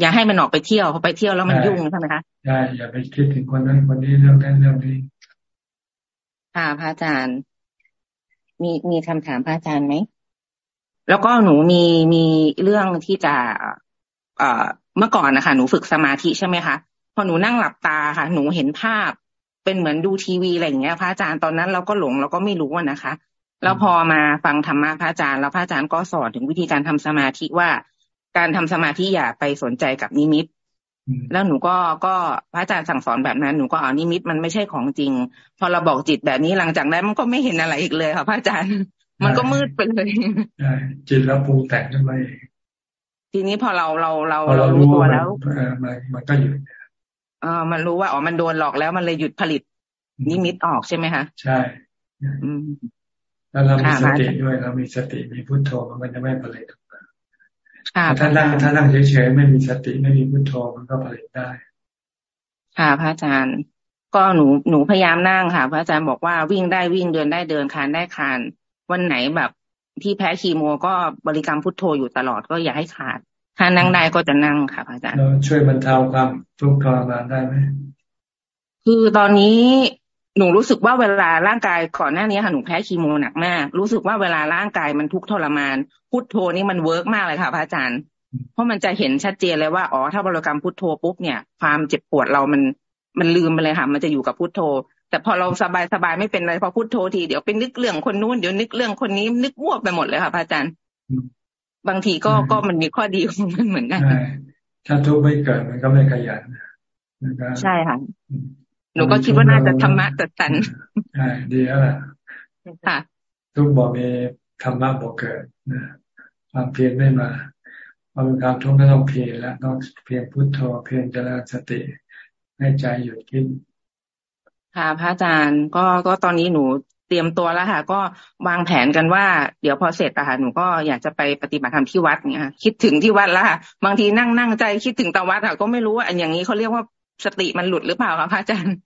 อย่าให้มันออกไปเที่ยวพอไปเที่ยวแล้วมันยุ่งใช่ไหมคะใช่อย่าไปคิดถึงคนนั้นคนนี้เรื่องนั้นเรื่องนี้ค่ะพระอาจารย์ มีมีคำถามพระอาจารย์ไหมแล้วก็หนูมีมีเรื่องที่จะ เอ่อเมื่อก่อนนะคะหนูฝึกสมาธิใช่ไหมคะพอหนูนั่งหลับตาค่ะ หนูเห็นภาพ เป็นเหมือนดูทีวีอะไรอย่างเงี้ยพระอาจารย์ตอนนั้นเราก็หลงเราก็ไม่รู้นะคะ แล้วพอมาฟังธรรมะพระอาจารย์แล้วพระอาจารย์ก็สอนถึงวิธีการทำสมาธิว่า การทำสมาธิอย่าไปสนใจกับนิมิต แล้วหนูก็ก็พระอาจารย์สั่งสอนแบบนั้นหนูก็เอานิมิตมันไม่ใช่ของจริง พอเราบอกจิตแบบนี้หลังจากนั้นมันก็ไม่เห็นอะไรอีกเลยค่ะพระอาจารย์ มันก็มืดไปเลยจิตแล้วปรุงแต่งขึ้นมาเองทีนี้พอเราเราเราเรารู้ตัวแล้วมันก็หยุด เออมันรู้ว่าอ๋อมันโดนหลอกแล้วมันเลยหยุดผลิตนิมิตออกใช่ไหมคะใช่อืมแล้วเรามีสติด้วยเรามีสติมีพุทโธมันจะไม่ผลิตถ้านั่งถ้านั่งเฉยๆไม่มีสติไม่มีพุทโธมันก็ผลิตได้ ค่ะพระอาจารย์ก็หนูหนูพยายามนั่งค่ะ พระอาจารย์บอกว่าวิ่งได้วิ่งเดินได้เดินคานได้คานวันไหนแบบที่แพ้คีโมก็บริกรรมพุทโธอยู่ตลอดก็อย่าให้ขาด ถ้านั่งได้ก็จะนั่งค่ะพระอาจารย์ช่วยบรรเทาความทุกข์ทรมานได้ไหมคือตอนนี้หนูรู้สึกว่าเวลาร่างกายก่อนหน้านี้ค่ะหนูแพ้คีโมหนักมาก รู้สึกว่าเวลาร่างกายมันทุกข์ทรมานพุทโธนี่มัน work มากเลยค่ะพระอาจารย์ เพราะมันจะเห็นชัดเจนเลยว่าอ๋อถ้าบริกรรมพุทโธปุ๊บเนี่ย ความเจ็บปวดเรามันมันลืมไปเลยค่ะ มันจะอยู่กับพุทโธ แต่พอเราสบายสบายไม่เป็นไรพอพุทโธทีเดี๋ยวเป็นนึกเรื่องคนนู้นเดี๋ยวนึกเรื่องคนนี้นึกมั่วไปหมดเลยค่ะพระอาจารย์ บางทีก็ก็มันมีข้อดีของมันเหมือนกันถ้าทุกข์ไม่เกิดมันก็ไม่ขยันใช่ค่ะหนูก็คิดว่าน่าจะธรรมะจัดสรรใช่ดีแล้วแหละค่ะทุกบอกมีธรรมะบอกเกิดนะความเพียรไม่มาพอมีความทุกข์ก็ต้องเพียรแล้วต้องเพียรพุทโธเพียรเจริญสติให้ใจหยุดคิดค่ะพระอาจารย์ก็ก็ตอนนี้หนู เตรียมตัวแล้วค่ะ ก็วางแผนกันว่า เดี๋ยวพอเสร็จอะค่ะหนูก็อยากจะไปปฏิบัติธรรมที่วัดเนี่ยคิดถึงที่วัดแล้วค่ะบางทีนั่งนั่งใจคิดถึงตะวัดค่ะก็ไม่รู้ว่าอันอย่างนี้เขาเรียกว่าสติมันหลุดหรือเปล่าคะพระอาจารย์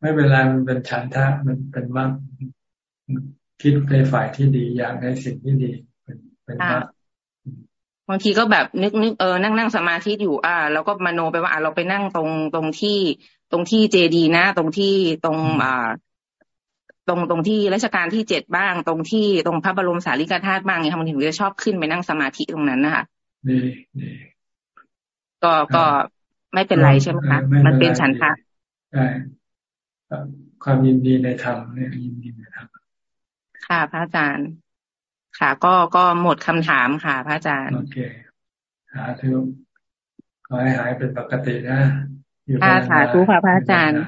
ไม่เป็นไรมันเป็นฉันทะมันเป็นมากคิดในฝ่ายที่ดีอยากในสิ่งที่ดีเป็นเป็นมากบางทีก็แบบนึกนึกเออนั่งนั่งสมาธิอยู่ อ่าแล้วก็มโนไปว่าเราไปนั่งตรงตรงที่ตรงที่เจดีนะ ตรงที่ตรงอ่า ตรงตรงที่รัชกาลที่เจ็ดบ้าง ตรงที่ตรงพระบรมสารีริกธาตุบ้างเนี่ยค่ะมันถึงจะชอบขึ้นไปนั่งสมาธิตรงนั้นนะคะดีดีก็ก็ไม่เป็นไรใช่ไหมคะมันเป็นฉันทะใช่ความยินดีในธรรมเนี่ยยินดีในธรรมค่ะพระอาจารย์ ค่ะก็ก็หมดคำถามค่ะพระอาจารย์โอเคหาทุกขอให้หายเป็นปกตินะอยู่ค่ะสาธุค่ะพระอาจารย์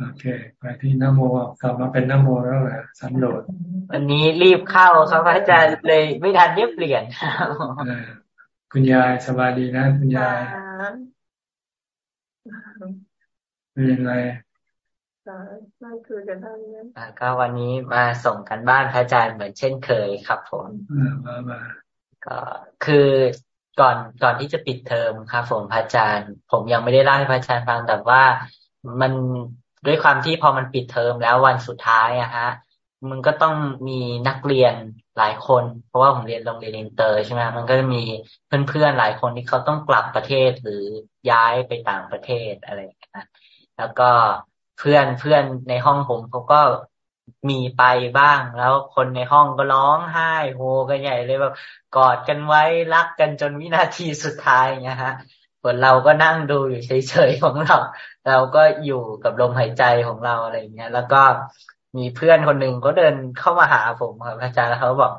โอเค ไปที่นโมกลับมาเป็นนโมแล้วแหละสันโดษวันนี้รีบเข้าครับอาจารย์เลยไม่ทันเรียบเปลี่ยนคุณยายสบายดีนะ คุณยายเป็นยังไงนั่นคือกันท่านนี้ก็วันนี้มาส่งกันบ้านพระอาจารย์เหมือนเช่นเคยครับผมมามาก็คือก่อนก่อนที่จะปิดเทอมครับผมพระอาจารย์ ผมยังไม่ได้เล่าให้พระอาจารย์ฟังแต่ว่ามัน ด้วยความที่พอมันปิดเทอมแล้ววันสุดท้ายอะฮะมันก็ต้องมีนักเรียนหลายคน เพราะว่าผมเรียนโรงเรียนอินเตอร์ใช่ไหมมันก็จะมีเพื่อนๆหลายคนที่เขาต้องกลับประเทศหรือย้ายไปต่างประเทศอะไรอย่างเงี้ยแล้วก็เพื่อนเพื่อนในห้องผมเขาก็มีไปบ้าง แล้วคนในห้องก็ร้องไห้โฮกันใหญ่เลยแบบกอดกันไว้รักกันจนวินาทีสุดท้ายเงี้ยฮะ ส่วนเราก็นั่งดูอยู่เฉยๆของเรา เราก็อยู่กับลมหายใจของเราอะไรเงี้ย แล้วก็มีเพื่อนคนหนึ่งเขาเดินเข้ามาหาผมครับอาจารย์แล้วเขาบอก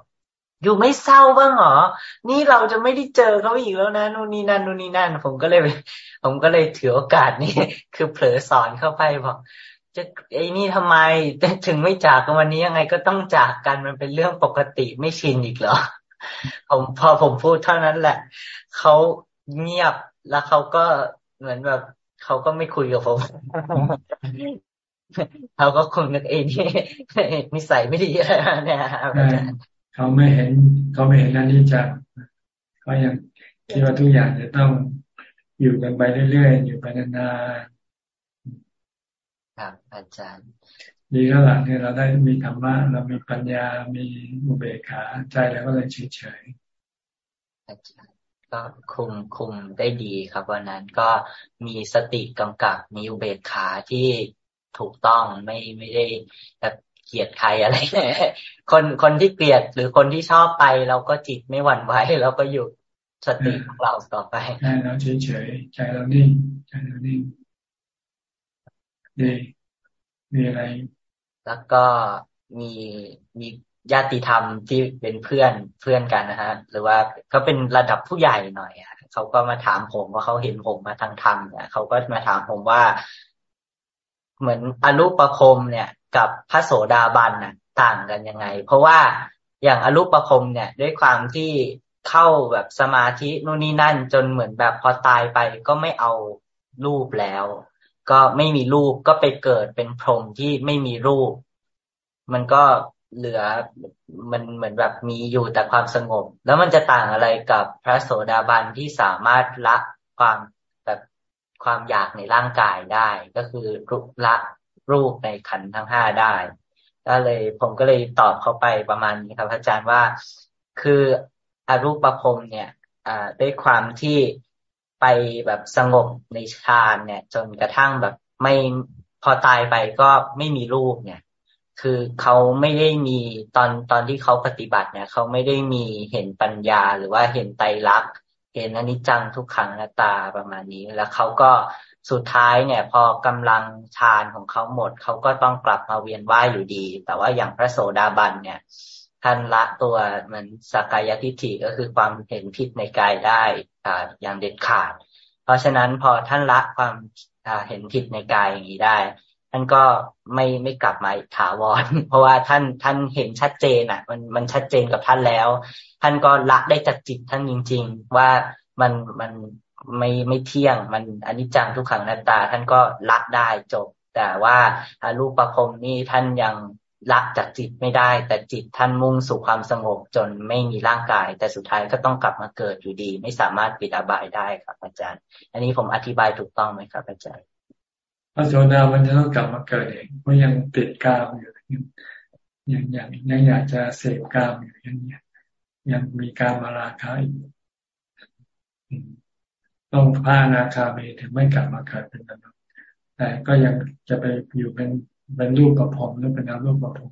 อยู่ไม่เศร้าบ้างหรอ นี่เราจะไม่ได้เจอเขาอีกแล้วนะนู่นนี่นั่นนู่นนี่นั่น ผมก็เลย ผมก็เลยถือโอกาสนี้ คือเผลอสอนเข้าไปบอกจะไอ้นี่ทำไมถึงไม่จากกันวันนี้ยังไงก็ต้องจากกันมันเป็นเรื่องปกติไม่ชินอีกเหรอผมพอผมพูดเท่านั้นแหละเขาเงียบ แล้วเขาก็เหมือนแบบเขาก็ไม่คุยกับผมเขาก็คงนึกเองนี่นิสัยไม่ดีเนี่ยเขาไม่เห็นเขาไม่เห็นนั่นนี่จะเขายังคิดว่าทุกอย่างจะต้องอยู่กันไปเรื่อยๆอยู่ไปนานๆครับอาจารย์ดีแล้วล่ะเนี่ยเราได้มีธรรมะเรามีปัญญา มีอุเบกขาใจแล้วก็เลยเฉยๆอาจารย์ ก็คุมคุมได้ดีครับวันนั้นก็มีสติกำกับมีอุเบกขาที่ถูกต้องไม่ไม่ได้แบบเกลียดใครอะไรคนคนที่เกลียดหรือคนที่ชอบไปเราก็จิตไม่หวั่นไหวเราก็อยู่สติของเราต่อไปใช่เราเฉยเฉยใจเรานิ่งใจเรานิ่งดีมีอะไร แล้วก็มีมี ญาติธรรมที่เป็นเพื่อนเพื่อนกันนะฮะ หรือว่าเขาเป็นระดับผู้ใหญ่หน่อยเขาก็มาถามผมว่าเขาเห็นผมมาทางธรรมเนี่ยเขาก็มาถามผมว่า เหมือนอรูปประคมเนี่ย กับพระโสดาบันน่ะ ต่างกันยังไง เพราะว่าอย่างอรูปประคมเนี่ย ด้วยความที่เข้าแบบสมาธินู่นนี่นั่น จนเหมือนแบบพอตายไปก็ไม่เอารูปแล้ว ก็ไม่มีรูปก็ไปเกิดเป็นพรหมที่ไม่มีรูป มันก็ เหลือมันเหมือนแบบมีอยู่แต่ความสงบ แล้วมันจะต่างอะไรกับพระโสดาบันที่สามารถละความแบบความอยากในร่างกายได้ ก็คือละรูปในขันทั้งห้าได้ก็เลยผมก็เลยตอบเขาไปประมาณนี้ครับ อาจารย์ว่าคืออรูปปรพเนี่ยด้วยความที่ไปแบบสงบในฌานเนี่ย จนกระทั่งแบบไม่พอตายไปก็ไม่มีรูปเนี่ย คือเขาไม่ได้มีตอนตอนที่เขาปฏิบัติเนี่ยเขาไม่ได้มีเห็นปัญญาหรือว่าเห็นไตรลักษณ์เห็นอนิจจังทุกขังนาตาประมาณนี้ แล้วเขาก็สุดท้ายเนี่ย พอกำลังฌานของเขาหมดเขาก็ต้องกลับมาเวียนว่ายอยู่ดี แต่ว่าอย่างพระโสดาบันเนี่ยท่านละตัวเหมือนสกายทิฏฐิก็คือความเห็นผิดในกายได้อย่างเด็ดขาด เพราะฉะนั้นพอท่านละความเห็นผิดในกายอย่างนี้ได้ ท่านก็ไม่ไม่กลับมาถาวร เพราะว่าท่านท่านเห็นชัดเจนอะ มันมันชัดเจนกับท่านแล้ว ท่านก็ละได้จากจิตท่านจริง ๆ ว่ามันมันไม่ไม่เที่ยง มันอนิจจังทุกขังนัตตา ท่านก็ละได้จบ แต่ว่ารูปประพรมนี่ท่านยังละจากจิตไม่ได้ แต่จิตท่านมุ่งสู่ความสงบจนไม่มีร่างกาย แต่สุดท้ายก็ต้องกลับมาเกิดอยู่ดี ไม่สามารถปิดอบายได้ครับอาจารย์ อันนี้ผมอธิบายถูกต้องไหมครับอาจารย์ พระโสดามันจะต้องกลับมาเกิดเองเพราะยังติดกามอยู่ยังยังยังอยากจะเสพกามอยู่ยังยังมีการมาราคาอยู่ต้องพระนาคามีถึงไม่กลับมาเกิดเป็นมนุษย์แต่ก็ยังจะไปอยู่เป็นเป็นรูปประพรมหรือเป็นนามรูปประพรม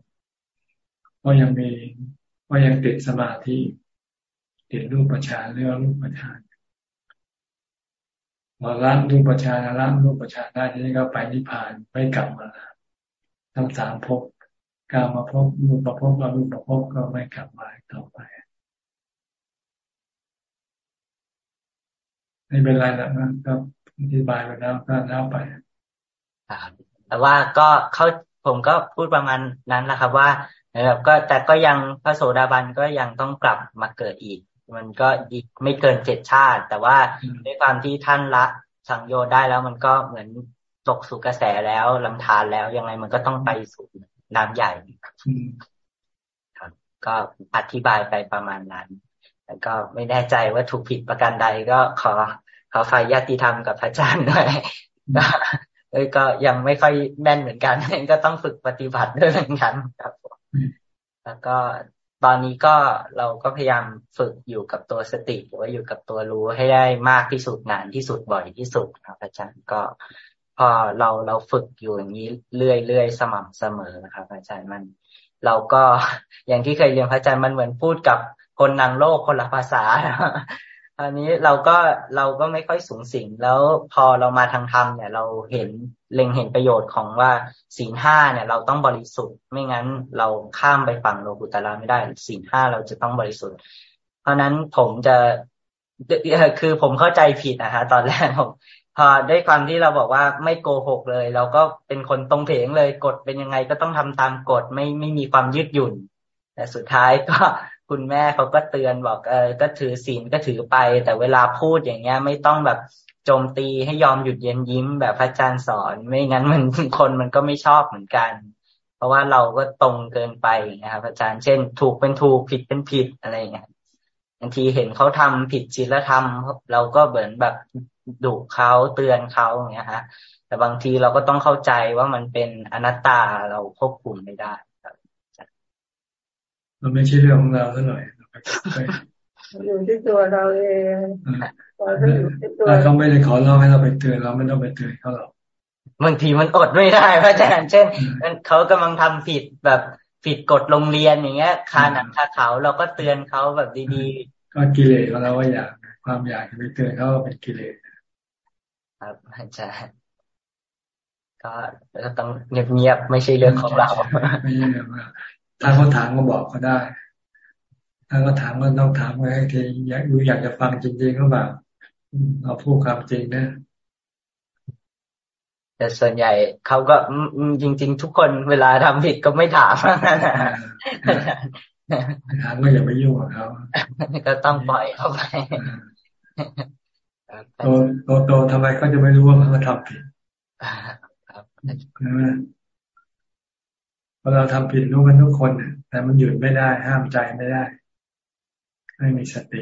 ก็ยังมีก็ยังติดสมาธิติดรูปประชานเรื่องรูปประชาน พอละรูปประชานละรูปประชานได้ทีนี้ก็ไปนิพพานไม่กลับมาทั้งสามภพกามาภพรูปปะพบรูปปะพบก็ไม่กลับมาต่อไปไม่เป็นไรแล้วนะก็อธิบายไปแล้วก็แล้วไปแต่ว่าก็เขาผมก็พูดประมาณนั้นแหละครับ ว่าแบบก็แต่ก็ยังพระโสดาบันก็ยังต้องกลับมาเกิดอีก มันก็อีกไม่เกินเจ็ดชาติ แต่ว่าด้วยความที่ท่านละสังโยชน์ได้แล้วมันก็เหมือนตกสู่กระแสแล้วลำธารแล้วยังไงมันก็ต้องไปสู่น้ำใหญ่ครับก็อธิบายไปประมาณนั้น แล้วก็ไม่แน่ใจว่าถูกผิดประการใดก็ขอขอไฟญาติธรรมกับพระอาจารย์ด้วยก็เอ้ยก็ยังไม่ค่อยแม่นเหมือนกันก็ต้องฝึกปฏิบัติด้วยเหมือนกันครับแล้วก็ ตอนนี้ก็เราก็พยายามฝึกอยู่กับตัวสติ หรือว่าอยู่กับตัวรู้ให้ได้มากที่สุดนานที่สุดบ่อยที่สุดครับอาจารย์ก็พอเราเราฝึกอยู่อย่างนี้เรื่อยๆสม่ำเสมอนะครับ อาจารย์มัน เราก็อย่างที่เคยเรียนพระอาจารย์มันเหมือนพูดกับคนนางโลกคนละภาษา อันนี้เราก็เราก็ไม่ค่อยสูงสิงแล้วพอเรามาทางธรรมเนี่ย เราเห็นเล็งเห็นประโยชน์ของว่าศีลห้าเนี่ย เราต้องบริสุทธิ์ ไม่งั้นเราข้ามไปฝั่งโลกุตละไม่ได้ศีลห้าเราจะต้องบริสุทธิ์ เพราะนั้นผมจะคือผมเข้าใจผิดนะฮะตอนแรกผมพอด้วยความที่เราบอกว่าไม่โกหกเลย เราก็เป็นคนตรงเพงเลยกฎเป็นยังไงก็ต้องทำตามกฎไม่ไม่มีความยืดหยุ่น แต่สุดท้ายก็ คุณแม่เขาก็เตือนบอกเออก็ถือศีลก็ถือไป แต่เวลาพูดอย่างเงี้ย ไม่ต้องแบบโจมตีให้ยอมหยุดเย็นยิ้มแบบพระอาจารย์สอน ไม่งั้นมันคนมันก็ไม่ชอบเหมือนกัน เพราะว่าเราก็ตรงเกินไปนะครับอาจารย์เช่น ถูกเป็นถูกผิดเป็นผิดอะไรเงี้ยบางทีเห็นเขาทำผิดศีลธรรม เราก็เหมือนแบบดุเขาเตือนเขาอย่างเงี้ยฮะแต่บางทีเราก็ต้องเข้าใจว่ามันเป็นอนัตตาเราควบคุมไม่ได้ มันไม่ใช่เรื่องของเราเท่าไหร่อยู่ที่ตัวเราเองถ้าเขาไม่ได้ขอร้องให้เราไปเตือนเราไม่ต้องไปเตือนเขาหรอกบางทีมันอดไม่ได้พระอาจารย์เช่นเขากำลังทำผิดแบบผิดกฎโรงเรียนอย่างเงี้ยคาหนังคาเขาเราก็เตือนเขาแบบดีๆ ก็กิเลสของเราว่าอยากความอยากจะไปเตือนเขาเป็นกิเลสครับอาจารย์ก็ต้องเงียบๆไม่ใช่เรื่องของเราไม่ใช่เรื่อง ถ้าเขาถามก็บอกเขาได้ ถ้าเขาถามก็ต้องถามไว้ให้ทีอยากรู้อยากจะฟังจริงๆเขาแบบเราพูดความจริงนะแต่ส่วนใหญ่เขาก็จริง ๆ ทุกคนเวลาทำผิดก็ไม่ถามถามก็อย่าไปยุ่งกับเขาก็ต้องปล่อยเขาไปโตโตโตทำไมเขาจะไม่รู้ว่าเขาทำผิดใช่ไหม พอเราทำผิดรู้กันทุกคนแต่มันหยุดไม่ได้ ห้ามใจไม่ได้ไม่มีสติ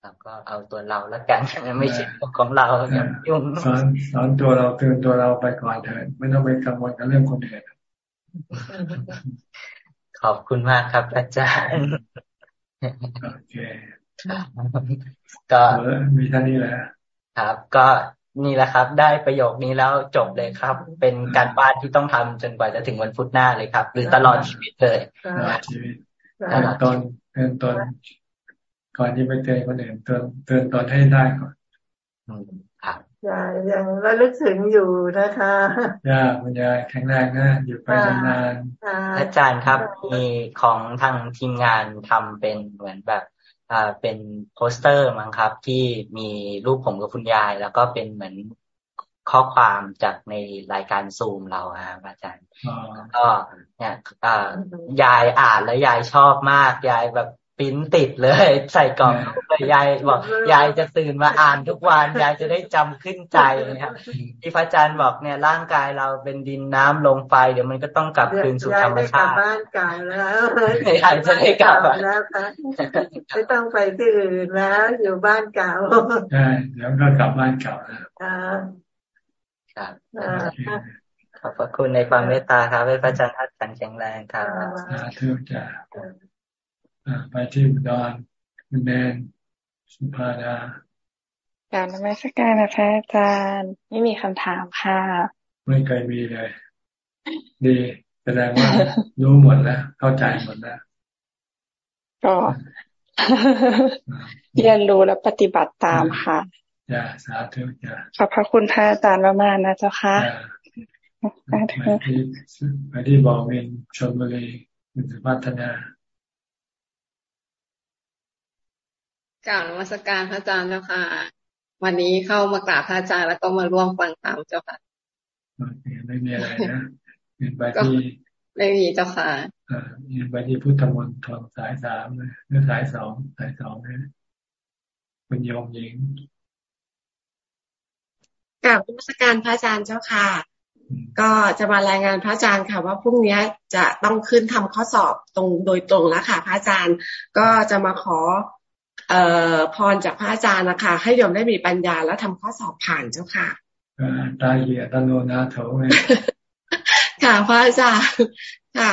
เราก็เอาตัวเราแล้วกันไม่ใช่ของเราอย่ายุ่งสอนสอนตัวเราเตือนตัวเราไปก่อนเถิดไม่ต้องไปกังวลกับเรื่องคนอื่นขอบคุณมากครับ อาจารย์โอเคก็มีท่านี้แหละครับ ก็ นี่แหละครับ ได้ประโยคนี้แล้วจบเลยครับ เป็นการบ้านที่ต้องทำจนกว่าจะถึงวันพุธหน้าเลยครับ หรือตลอดชีวิตเลยตลอดชีวิตตอนเตือนตอนก่อนที่ไปเตือนคนอื่นเตือนเตือนตอนให้ได้ก่อนยายยังระลึกถึงอยู่นะคะยาคุณยายแข็งแรงนะอยู่ไปนานอาจารย์ครับ มีของทางทีมงานทำเป็นเหมือนแบบอ่า เป็นโปสเตอร์มั้งครับ ที่มีรูปผมกับคุณยาย แล้วก็เป็นเหมือนข้อความจากในรายการซูมเราครับอาจารย์ก็เนี่ยยายอ่านแล้วยายชอบมาก ยายแบบ ปิ้นติดเลย ใส่กล่องเลยยายบอก ยายจะตื่นมาอ่านทุกวันยายจะได้จำขึ้นใจนะครับที่พระอาจารย์บอกเนี่ยร่างกายเราเป็นดินน้ำลงไฟเดี๋ยวมันก็ต้องกลับคืนสู่ธรรมชาติบ้านเก่าแล้วยายจะได้กลับแล้วค่ะไม่ต้องไปที่อื่นแล้วอยู่บ้านเก่าใช่เดี๋ยวก็กลับบ้านเก่าแล้วครับขอบพระคุณในความเมตตาครับให้พระอาจารย์ทัดกันแข็งแรงครับสาธุจ้า ไปที่อุดรคุณแนนสุภาดาการนมัสการนะพระอาจารย์ ไม่มีคำถามค่ะ ไม่เคยมีเลย ดีแสดงว่ารู้หมดแล้ว เข้าใจหมดแล้ว ก็เรียนรู้และปฏิบัติตามค่ะอย่าสาธุอย่าขอบพระคุณพระอาจารย์มากๆนะเจ้าค่ะไปที่ไปที่บอกเมนชนบุรีคุณสุพัฒนา ก่าวนมัสการพระอาจารย์เจ้าค่ะ วันนี้เข้ามากราบพระอาจารย์แล้วก็มาร่วมฟังธรรมเจ้าค่ะไม่มีอะไรนะเห็นไปที่ไม่มีเจ้าค่ะเห็นไปที่พุทธมนตรสายสามหรือสายสองสายสองเนี่ยคุณยมหญิงกราบนมัสการพระอาจารย์เจ้าค่ะ ก็จะมารายงานพระอาจารย์ค่ะ ว่าพรุ่งนี้จะต้องขึ้นทำข้อสอบตรงโดยตรงแล้วค่ะ พระอาจารย์ก็จะมาขอ เอ่อพรจากพระอาจารย์นะคะ ให้โยมได้มีปัญญาแล้วทำข้อสอบผ่านเจ้าค่ะตาเหียตโนนาโถไงค่ะพระอาจารย์ค่ะ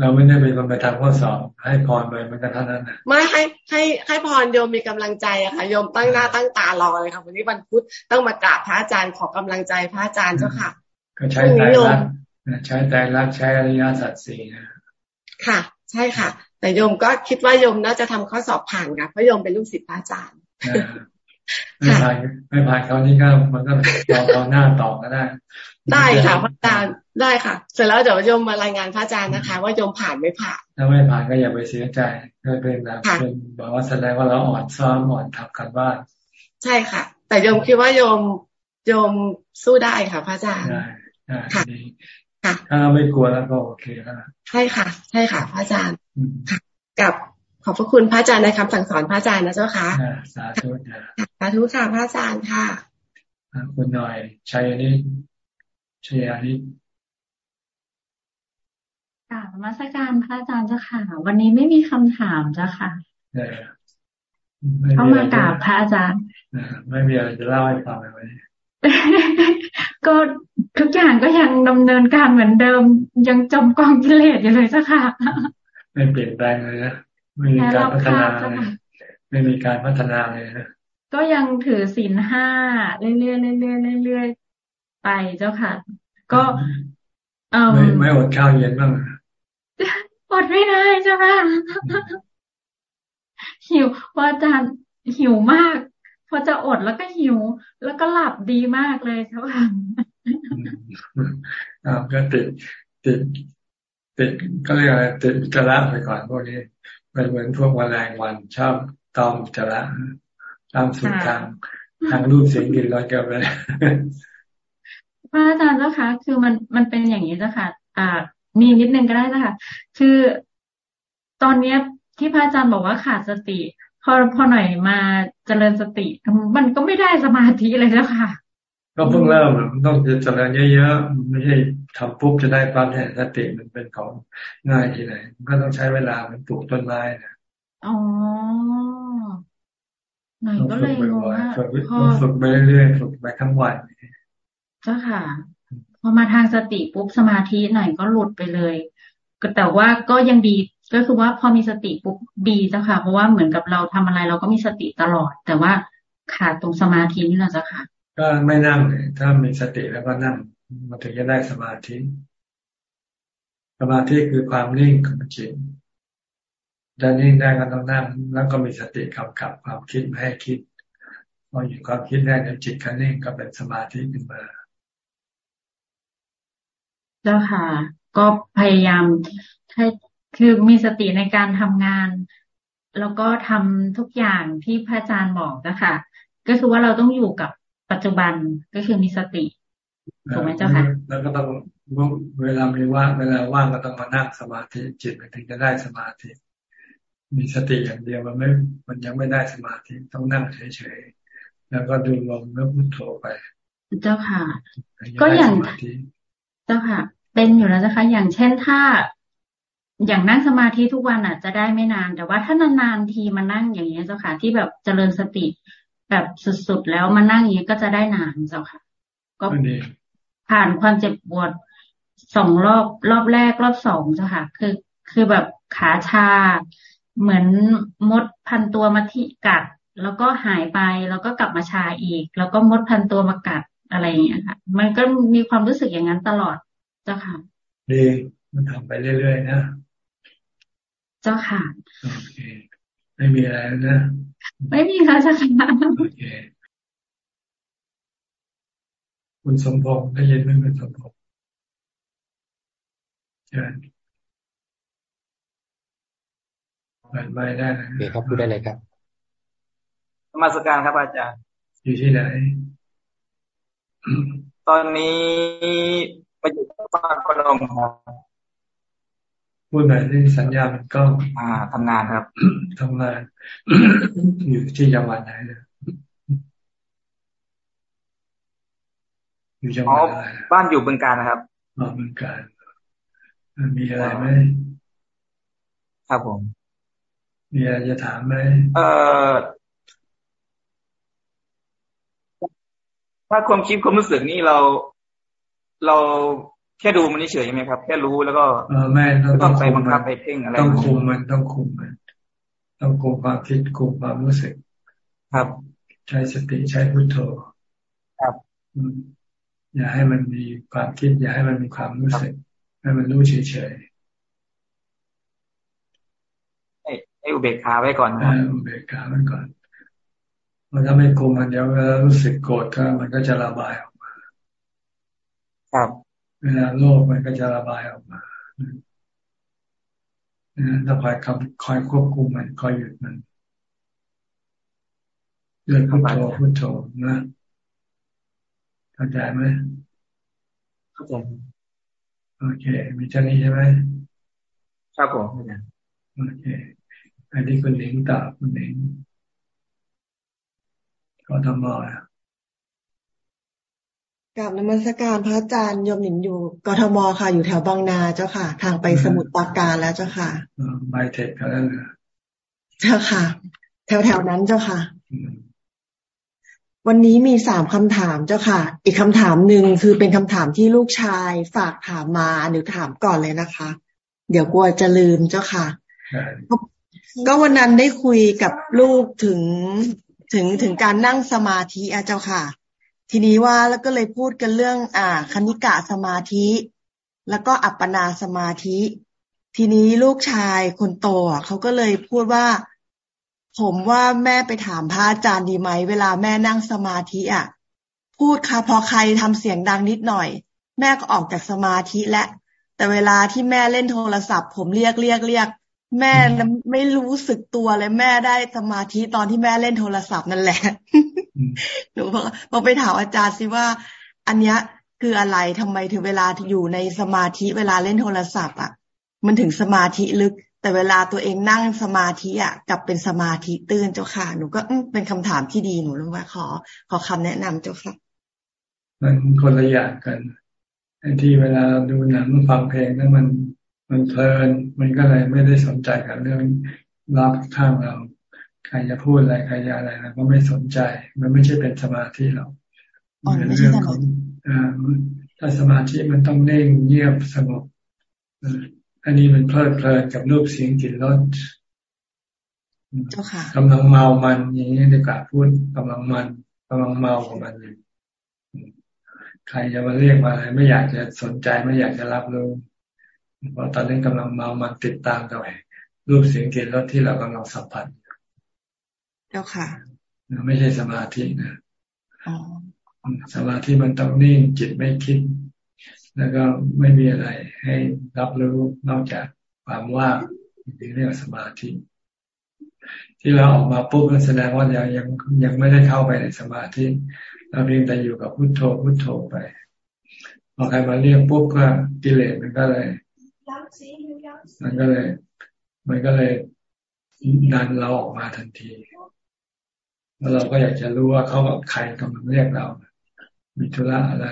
เราไม่ได้เป็นคนไปทำข้อสอบ ให้พรไปมันก็เท่านั้นนะไม่ให้ให้ให้พรโยมมีกำลังใจอะค่ะโยมตั้งหน้าตั้งตารอเลยค่ะวันนี้วันพุธต้องมากราบพระอาจารย์ขอกำลังใจพระอาจารย์เจ้าค่ะ ก็ใช้ใจรักใช้ใจรักใช้อริยสัจสี่นะค่ะ ใช่ค่ะ แต่โยมก็คิดว่าโยมน่าจะทำข้อสอบผ่านค่ะเพราะโยมเป็นลูกศิษย์พระอาจารย์ไม่ผ่านไม่ผ่านเขานี่ก็มันก็เราเราหน้าต่อก็ได้ ได้ค่ะพระอาจารย์ได้ค่ะ เสร็จแล้วเดี๋ยวโยมมารายงานพระอาจารย์นะคะ ว่าโยมผ่านไม่ผ่านถ้าไม่ผ่านก็อย่าไปเสียใจก็เป็นนะเป็นบอกว่าแสดงว่าเราอ่อนซ้อมอ่อนทับกันบ้านใช่ค่ะ แต่โยมคิดว่าโยมโยมสู้ได้ค่ะพระอาจารย์ได้ ได้ดีถ้าเราไม่กลัวแล้วก็โอเคแล้วใช่ค่ะ ใช่ค่ะพระอาจารย์กับขอบพระคุณพระอาจารย์ในคำสั่งสอนพระอาจารย์นะเจ้าค่ะสาธุสาธุค่ะพระอาจารย์ค่ะคุณหน่อยชัยนิชัยนิกราบมาสการพระอาจารย์เจ้าค่ะ วันนี้ไม่มีคำถามเจ้าค่ะเข้ามากราบพระอาจารย์ไม่มีอะไรจะเล่าให้ฟังเลย ก็ทุกอย่างก็ยังดำเนินการเหมือนเดิม ยังจมกองกิเลสอยู่เลยเจ้าค่ะ ไม่เปลี่ยนแปลงเลยนะไม่มีการพัฒนาเลยไม่มีการพัฒนาเลยนะก็ยังถือศีลห้าเรื่อยๆเรื่อยๆเรื่อยๆไปเจ้าค่ะ ก็เออไม่ไม่อดข้าวเย็นบ้างอดไม่ได้เจ้าค่ะหิวว่าอาจารย์หิวมาก พอจะอดแล้วก็หิว แล้วก็หลับดีมากเลยเจ้าค่ะก็ติดติดติดก็เรียกอะไรติดจระไปก่อนพวกนี้เป็นเหมือนพวกแมลงวันชอบตอมจระตามสุดทางทางรูปเสียงกลิ่นรสกันไปพระอาจารย์เจ้าคะคือมันมันเป็นอย่างนี้เจ้าค่ะ อ่า มีนิดนึงก็ได้เจ้าค่ะ คือตอนเนี้ยที่พระอาจารย์บอกว่าขาดสติ พอพอหน่อยมาเจริญสติ มันก็ไม่ได้สมาธิเลยเจ้าค่ะ ก็เพิ่งเริ่มต้องเจริญเยอะๆไม่ใช่ทำปุ๊บจะได้ความเห็นสติมันเป็นของง่ายที่ไหนมันก็ต้องใช้เวลาเหมือนปลูกต้นไม้นะอ๋อหน่อยก็เลยงงว่าพอฝึกไปเรื่อยๆฝึกไปทั้งวันเจ้าค่ะ พอมาทางสติปุ๊บสมาธิหน่อยก็หลุดไปเลยก็แต่ว่าก็ยังดี ก็คือว่าพอมีสติปุ๊บดีเจ้าค่ะ เพราะว่าเหมือนกับเราทำอะไรเราก็มีสติตลอด แต่ว่าขาดตรงสมาธินี่แหละเจ้าค่ะ ก็ไม่นั่งเลยถ้ามีสติแล้วก็นั่งมันถึงจะได้สมาธิ สมาธิคือความนิ่งของจิตจะนิ่งได้ก็ต้องนั่ง แล้วก็มีสติกำกับความคิดไม่ให้คิดพอหยุดความคิดได้ในจิตก็นิ่งก็เป็นสมาธิขึ้นมาเจ้าค่ะ ก็พยายามให้ คือมีสติในการทำงาน แล้วก็ทำทุกอย่างที่พระอาจารย์บอกนะคะก็คือว่าเราต้องอยู่กับปัจจุบันก็คือมีสติถูกไหมเจ้าค่ะแล้วก็ต้องเวลามีว่างเวลาว่างก็ต้องมานั่งสมาธิจิตมันถึงจะได้สมาธิ มีสติอย่างเดียวมันไม่มันยังไม่ได้สมาธิต้องนั่งเฉยๆแล้วก็ดูลมแล้วพุทโธไป เจ้าค่ะ ก็อย่างเจ้าค่ะ เป็นอยู่แล้วนะคะ อย่างเช่นถ้า อย่างนั่งสมาธิทุกวันอะจะได้ไม่นาน แต่ว่าถ้านานๆทีมานั่งอย่างนี้เจ้าค่ะ ที่แบบเจริญสติแบบสุดๆแล้วมานั่งอย่างนี้ก็จะได้นานเจ้าค่ะ ก็ผ่านความเจ็บปวดสองรอบรอบแรกรอบสองเจ้าค่ะ คือคือแบบขาชา เหมือนมดพันตัวมาที่กัด แล้วก็หายไปแล้วก็กลับมาชาอีก แล้วก็มดพันตัวมากัดอะไรอย่างเงี้ยค่ะ มันก็มีความรู้สึกอย่างนั้นตลอดเจ้าค่ะดีมันทำไปเรื่อยๆนะ เจ้าค่ะโอเคไม่มีอะไรนะไม่มีค่ะเจ้าค่ะโอเคคุณสมพงษ์ได้ยินไหมคุณสมพงษ์เชิญเปิดไม่ได้นะโอเคครับพูดได้เลยครับสมาสการครับอาจารย์ อยู่ที่ไหน ตอนนี้มาอยู่ที่ฟานพนมครับ พูดหน่อยที่สัญญามันก็อ่าทำงานครับทำงาน อยู่ที่จังหวัดไหนเนี่ยอยู่จังหวัดอะไรบ้านอยู่บึงการนะครับอ๋อบึงการมีอะไรไหมครับผมมีอะไรจะถามไหมเอ่อถ้าความคิดความรู้สึกนี่เราเรา แค่ดูมันเฉยใช่ไหมครับ แค่รู้แล้วก็เออไม่ต้องไปบังคับไปเพ่งอะไรต้องคุมมันต้องคุมมัน ต้องคุมความคิดคุมความรู้สึก ครับ ใช้สติใช้พุทโธครับอย่าให้มันมีความคิด อย่าให้มันมีความรู้สึก ให้มันรู้เฉยๆให้อุเบกขาไว้ก่อนนะอุเบกขาไว้ก่อนมันถ้าไม่คุมมันเดี๋ยวเวลารู้สึกโกรธก็มันก็จะระบายออกมาครับ เวลาโลภมันก็จะระบายออกมาถ้าคอยคำคอยควบคุมมัน คอยหยุดมันเรื่องพุทโธพุทโธนะเข้าใจไหมเข้าใจโอเค มีเจ้านี้ใช่ไหมครับผมอาจารย์โอเค อันนี้คุณหนิงตอบคุณหนิงกทม กับนมัสการพระอาจารย์ยมหนิงอยู่กทมค่ะ อยู่แถวบางนาเจ้าค่ะ ทางไปสมุทรปราการแล้วเจ้าค่ะไบเทคกันแล้วนะเจ้าค่ะ แถวแถวนั้นเจ้าค่ะ วันนี้มีสามคำถามเจ้าค่ะ อีกคำถามหนึ่งคือเป็นคำถามที่ลูกชายฝากถามมาหรือถามก่อนเลยนะคะ เดี๋ยวกลัวจะลืมเจ้าค่ะ ก็วันนั้นได้คุยกับลูกถึงถึงถึงการนั่งสมาธิอาเจ้าค่ะ ทีนี้ว่าแล้วก็เลยพูดกันเรื่อง อ่า คณิกะสมาธิ แล้วก็อัปปนาสมาธิ ทีนี้ลูกชายคนโตเขาก็เลยพูดว่า ผมว่าแม่ไปถามพระอาจารย์ดีไหม เวลาแม่นั่งสมาธิอะ พูดค่ะพอใครทำเสียงดังนิดหน่อย แม่ก็ออกจากสมาธิและ แต่เวลาที่แม่เล่นโทรศัพท์ ผมเรียกเรียกเรียก แม่ไม่รู้สึกตัวเลยแม่ได้สมาธิตอนที่แม่เล่นโทรศัพท์นั่นแหละ หนูพอกไปถามอาจารย์สิว่า อันเนี้ยคืออะไรทำไมถึงเวลาอยู่ในสมาธิเวลาเล่นโทรศัพท์อะ มันถึงสมาธิลึก แต่เวลาตัวเองนั่งสมาธิอะกลับเป็นสมาธิตื่นเจ้าค่ะ หนูก็เป็นคำถามที่ดีหนูรู้ว่าขอ ขอคำแนะนำเจ้าค่ะ มันคนละอย่างกันไอ้ที่เวลาดูหนังฟังเพลงนั้นมัน มันเพลินมันก็เลยไม่ได้สนใจกับเรื่องรับข้างเราใครจะพูดอะไรใครจะอะไรเราก็ไม่สนใจ มันไม่ใช่เป็นสมาธิเราเป็นเรื่องของอถ้าสมาธิมันต้องเน่งเงียบสงบอันนี้มันเพลิดเพลินกับรูปเสียงกลิ่นรสกำลังเมามันอย่างนี้ดีกว่าพูดกำลังมันกำลังเมาของมันอยู่ใครจะมาเรียกมาอะไรไม่อยากจะสนใจไม่อยากจะรับรู้ เพราะตอนนี้กำลังเมามันติดตามกับรูปเสียงกลิ่นรสที่เรากำลังสัมผัสเจ้าค่ะไม่ใช่สมาธินะสมาธิมันต้องนิ่งจิตไม่คิด แล้วก็ไม่มีอะไรให้รับรู้นอกจากความว่างที่เรียกสมาธิ ที่เราออกมาปุ๊บแสดงว่ายังยังยังไม่ได้เข้าไปในสมาธิเราเพียงแต่อยู่กับพุทโธพุทโธไปพอใครมาเรียกปุ๊บก็กิเลสมันก็เลย มันก็เลย มันก็เลยดันเราออกมาทันที แล้วเราก็อยากจะรู้ว่าเขาใครกำลังเรียกเรา มีธุระอะไร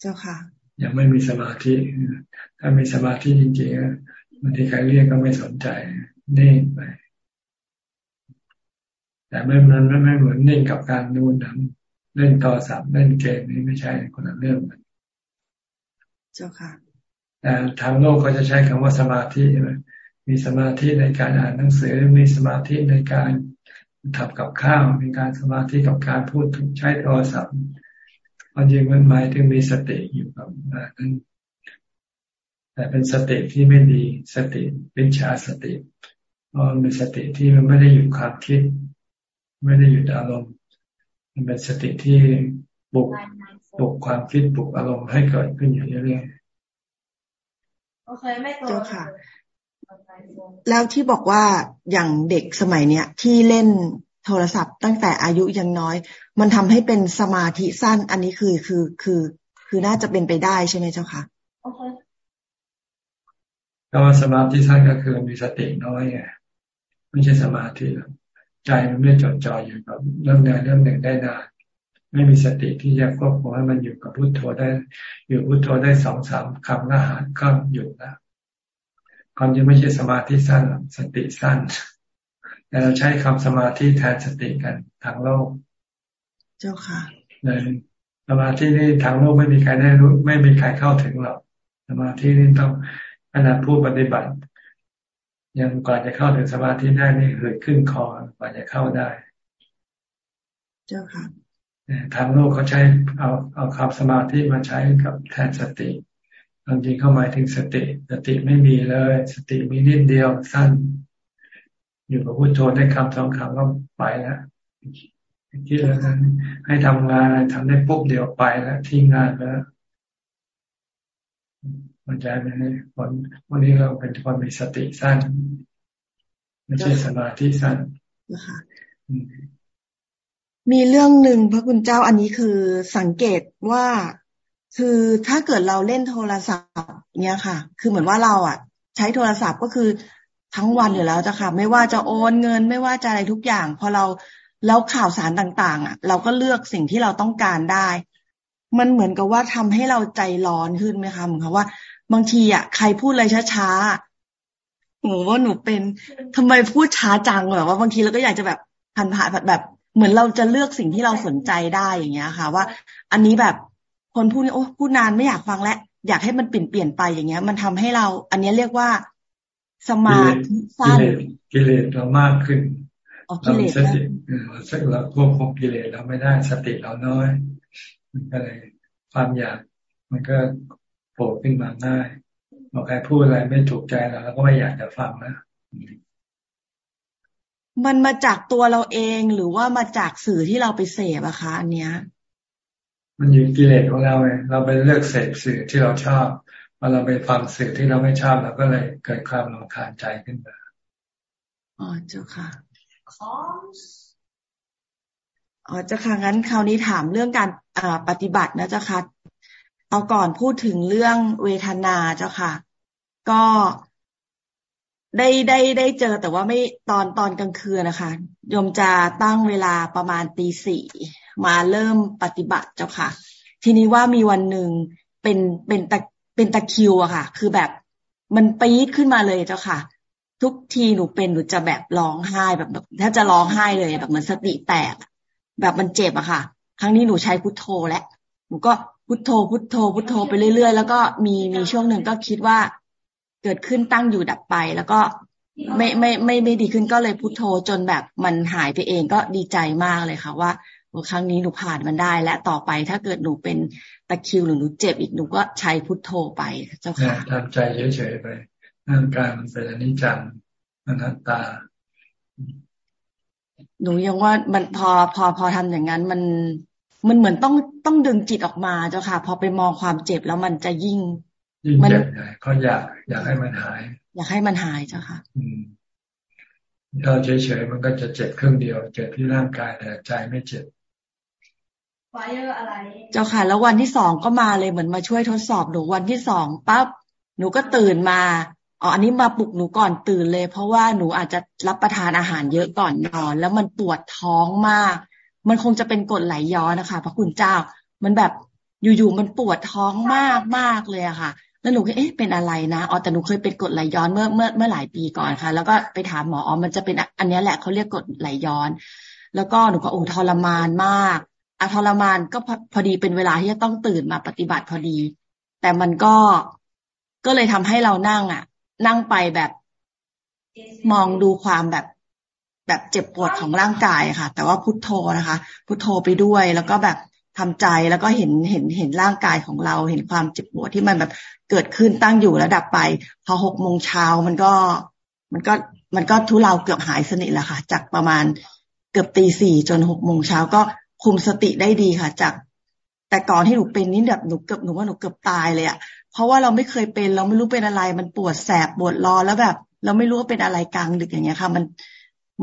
เจ้าค่ะ ยังไม่มีสมาธิ ถ้ามีสมาธิจริงๆบางทีใครเรียกก็ไม่สนใจนิ่งไป แต่ไม่มันไม่เหมือนนิ่งกับการดูหนังเล่นต่อสับเล่นเกมนี่ไม่ใช่คนละเรื่องกัน เจ้าค่ะแต่ทางโลกเขาจะใช้คำว่าสมาธิมีสมาธิในการอ่านหนังสือ มีสมาธิในการทำกับข้าว มีการสมาธิกับการพูดใช้โทรศัพท์มันจริงมันหมายถึงมีสติอยู่กับนั้นแต่เป็นสติที่ไม่ดีสติเป็นชาสติเพราะมันเป็นสติที่มันไม่ได้อยู่ความคิด ไม่ได้อยู่อารมณ์มันเป็นสติที่บุก บุกความคิดบุกอารมณ์ให้เกิดขึ้นอยู่เรื่อยๆโอเคไม่ตัวค่ะ แล้วที่บอกว่าอย่างเด็กสมัยเนี้ยที่เล่นโทรศัพท์ตั้งแต่อายุยังน้อย มันทำให้เป็นสมาธิสั้น อันนี้คือคือคือ คือน่าจะเป็นไปได้ใช่ไหมเจ้าคะโอเคก็สมาธิสั้นก็คือมีสติน้อยไงไม่ใช่สมาธิใจมันไม่จดจ่ออยู่กับเรื่องใดเรื่องหนึ่งได้นาน ไม่มีสติที่จะควบคุมให้มันอยู่กับพุทโธได้ อยู่พุทโธได้สองสามคำก็หารก็อยู่แล้วความจริงไม่ใช่สมาธิสั้นสติสั้น แต่เราใช้คำสมาธิแทนสติกันทางโลก เจ้าค่ะเลยสมาธินี่ทางโลกไม่มีใครได้รู้ ไม่มีใครเข้าถึงหรอกสมาธินี่ต้องขนาดผู้ปฏิบัติ ยังกว่าจะเข้าถึงสมาธิได้นี่เกิดขึ้นคอกว่าจะเข้าได้ เจ้าค่ะ ทางโลกเขาใช้เอาเอาคำสมาธิมาใช้กับแทนสติบางทีเข้าหมายถึงสติ สติไม่มีเลย สติมีนิดเดียวสั้น อยู่กับพุทโธได้คำสองคำก็ไปแล้วคิดแล้วนั้นให้ทำงานทำได้ปุ๊บเดียวไปแล้วทิ้งงานแล้วมันใจไหมคนวันนี้เราเป็นคนมีสติสั้น ไม่ใช่สมาธิสั้นนะคะ มีเรื่องหนึ่งพระคุณเจ้าอันนี้คือสังเกตว่าคือถ้าเกิดเราเล่นโทรศัพท์เนี่ยค่ะ คือเหมือนว่าเราอะ ใช้โทรศัพท์ก็คือทั้งวันอยู่แล้วจ้ะค่ะ ไม่ว่าจะโอนเงินไม่ว่าจะอะไรทุกอย่าง พอเราแล้วข่าวสารต่าง ๆ อะ เราก็เลือกสิ่งที่เราต้องการได้ มันเหมือนกับว่าทำให้เราใจร้อนขึ้นไหมคะเหมือนกับว่า บางทีอะใครพูดอะไรช้าๆหนูว่าหนูเป็นทำไมพูดช้าจังแบบว่าบางทีเราก็อยากจะแบบผ่านผ่านแบบ เหมือนเราจะเลือกสิ่งที่เราสนใจได้อย่างเงี้ยค่ะ ว่าอันนี้แบบคนพูดนี่โอ้พูดนานไม่อยากฟังแล้วอยากให้มันเปลี่ยนเปลี่ยนไปอย่างเงี้ย มันทำให้เรา อันนี้เรียกว่าสมาธิสั้นกิเลสเรามากขึ้นเราสติเราเราควบคุมกิเลสเราไม่ได้สติเราน้อย มันก็เลยความอยาก มันก็โผล่ขึ้นมาง่ายบอกใครพูดอะไรไม่ถูกใจเราเราก็ไม่อยากจะฟังนะ มันมาจากตัวเราเองหรือว่ามาจากสื่อที่เราไปเสพอะคะอันเนี้ย มันอยู่กิเลสของเราเองเราไปเลือกเสพสื่อที่เราชอบพอเราไปฟังสื่อที่เราไม่ชอบเราก็เลยเกิดความรำคาญใจขึ้นมาอ๋อเจ้าค่ะอ๋อเจ้าค่ะงั้นคราวนี้ถามเรื่องการปฏิบัตินะเจ้าค่ะเอาก่อนพูดถึงเรื่องเวทนาเจ้าค่ะ ก็ ได้ได้ได้เจอแต่ว่าไม่ตอนตอนกลางคืนนะคะโยมจะตั้งเวลาประมาณตีสี่มาเริ่มปฏิบัติเจ้าค่ะ ทีนี้ว่ามีวันหนึ่งเป็นเป็นตะเป็นตะคิวอะค่ะ คือแบบมันปี๊ดขึ้นมาเลยเจ้าค่ะ ทุกทีหนูเป็นหนูจะแบบร้องไห้แบบแบบถ้าจะร้องไห้เลยแบบเหมือนสติแตก แบบมันเจ็บอะค่ะ ครั้งนี้หนูใช้พุทโธและหนูก็พุทโธพุทโธพุทโธไปเรื่อยๆ แล้วก็มีมีช่วงหนึ่งก็คิดว่า เกิดขึ้นตั้งอยู่ดับไป แล้วก็ไม่ไม่ไม่ไม่ดีขึ้นก็เลยพุโทโธจนแบบมันหายไปเองก็ดีใจมากเลยค่ะว่าครั้งนี้หนูผ่านมันได้ และต่อไปถ้าเกิดหนูเป็นตะคิวหรือหนูเจ็บอีกหนูก็ใช้พุทโธไปเจ้าค่ะทำใจเฉยๆไปร่างกายมันเป็นอนิจจังอนัตตา หนูยังว่ามันพอพอพอทำอย่างนั้นมันมันเหมือนต้องต้องดึงจิตออกมาเจ้าค่ะ พอไปมองความเจ็บแล้วมันจะยิ่ง ยิ่งเจ็บเขาอยากอยากให้มันหาย อยากให้มันหายเจ้าค่ะถ้าเฉยๆมันก็จะเจ็บครึ่งเดียว เจ็บที่ร่างกายแต่ใจไม่เจ็บไฟอะไร เจ้าค่ะ แล้ววันที่สองก็มาเลยเหมือนมาช่วยทดสอบหนูวันที่สองปั๊บหนูก็ตื่นมาอ๋ออันนี้มาปลุกหนูก่อนตื่นเลย เพราะว่าหนูอาจจะรับประทานอาหารเยอะก่อนนอน แล้วมันปวดท้องมาก มันคงจะเป็นกดไหลย้อนนะคะ พระคุณเจ้า มันแบบอยู่ๆมันปวดท้องมากมากเลยอะค่ะ แล้วหนูก็เอ๊ะเป็นอะไรนะอ๋อแต่หนูเคยเป็นกดไหลย้อนเมื่อเมื่อเมื่อหลายปีก่อนค่ะ แล้วก็ไปถามหมออ๋อมันจะเป็นอันนี้แหละเขาเรียกกดไหลย้อน แล้วก็หนูก็โอ้ทรมานมากอะทรมานก็พอดีเป็นเวลาที่จะต้องตื่นมาปฏิบัติพอดี แต่มันก็ก็เลยทำให้เรานั่งอะ นั่งไปแบบมองดูความแบบแบบเจ็บปวดของร่างกายค่ะ แต่ว่าพุทโธนะคะ พุทโธไปด้วยแล้วก็แบบทำใจแล้วก็เห็นเห็นเห็นร่างกายของเรา เห็นความเจ็บปวดที่มันแบบ เกิดขึ้นตั้งอยู่แล้วดับไป พอหกโมงเช้ามันก็มันก็มันก็ทุเลาเกือบหายสนิทแล้วค่ะ จากประมาณเกือบตีสี่จนหกโมงเช้าก็คุมสติได้ดีค่ะ จากแต่ก่อนที่หนูเป็นนี่แบบหนูเกือบหนูว่าหนูเกือบตายเลยอะเพราะว่าเราไม่เคยเป็น เราไม่รู้เป็นอะไร มันปวดแสบปวดร้อนแล้วแบบ เราไม่รู้ว่าเป็นอะไรกลางดึกอย่างเงี้ยค่ะ มัน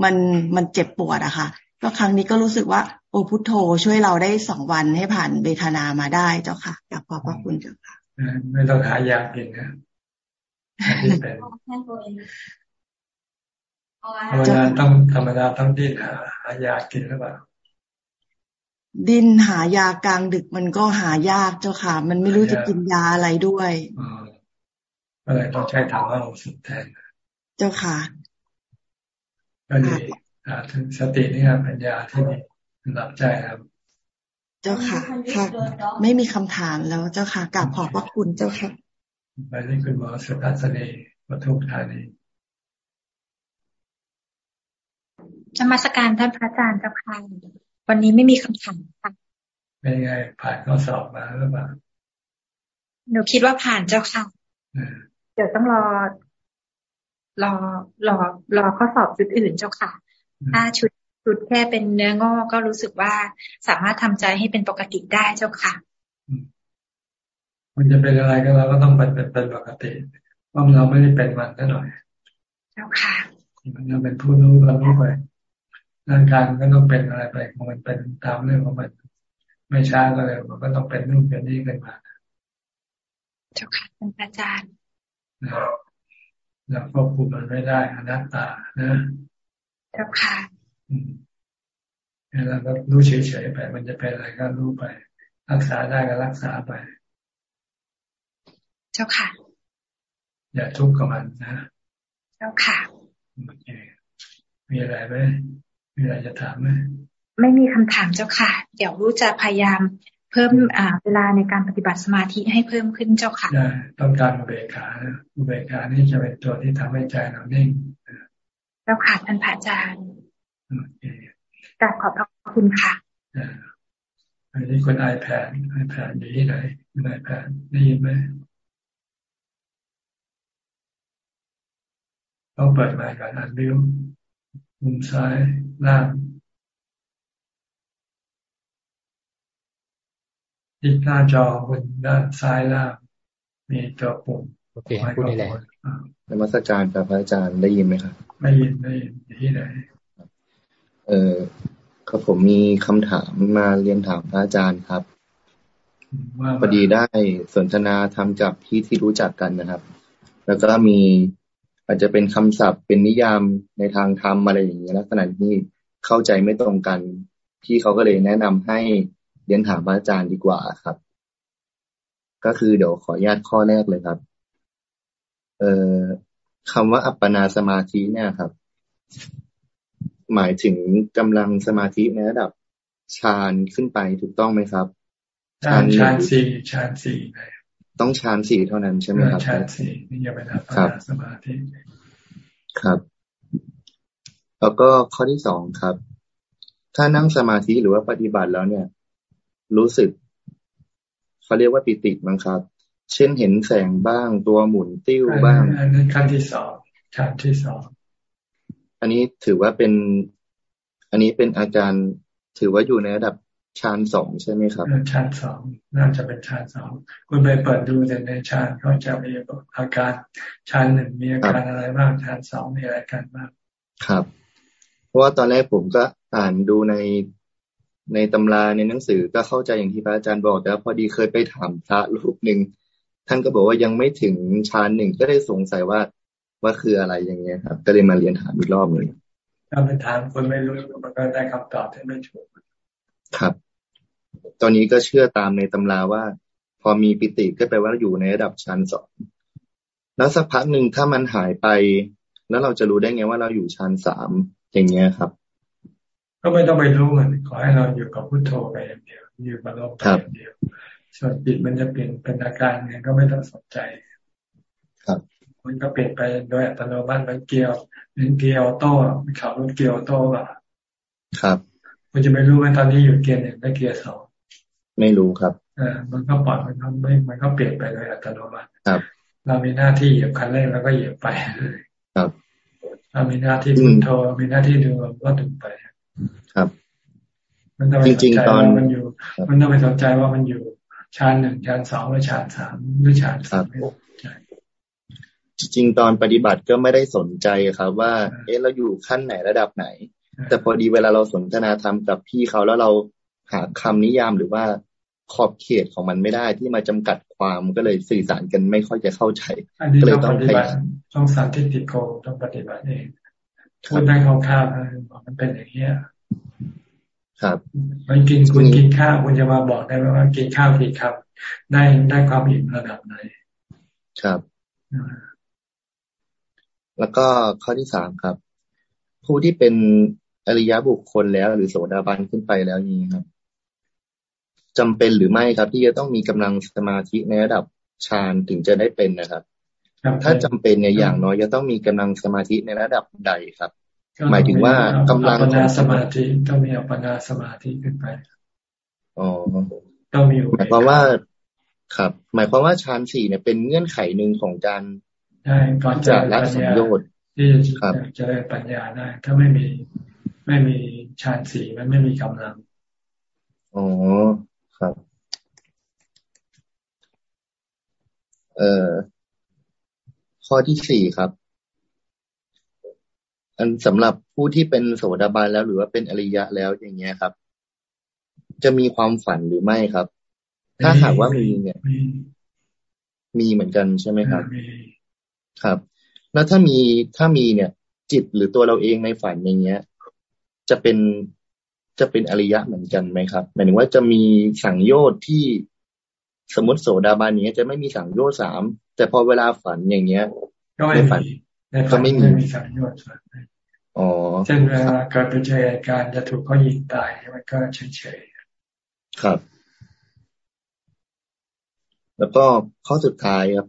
มันมันเจ็บปวดอะค่ะ ก็ครั้งนี้ก็รู้สึกว่า โอพุทโธช่วยเราได้สองวันให้ผ่านเบทนามาได้เจ้าค่ะขอบพระคุณเจ้าค่ะ ไม่ต้องหายากินนะที่เป็นธรรมดาต้องธรรมดาต้องดิ้นหาหายากินหรือเปล่าดินหายากลางดึกมันก็หายากเจ้าค่ะ มันไม่รู้จะกินยาอะไรด้วยก็เลยต้องใช้ธรรมะสุดแทนเจ้าค่ะก็ดีถึงสตินี่ครับปัญญาที่นี่หลับใจครับ เจ้าค่ะค่ะ ไม่มีคำถามแล้วเจ้าค่ะกราบขอบพระคุณเจ้าค่ะไปนี่คุณหมอสุทัศนีปทุมธานีจะมาสการท่านพระอาจารย์เจ้าค่ะวันนี้ไม่มีคำถามค่ะเป็นไงผ่านข้อสอบมาหรือเปล่าหนูคิดว่าผ่านเจ้าค่ะเดี๋ยวต้องรอ รอรอรอข้อสอบชุดอื่นเจ้าค่ะ ถ้าชุด ชุดแค่เป็นเนื้องอกก็รู้สึกว่าสามารถทำใจให้เป็นปกติได้เจ้าค่ะ มันจะเป็นอะไรก็เราก็ต้องเป็นเป็นปกติว่าเราไม่ได้เป็นมันแค่หน่อยเจ้าค่ะมันเป็นผู้รู้เรารู้ไปร่างกายมันก็ต้องเป็นอะไรไปของมันเป็นตามเรื่องของมันไม่ช้าก็เลยมันก็ต้องเป็นนู่นเป็นนี่ขึ้นมาเจ้าค่ะท่านอาจารย์แล้วควบคุมมันไม่ได้อนัตตานะ เจ้าค่ะ แล้วก็รู้เฉยๆไป มันจะเป็นอะไรก็รู้ไป รักษาได้ก็รักษาไป เจ้าค่ะ อย่าทุกข์กับมันนะ เจ้าค่ะโอเคมีอะไรไหมมีอะไรจะถามไหมไม่มีคำถามเจ้าค่ะ เดี๋ยวรู้จะพยายามเพิ่มอ่าเวลาในการปฏิบัติสมาธิให้เพิ่มขึ้นเจ้าค่ะต้องการอุเบกขาอุเบกขานี่จะเป็นตัวที่ทำให้ใจเรานิ่งเจ้าค่ะท่านพระอาจารย์ กราบขอบพระคุณค่ะอันนี้คนไอแพดไอแพดอยู่ที่ไหนคุณไอแพดได้ยินไหมต้องเปิดไมค์ก่อนอันวิวมุมซ้ายล่างที่หน้าจอบนด้านซ้ายล่างมีตัวปุ่มโอเคพูดได้เลยนมัสการครับพระอาจารย์ได้ยินไหมครับไม่ยินได้ยินที่ไหน เออครับผมมีคำถามมาเรียนถามพระอาจารย์ครับพอดีได้สนทนาทำกับพี่ที่รู้จักกันนะครับ แล้วก็มีอาจจะเป็นคำศัพท์เป็นนิยามในทางธรรมอะไรอย่างเงี้ยลักษณะที่เข้าใจไม่ตรงกันพี่เขาก็เลยแนะนำให้เรียนถามอาจารย์ดีกว่าครับ ก็คือเดี๋ยวขออนุญาตข้อแรกเลยครับ เอ่อคำว่าอัปปนาสมาธิเนี่ยครับ หมายถึงกำลังสมาธิในระดับฌานขึ้นไปถูกต้องไหมครับฌานฌานสี่ฌานสี่ต้องฌานสี่เท่านั้นใช่ไหมครับฌานสี่นี่จะเป็นอัปปนาสมาธิครับ แล้วก็ข้อที่สองครับ ถ้านั่งสมาธิหรือว่าปฏิบัติแล้วเนี่ย รู้สึกเขาเรียกว่าปิติมั้งครับ เช่นเห็นแสงบ้างตัวหมุนติ้วบ้างอันนี้ขั้นที่สองฌานที่สอง อันนี้ถือว่าเป็น อันนี้เป็นอาการถือว่าอยู่ในระดับฌานสองใช่ไหมครับฌานสองน่าจะเป็นฌานสองคุณไปเปิดดูในฌานเขาจะมีอาการฌานหนึ่งมีอาการอะไรบ้างฌานสองมีอะไรกันบ้างครับ เพราะว่าตอนแรกผมก็อ่านดูในในตำราในหนังสือก็เข้าใจอย่างที่พระอาจารย์บอกแต่พอดีเคยไปถามพระรูปหนึ่งท่านก็บอกว่ายังไม่ถึงฌานหนึ่งก็ได้สงสัยว่า ว่าคืออะไรอย่างเงี้ยครับ ก็เลยมาเรียนถามอีกรอบหนึ่งถ้าไปถามคนไม่รู้มันก็ได้คำตอบที่ไม่ถูกครับ ตอนนี้ก็เชื่อตามในตำราว่า พอมีปิติก็แปลว่าอยู่ในระดับชั้นสองแล้วสักพักหนึ่งถ้ามันหายไป แล้วเราจะรู้ได้ไงว่าเราอยู่ชั้นสามอย่างเงี้ยครับ ก็ไม่ต้องไปรู้มันขอให้เราอยู่กับพุทโธไปอย่างเดียวอยู่กับลมไปอย่างเดียวส่วนจิตมันจะเปลี่ยนเป็นอาการไงก็ไม่ต้องสนใจ ครับมันก็เปลี่ยนไปโดยอัตโนมัติมันเกียร์เป็นเกียร์ออโต้ขับรถเกียร์ออโต้ป่ะครับ คุณจะไม่รู้ว่าตอนนี้อยู่เกียร์หนึ่งไม่เกียร์สองไม่รู้ครับอ่ามันก็ปล่อยมันก็ไม่มันก็เปลี่ยนไปโดยอัตโนมัติครับ เรามีหน้าที่เหยียบคันเร่งแล้วก็เหยียบไปครับเรามีหน้าที่พุทโธมีหน้าที่ดูก็ดูไปครับมันต้องไปสนใจว่ามันอยู่ มันต้องไปสนใจว่ามันอยู่ชั้นหนึ่งชั้นสองหรือชั้นสามหรือชั้นสาม จริงๆตอนปฏิบัติก็ไม่ได้สนใจครับว่า เอ๊ะเราอยู่ขั้นไหนระดับไหน แต่พอดีเวลาเราสนทนาธรรมกับพี่เขาแล้วเราหาคำนิยามหรือว่าขอบเขตของมันไม่ได้ที่มาจำกัดความก็เลยสื่อสารกันไม่ค่อยจะเข้าใจก็เลยต้องปฏิบัติต้องสารทิฏฐิโกต้องปฏิบัติเองพูดได้คร่าวๆบอกมันเป็นอย่างนี้ครับมันกินคุณกินข้าวคุณจะมาบอกได้ไหมว่ากินข้าวกี่ครับ ได้ได้ความอิ่มระดับไหนครับ แล้วก็ข้อที่สามครับ ผู้ที่เป็นอริยบุคคลแล้ว หรือโสดาบันขึ้นไปแล้วนี้ครับจำเป็นหรือไม่ครับ ที่จะต้องมีกำลังสมาธิในระดับฌานถึงจะได้เป็นนะครับ ถ้าจำเป็นเนี่ยอย่างน้อยจะต้องมีกำลังสมาธิในระดับใดครับ หมายถึงว่ากำลังสมาธิต้องมีอัปปนาสมาธิขึ้นไปอ๋อต้องมีหมายความว่าครับ หมายความว่าฌานสี่เนี่ยเป็นเงื่อนไขหนึ่งของการใช่ ก่อนจะละสัญญชน์ที่จะจะได้ปัญญาได้ ถ้าไม่มีไม่มีฌานสี่มันไม่มีกำลังอ๋อครับ เอ่อข้อที่สี่ครับ อันสำหรับผู้ที่เป็นโสดาบันแล้วหรือว่าเป็นอริยะแล้วอย่างเงี้ยครับ จะมีความฝันหรือไม่ครับ ถ้าหากว่ามีเนี่ย มีเหมือนกันใช่ไหมครับ ครับ แล้วถ้ามีถ้ามีเนี่ย จิตหรือตัวเราเองในฝันอย่างเงี้ย จะเป็นจะเป็นอริยะเหมือนกันไหมครับหมายถึงว่าจะมีสังโยชน์ที่สมมติโสดาบันเนี้ยจะไม่มีสังโยชน์สามแต่พอเวลาฝันอย่างเงี้ยก็ไม่ฝันก็ไม่มีสังโยชน์อ๋อเช่นเวลาเกิดเป็นเหตุการณ์จะถูกเขายิงตายมันก็เฉยๆครับ แล้วก็ข้อสุดท้ายครับ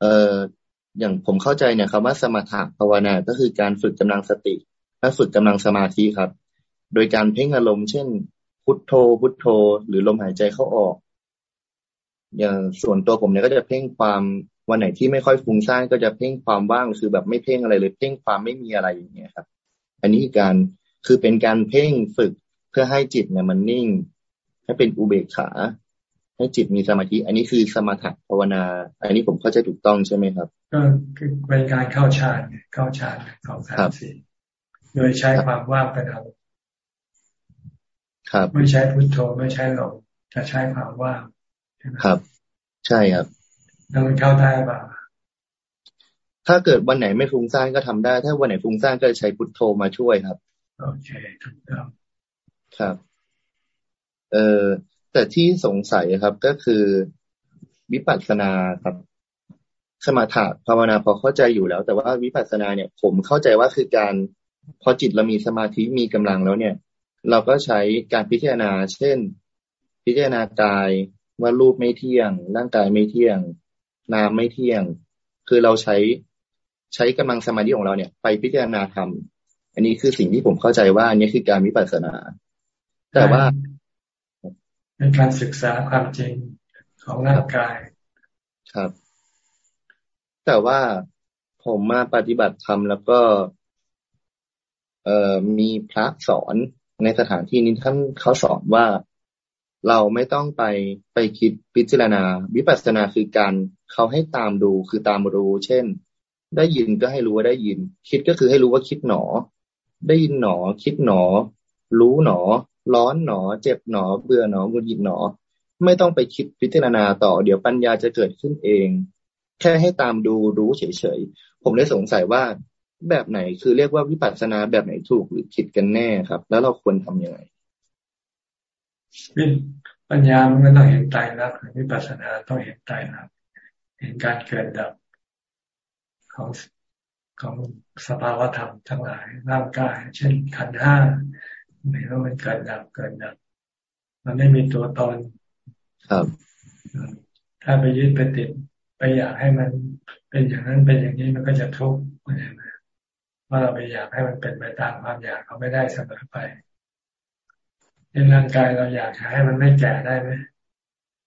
เอ่อ อย่างผมเข้าใจเนี่ยคำว่าสมถะภาวนา ก็คือการฝึกกำลังสติ และฝึกกำลังสมาธิครับ โดยการเพ่งอารมณ์เช่น พุทโธ พุทโธ หรือลมหายใจเข้าออก อย่างส่วนตัวผมเนี่ยก็จะเพ่งความวันไหนที่ไม่ค่อยฟุ้งซ่านก็จะเพ่งความว่างคือแบบไม่เพ่งอะไรเลย เพ่งความไม่มีอะไรอย่างเงี้ยครับ อันนี้การคือเป็นการเพ่งฝึกเพื่อให้จิตเนี่ยมันนิ่ง ให้เป็นอุเบกขา ให้จิตมีสมาธิ อันนี้คือสมถะภาวนา อันนี้ผมเข้าใจถูกต้องใช่ไหมครับ ก็คือเป็นการเข้าฌานเข้าฌานของสามสี่โดยใช้ความว่างเป็นอารมณ์ครับ ไม่ใช้พุทโธไม่ใช้ลมจะใช้ความว่างครับ ใช่ครับแล้วมันเข้าได้ป่ะถ้าเกิดวันไหนไม่ฟุ้งซ่านก็ทำได้ ถ้าวันไหนฟุ้งซ่านก็ใช้พุทโธมาช่วยครับ โอเคถูกต้องครับ เอ่อ แต่ที่สงสัยครับก็คือวิปัสสนาครับ สมาธิภาวนาพอเข้าใจอยู่แล้ว แต่ว่าวิปัสสนาเนี่ย ผมเข้าใจว่าคือการพอจิตเรามีสมาธิมีกำลังแล้วเนี่ย เราก็ใช้การพิจารณา เช่น พิจารณากายว่ารูปไม่เที่ยง ร่างกายไม่เที่ยง นามไม่เที่ยง คือเราใช้ใช้กำลังสมาธิของเราเนี่ย ไปพิจารณาธรรมอันนี้คือสิ่งที่ผมเข้าใจว่าอันนี้คือการวิปัสสนา แต่ว่า เป็นการศึกษาความจริงของร่างกาย ครับ แต่ว่าผมมาปฏิบัติธรรมแล้วก็ เอ่อมีพระสอนในสถานที่นี้ท่านเขาสอนว่าเราไม่ต้องไปไปคิดพิจารณา วิปัสสนาคือการเขาให้ตามดูคือตามรู้ เช่น ได้ยินก็ให้รู้ว่าได้ยิน คิดก็คือให้รู้ว่าคิดหนอ ได้ยินหนอ คิดหนอ รู้หนอ ร้อนหนอ เจ็บหนอ เบื่อหนอหงุดหงิดหนอ ไม่ต้องไปคิดพิจารณาต่อ เดี๋ยวปัญญาจะเกิดขึ้นเอง แค่ให้ตามดูรู้เฉยๆ ผมเลยสงสัยว่าแบบไหนคือเรียกว่าวิปัสสนาแบบไหนถูกหรือผิดกันแน่ครับ แล้วเราควรทํำยังไงปัญญามันก็ต้องเห็นตายรักวิปัสสนาต้องเห็นตายรักเห็นการเกิดดับของของสภาวธรรมทั้งหลายร่างกาย เช่นขันห้า เห็นว่ามันเกิดดับเกิดดับ มันไม่มีตัวตนครับ ถ้าไปยึดไปติดไปอยากให้มันเป็นอย่างนั้นเป็นอย่างนี้มันก็จะทุกข์ว่าเราไปอยากให้มันเป็นไปตามความอยากเขาไม่ได้เสมอไปในร่างกายเราอยากให้มันไม่แก่ได้ไหม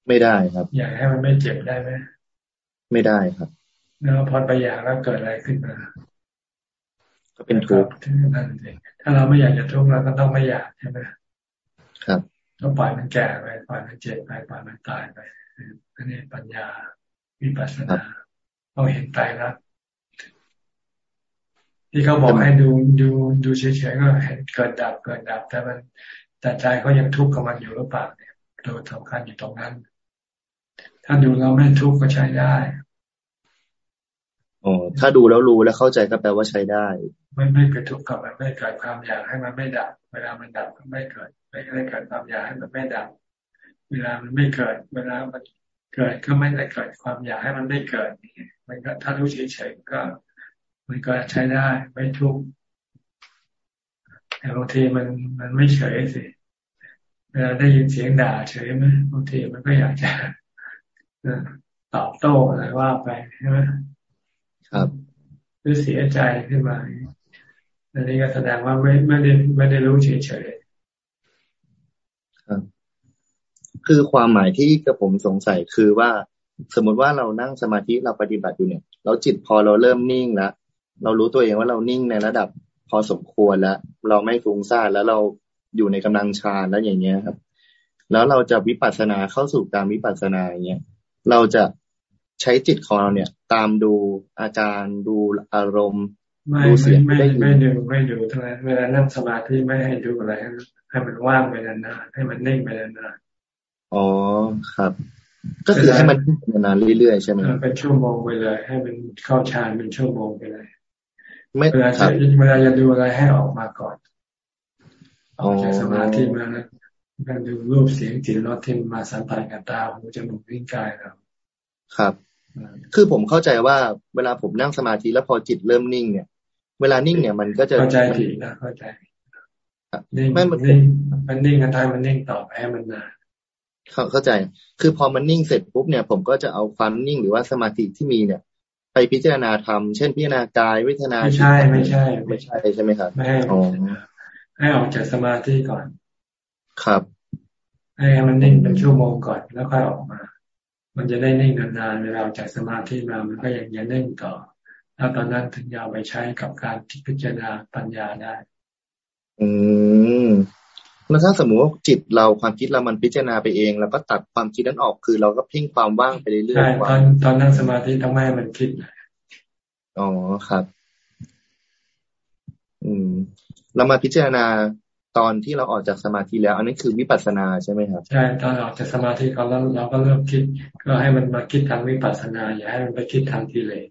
ไม่ได้ครับ อยากให้มันไม่เจ็บได้ไหมไม่ได้ครับ แล้วพอไปอยากแล้วเกิดอะไรขึ้นมา ก็เป็นทุกข์นั่นเองถ้าเราไม่อยากจะทุกข์เราก็ต้องไม่อยากใช่ไหมครับต้องปล่อยมันแก่ไปปล่อยมันเจ็บไปปล่อยมันตายไปอันนี้ปัญญาวิปัสสนาต้องเห็นตายแล้วที่เขาบอกให้ดูดูดูเฉยๆก็เห็นเกิดดับเกิดดับ แต่มันแต่ใจก็ยังทุกข์กับมันอยู่หรือเปล่าเนี่ยตัวสำคัญอยู่ตรงนั้น ถ้าดูเราไม่ทุกข์ก็ใช้ได้อ๋อถ้าดูแล้วรู้แล้วเข้าใจก็แปลว่าใช้ได้ ไม่ไม่เกิดทุกข์กับมันไม่เกิดความอยากให้มันไม่ดับ เวลามันดับก็ไม่เกิด ไม่ได้เกิดความอยากให้มันไม่ดับ เวลามันไม่เกิด เวลามันเกิดก็ไม่ได้เกิดความอยากให้มันไม่เกิดมันก็ถ้ารู้เฉยๆก็ มันก็ใช้ได้ไม่ทุกข์แต่บางทีมันมันไม่เฉยสิเวลาได้ยินเสียงด่าเฉยไหมบางทีมันก็อยากจะตอบโต้อะไรว่าไปใช่ไหมครับหรือเสียใจขึ้นมา อันนี้ก็แสดงว่าไม่ไม่ได้ไม่ได้รู้เฉยๆครับ คือความหมายที่กระผมสงสัยคือว่า สมมติว่าเรานั่งสมาธิเราปฏิบัติอยู่เนี่ยเราจิตพอเราเริ่มนิ่งแล้วเรารู้ตัวเองว่าเรานิ่งในระดับพอสมควรแล้ว เราไม่ฟุ้งซ่านแล้วเราอยู่ในกำลังฌานแล้วอย่างเงี้ยครับ แล้วเราจะวิปัสสนาเข้าสู่การวิปัสสนาอย่างเงี้ยเราจะใช้จิตของเราเนี่ย ตามดูอาการดูอารมณ์ ดูเสียงไม่ไม่ดูไม่ดูทั้งนั้นเวลานั่งสมาธิไม่ให้ดูอะไรให้มันว่างไปนานๆให้มันนิ่งไปนานๆอ๋อครับ ก็คือให้มันนานเรื่อยๆใช่ไหมเป็นชั่วโมงไปเลย ให้มันเข้าฌานเป็นชั่วโมงไปเลยเวลาจะเวลาจะดูอะไรให้ออกมาก่อนออกจากสมาธิมาแล้วการดูรูปเสียงจิตรสที่มาสัมผัสกับตาหูจมูกลิ้นกายเราครับ คือผมเข้าใจว่าเวลาผมนั่งสมาธิแล้วพอจิตเริ่มนิ่งเนี่ย เวลานิ่งเนี่ยมันก็จะเข้าใจผิดนะเข้าใจนิ่งไม่มันนิ่งมันนิ่งกันท้ายมันนิ่งต่อไปให้มันนานเข้าใจ คือพอมันนิ่งเสร็จปุ๊บเนี่ยผมก็จะเอาความนิ่งหรือว่าสมาธิที่มีเนี่ย ไปพิจารณาธรรม เช่นพิจารณากายวิทนาไม่ใช่ไม่ใช่ ไม่ใช่ใช่ไหมครับไม่ให้ให้ออกจากสมาธิก่อน ครับ ให้มันนิ่งเป็นชั่วโมงก่อนแล้วค่อยออกมา มันจะได้นิ่งนานๆเวลาจากสมาธิมามันก็ยังยังนิ่งต่อแล้วตอนนั้นถึงยาวไปใช้กับการพิจารณาปัญญาได้ อืมแล้วถ้าสมมติว่าจิตเราความคิดเรามันพิจารณาไปเอง แล้วก็ตัดความคิดนั้นออกคือเราก็เพ่งความว่างไปเรื่อยๆใช่ตอนตอนนั่งสมาธิต้องไม่ให้มันคิดอ๋อครับ อืม เรามาพิจารณา ตอนที่เราออกจากสมาธิแล้ว อันนี้คือวิปัสสนาใช่ไหมครับใช่ตอนออกจากสมาธิก็แล้วเราก็เริ่มคิด ก็ให้มันมาคิดทางวิปัสสนา อย่าให้มันไปคิดทางกิเลส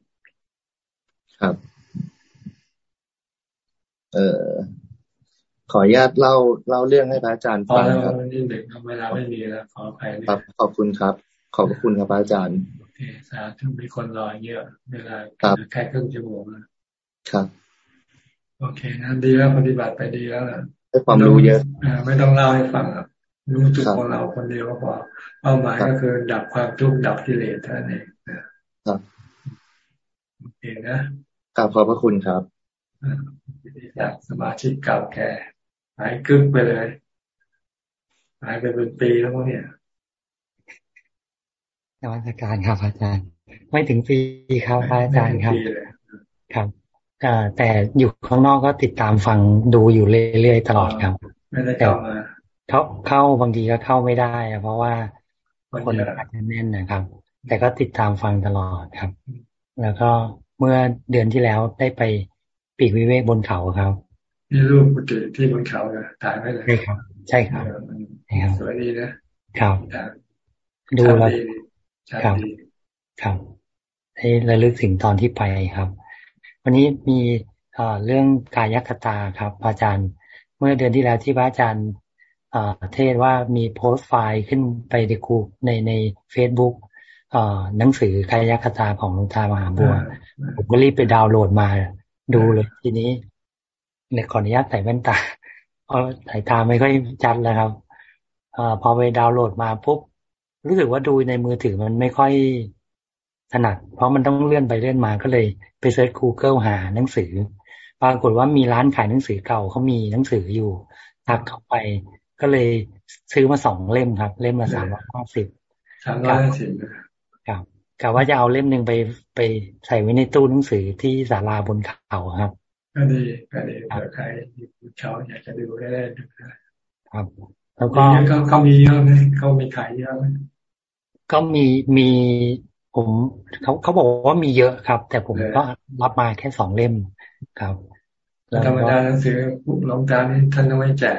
ครับ เอ่อขออนุญาตเล่าเล่าเรื่องให้พระอาจารย์ฟังครับนี่เด็กเวลาไม่มีแล้วขออภัยครับขอบคุณครับ ขอบคุณครับพระอาจารย์โอเคสาธุมีคนรอเยอะเวลาแค่ครึ่งชั่วโมงครับ โอเคนะดีแล้วปฏิบัติไปดีแล้วนะ ได้ความรู้เยอะอไม่ต้องเล่าให้ฟังรู้ทุกคนเราคนเดียวก็พอเป้าหมายก็คือดับความทุกข์ดับกิเลสเท่านั้นเองครับโอเคนะกราบขอบพระคุณครับจากสมาชิกเก่าแก่หายกึกไปเลยหายไปเป็นปีแล้วมั้งเนี่ยนวัตการครับอาจารย์ ไม่ถึงปีครับอาจารย์ครับครับ แต่อยู่ข้างนอกก็ติดตามฟังดูอยู่เรื่อยๆตลอดครับไม่ได้เข้ามาเขาเข้าบางทีก็เข้าไม่ได้เพราะว่าคนอาจจะแน่นนะครับ แต่ก็ติดตามฟังตลอดครับ แล้วก็เมื่อเดือนที่แล้วได้ไปปีกวิเวกบนเขาครับนี่รูปกุฏิที่บนเขาเลยถ่ายไว้เลยใช่ครับ ใช่ครับสวยดีนะครับดูแล้วครับ ครับให้ระลึกถึงตอนที่ไปครับ วันนี้มีเรื่องกายคตาครับอาจารย์ เมื่อเดือนที่แล้วที่พระอาจารย์เทศว่ามีโพสต์ไฟล์ขึ้นไปในคูในในเฟซบุ๊กหนังสือกายคตาของหลวงตามหาบัวผมก็รีบไปดาวน์โหลดมาดูเลยทีนี้เนี่ยขออนุญาตใส่แว่นตาเพราะสายตาไม่ค่อยจัดแล้วครับอพอไปดาวน์โหลดมาปุ๊บรู้สึกว่าดูในมือถือมันไม่ค่อยถนัด เพราะมันต้องเลื่อนไปเลื่อนมาก็เลย ไปเซิร์ช Google หาหนังสือ ปรากฏว่ามีร้านขายหนังสือเก่าเขามีหนังสืออยู่ทักเข้าไป ก็เลยซื้อมาสองเล่มครับ เล่มละสามร้อยห้าสิบสามร้อยห้าสิบครับกะว่าจะเอาเล่มหนึ่งไปไปใส่ไว้ในตู้หนังสือที่ศาลาบนเขาครับก็ดีก็ดีเผื่อใครอยู่เขาอยากจะดูได้ดูครับ แล้วก็เขามีเยอะไหมเขามีขายเยอะไหมก็มีมี ผมเขาเขาบอกว่ามีเยอะครับ แต่ผมก็รับมาแค่สองเล่มครับธรรมดาหนังสือหลวงตานี่ท่านต้องไม่แจก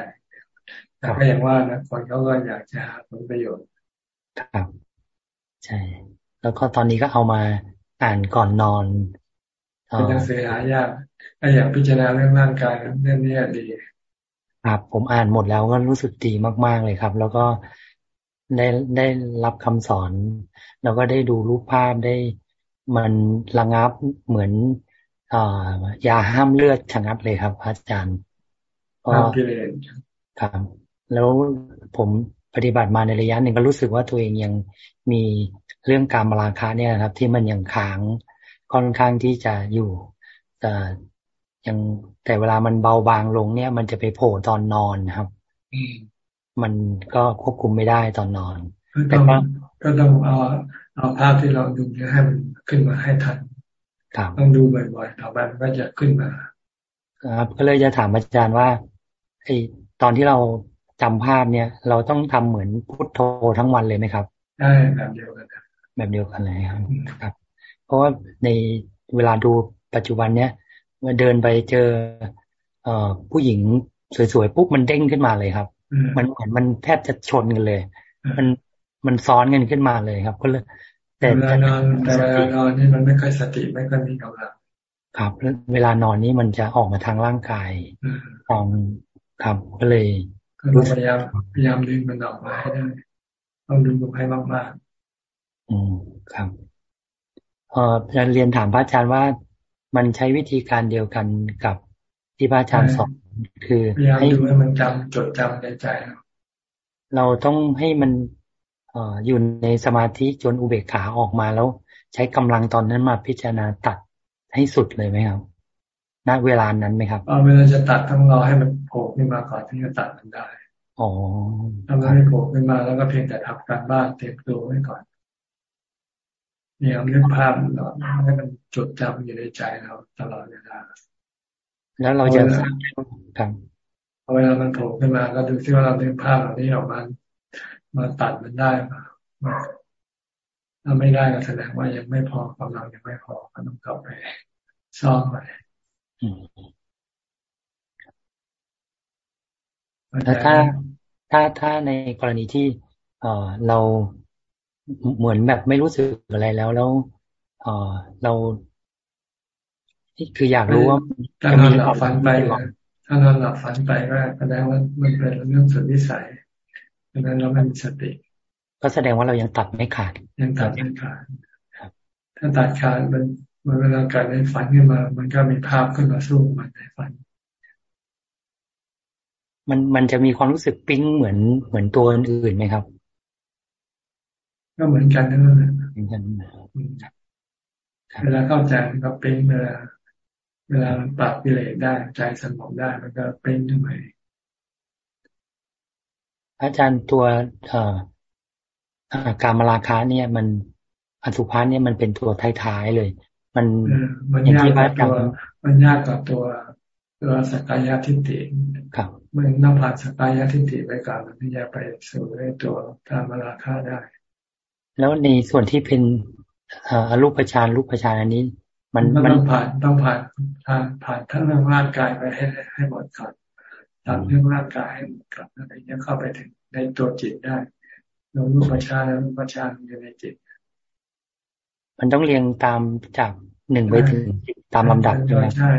แต่ก็อย่างว่านะคนเขาก็อยากจะหาผลประโยชน์ครับ ใช่ แล้วก็ตอนนี้ก็เอามาอ่านก่อนนอนเป็นหนังสือหายากถ้าอยากพิจารณาเรื่องร่างกายเรื่องนี้ดีครับผมอ่านหมดแล้วก็รู้สึกดีมาก ๆเลยครับ แล้วก็ ได้ได้รับคำสอน แล้วก็ได้ดูรูปภาพได้มันระงับเหมือนอยาห้ามเลือดชะงัดเลยครับอาจารย์ก็ครับแล้วผมปฏิบัติมาในระยะหนึ่งก็รู้สึกว่าตัวเองยังมีเรื่องการมราคะเนี่ยครับ ที่มันยังค้างค่อนข้างที่จะอยู่ แต่ยังแต่เวลามันเบาบางลงเนี่ย มันจะไปโผล่ตอนนอนครับ มันก็ควบคุมไม่ได้ตอนนอน แต่ก็ก็ต้องเอาเอาภาพที่เราดูให้มันขึ้นมาให้ทันต้องดูบ่อยๆต่อไปมันก็จะขึ้นมา ครับ ก็เลยจะถามอาจารย์ว่าไอตอนที่เราจำภาพเนี่ย เราต้องทำเหมือนพุทโธทั้งวันเลยไหมครับใช่แบบเดียวกันแบบเดียวกันเลยครับครับเพราะว่าในเวลาดูปัจจุบันเนี้ยมาเดินไปเจอ เอ่อผู้หญิงสวยๆปุ๊บมันเด้งขึ้นมาเลยครับ มันเหมือนมันแทบจะชนกันเลย มันมันซ้อนกันขึ้นมาเลยครับ ก็เลยแต่เวลานอนแต่เวลานอนนี่มันไม่ค่อยสติไม่ค่อยมีกำลังครับแล้วเวลานอนนี่มันจะออกมาทางร่างกายตองครับก็เลยพยายามพยายามดึงมันออกมาให้ได้ต้องดึงมันให้มากๆอืมครับเอ่อเรียนถามพระอาจารย์ว่ามันใช้วิธีการเดียวกันกับที่พระอาจารย์สอน คือให้ให้มันจำจดจำในใจ เราต้องให้มันเอ่ออยู่ในสมาธิจนอุเบกขาออกมาแล้ว ใช้กำลังตอนนั้นมาพิจารณาตัดให้สุดเลยไหมครับณเวลานั้นไหมครับเวลาจะตัดต้องรอให้มันโผล่ขึ้นมาก่อนที่จะตัดมันได้อ๋อถ้ามันไม่โผล่ขึ้นมาแล้วก็เพียงแต่ทำการบ้านเตรียมตัวไว้ก่อนเนี่ยนึกภาพเราให้มันจดจำอยู่ในใจเราตลอดเวลา แล้วเราจะครับพอเวลามันโผล่ขึ้นมาก็ดูซิว่าเราดึงภาพเหล่านี้ออกมามาตัดมันได้ไหมถ้าไม่ได้ก็แสดงว่ายังไม่พอกำลังยังไม่พอก็ต้องกลับไปซ้อมไปถ้าถ้าถ้าถ้าในกรณีที่ เออเราเหมือนแบบไม่รู้สึกอะไรแล้วแล้ว เออเรา คืออยากรู้ว่าถ้านอนหลับฝันไปถ้านอนหลับฝันไปก็แสดงว่ามันเป็นเรื่องสุดวิสัยดังนั้นเราไม่มีสติ ก็แสดงว่าเรายังตัดไม่ขาด ยังตัดไม่ขาดถ้าตัดขาดมันมันเวลาเกิดในฝันขึ้นมา มันก็มีภาพขึ้นมาสู้มันในฝัน มันมันจะมีความรู้สึกปิ้งเหมือนเหมือนตัวอื่นไหมครับ ก็เหมือนกันนั่นแหละเหมือนกันเวลาเข้าใจมันก็ปิ้งเวลา เวลามันปรับกิเลสได้ใจสงบได้มันก็เป็นขึ้นมาอาจารย์ตัวเอ่อการมาราคาเนี่ย มันอสุภะเนี่ยมันเป็นตัวท้ายๆเลย มันมันยากกว่าตัวมันยากกว่าตัวตัวสกายทิฏฐิครับมันน้ำผ่านสกายทิฏฐิไปก่อนมันถึงจะไปสู่ตัวการมาราคาได้ แล้วในส่วนที่เป็นอรูปฌานรูปฌานอันนี้ มันมันต้องผ่านต้องผ่านทางผ่านทั้งเรื่องร่างกายไปให้ให้หมดก่อนทำเรื่องร่างกายให้หมดก่อนอะไรเงี้ยเข้าไปถึงในตัวจิตได้ลงรูปฌานแล้วรูปฌานอยู่ในจิต มันต้องเรียงตามจากหนึ่งไปถึงตามลำดับใช่ไหมใช่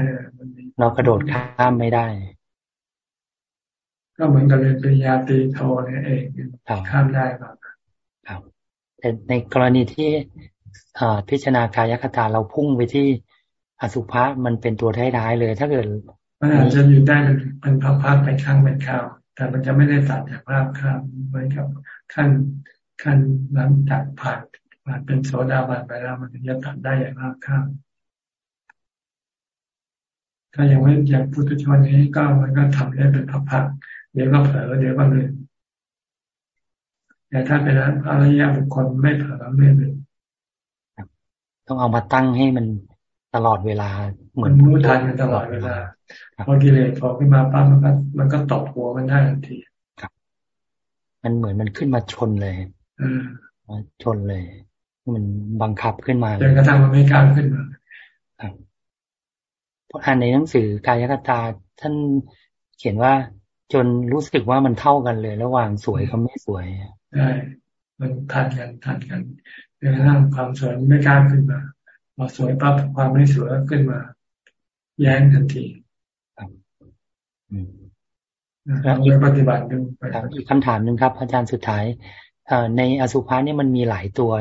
เรากระโดดข้ามไม่ได้ ก็เหมือนกับเรียนปริญญาตรีโทนี่เองข้ามได้ครับครับแต่ในกรณีที่ พิจารณากายคตาเราพุ่งไปที่อสุภะมันเป็นตัวท้ายๆเลย ถ้าเกิด มันอาจจะอยู่ได้เป็นพักๆไปข้างเป็นข้าว แต่มันจะไม่ได้ตัดจากภาพข้ามเหมือนกับขั้นขั้นหลังจากผ่านมันเป็นโสดาบันไปแล้วมันถึงจะตัดได้อย่างมากข้ามถ้ายังไม่ยังพุทธชนนี้ก็มันก็ทำได้เป็นพักๆเดี๋ยวก็เผลอเดี๋ยวก็ลืมแต่ถ้าเป็นอริยบุคคลไม่เผลอไม่ลืม ต้องเอามาตั้งให้มันตลอดเวลา เหมือนรู้ทันกันตลอดเวลาพอกิเลสพอขึ้นมาปั๊บมันก็มันก็ตบหัวมันได้ทันทีครับ มันเหมือนมันขึ้นมาชนเลยมาชนเลย มันบังคับขึ้นมาเลยกระทั่งมันไม่กล้าขึ้นมาครับอ่านในหนังสือกายกตาท่านเขียนว่าจนรู้สึกว่ามันเท่ากันเลย ระหว่างสวยกับไม่สวยใช่มันทันกันทันกัน จนกระทั่งความสวยไม่กล้าขึ้นมาพอสวยปั๊บความไม่สวยขึ้นมา แย้งทันทีเราไปปฏิบัติดูอีกคำถามหนึ่งครับ อาจารย์สุดท้ายในอสุภะนี่มันมีหลายตัว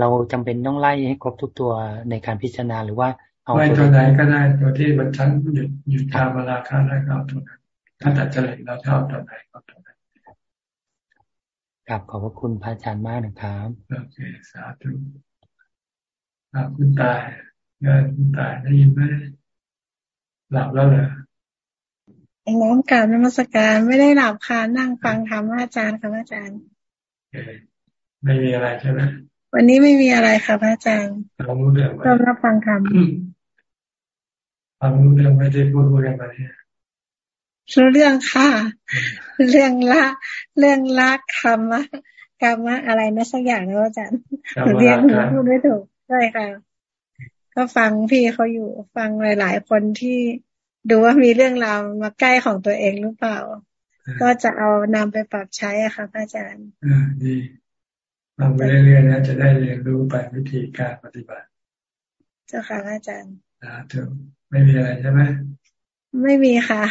เราจำเป็นต้องไล่ให้ครบทุกตัวในการพิจารณาหรือว่าเอาตัวไหนก็ได้ตัวที่มันชั้นหยุดหยุดการเวลาค่าได้ก็เอาตัวนั้นถ้าตัดจริตเราชอบตัวไหนก็ตัว นั้นครับขอบพระคุณพระอาจารย์มากนะครับโอเคสาธุครับคุณตายงานคุณตายได้ยินไหมหลับแล้วเหรอน้อมกราบนมัสการไม่ได้หลับค่ะนั่งฟังธรรมอาจารย์ค่ะอาจารย์ไม่มีอะไรใช่ไหมวันนี้ไม่มีอะไรค่ะพระอาจารย์เรารู้เรื่องเรารับฟังธรรมฟังรู้เรื่องไม่ได้พูดพูดกันมาเนี่ย รู้เรื่องค่ะ เรื่องละเรื่องละคำะกรรมะอะไรนะสักอย่างนะอาจารย์เรียนหนูพูดไม่ถูกใช่ค่ะ ก็ฟังพี่เขาอยู่ฟังหลาย ๆ คนที่ดูว่ามีเรื่องราวมาใกล้ของตัวเองหรือเปล่า ก็จะเอานำไปปรับใช้อะค่ะพระอาจารย์อ่าดีฟังไปเรื่อยๆนะจะได้เรียนรู้ไปวิธีการปฏิบัติ เจ้าค่ะอาจารย์อ่าถูกไม่มีอะไรใช่ไหมไม่มีค่ะ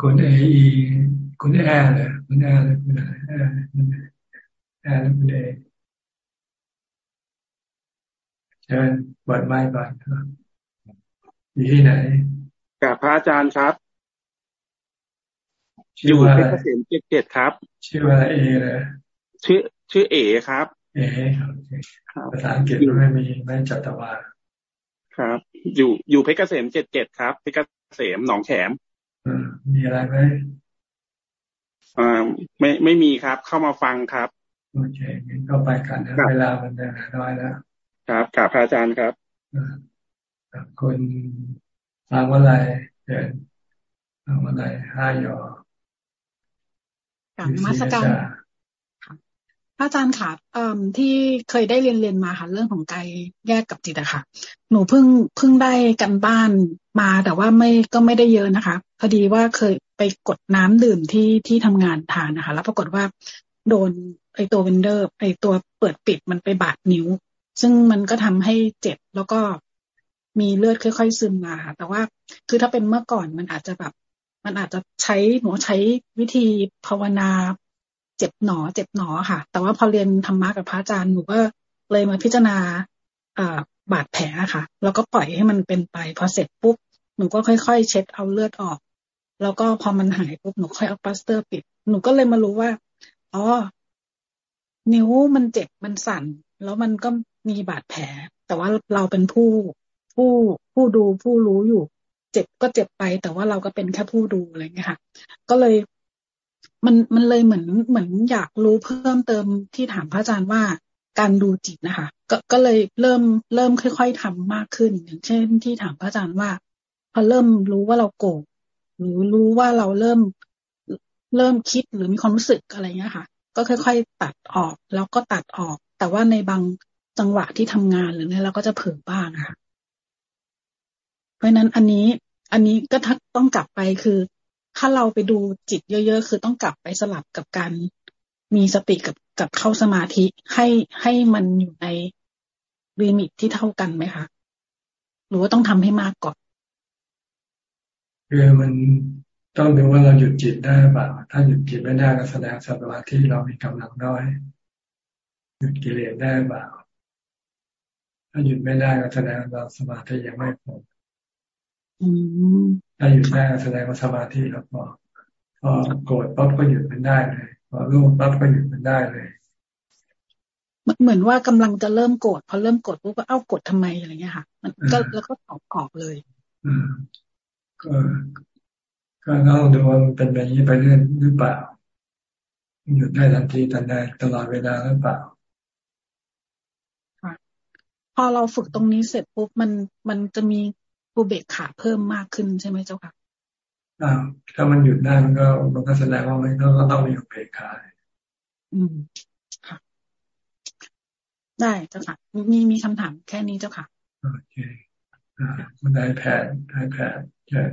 คุณเอคุณแอร์เลยคุณแอร์เลยคุณแอร์แอร์แอร์คุณเอเชิญเปิดไมค์ก่อนครับอยู่ที่ไหนกับพระอาจารย์ครับ อยู่เพชรเกษมเจ็ดเจ็ดครับ ชื่อว่าเอเลยชื่อชื่อเอครับ เอภาษาอังกฤษไม่มีไม่จัตวาครับ อยู่อยู่เพชรเกษมเจ็ดเจ็ดครับเพชรเก ษมหนองแขมมีอะไรไหมอ่าไม่ไม่มีครับ เข้ามาฟังครับโอเคงั้นก็ไปกันนะเวลามันน้อยแล้วครับกราบพระอาจารย์ครับคุณฟังว่าอะไรเดินฟังว่าอะไรห้ายอกับมาสการพระอาจารย์ค่ะเอ่อที่เคยได้เรียนเรียนมาค่ะเรื่องของกายแยกกับจิตอะค่ะ หนูเพิ่งเพิ่งได้กันบ้าน มาแต่ว่าไม่ก็ไม่ได้เยอะนะคะพอดีว่าเคยไปกดน้ำดื่มที่ที่ทำงานทานนะคะ แล้วปรากฏว่าโดนไอตัว blender ไอตัวเปิดปิดมันไปบาดนิ้ว ซึ่งมันก็ทำให้เจ็บแล้วก็มีเลือดค่อย ๆ ซึมมาค่ะแต่ว่าคือถ้าเป็นเมื่อก่อนมันอาจจะแบบ มันอาจจะใช้หนูใช้วิธีภาวนาเจ็บหนอ เจ็บหนอค่ะ แต่ว่าพอเรียนธรรมะกับพระอาจารย์หนูก็เลยมาพิจารณาอ่า บาดแผลค่ะ แล้วก็ปล่อยให้มันเป็นไป พอเสร็จปุ๊บหนูก็ค่อยๆ เช็ดเอาเลือดออก แล้วก็พอมันหายปุ๊บหนูค่อยเอาปลาสเตอร์ปิด หนูก็เลยมารู้ว่าอ๋อนิ้วมันเจ็บมันสั่น แล้วมันก็มีบาดแผล แต่ว่าเราเป็นผู้ผู้ผู้ดูผู้รู้อยู่ เจ็บก็เจ็บไป แต่ว่าเราก็เป็นแค่ผู้ดูอะไรเงี้ยค่ะ ก็เลยมันมันเลยเหมือนเหมือนอยากรู้เพิ่มเติมที่ถามพระอาจารย์ว่า การดูจิตนะคะก็ก็เลยเริ่มเริ่มค่อย ๆทำมากขึ้น อย่างเช่นที่ถามพระอาจารย์ว่า พอเริ่มรู้ว่าเราโกรธหรือรู้ว่าเราเริ่มเริ่มคิดหรือมีความรู้สึกอะไรเงี้ยค่ะ ก็ค่อย ๆ ตัดออกแล้วก็ตัดออก แต่ว่าในบางจังหวะที่ทำงานหรือเนี่ยเราก็จะเผลอบ้างค่ะ เพราะนั้นอันนี้อันนี้ก็ต้องกลับไปคือ ถ้าเราไปดูจิตเยอะ ๆ คือต้องกลับไปสลับกับการ มีสติกับกับเข้าสมาธิให้ให้มันอยู่ในลิมิตที่เท่ากันไหมคะหรือว่าต้องทำให้มากก่อนคือมันต้องดูว่าเราหยุดจิตได้หรือเปล่าถ้าหยุดจิตไม่ได้ก็แสดงสมาธิเรามีกำลังน้อยหยุดกิเลสได้หรือเปล่าถ้าหยุดไม่ได้ก็แสดงเราสมาธิยังไม่พอถ้าหยุดได้แสดงว่าสมาธิแล้วพอพอโกรธปั๊บก็หยุดมันได้เลย พอรู้ปั๊บก็หยุดมันได้เลยเหมือนว่ากำลังจะเริ่มโกรธพอเริ่มโกรธปุ๊บก็เอ้าโกรธทำไมอะไรเงี้ยค่ะ มันก็แล้วก็ตอบออกเลยอืมก็ก็ต้องดูว่ามันเป็นแบบนี้ไปเรื่อยหรือเปล่าหยุดได้ทันทีทันใดตลอดเวลาหรือเปล่าพอเราฝึกตรงนี้เสร็จปุ๊บมันมันจะมีรูเบกขาเพิ่มมากขึ้นใช่ไหมเจ้าค่ะ อ้าวถ้ามันหยุดได้มันก็มันก็แสดงว่ามันก็ต้องมีอุเบกขาอืมค่ะ ได้เจ้าค่ะ มีมีคำถามแค่นี้เจ้าค่ะโอเคอ่ามันได้แผนได้แผนเชิญ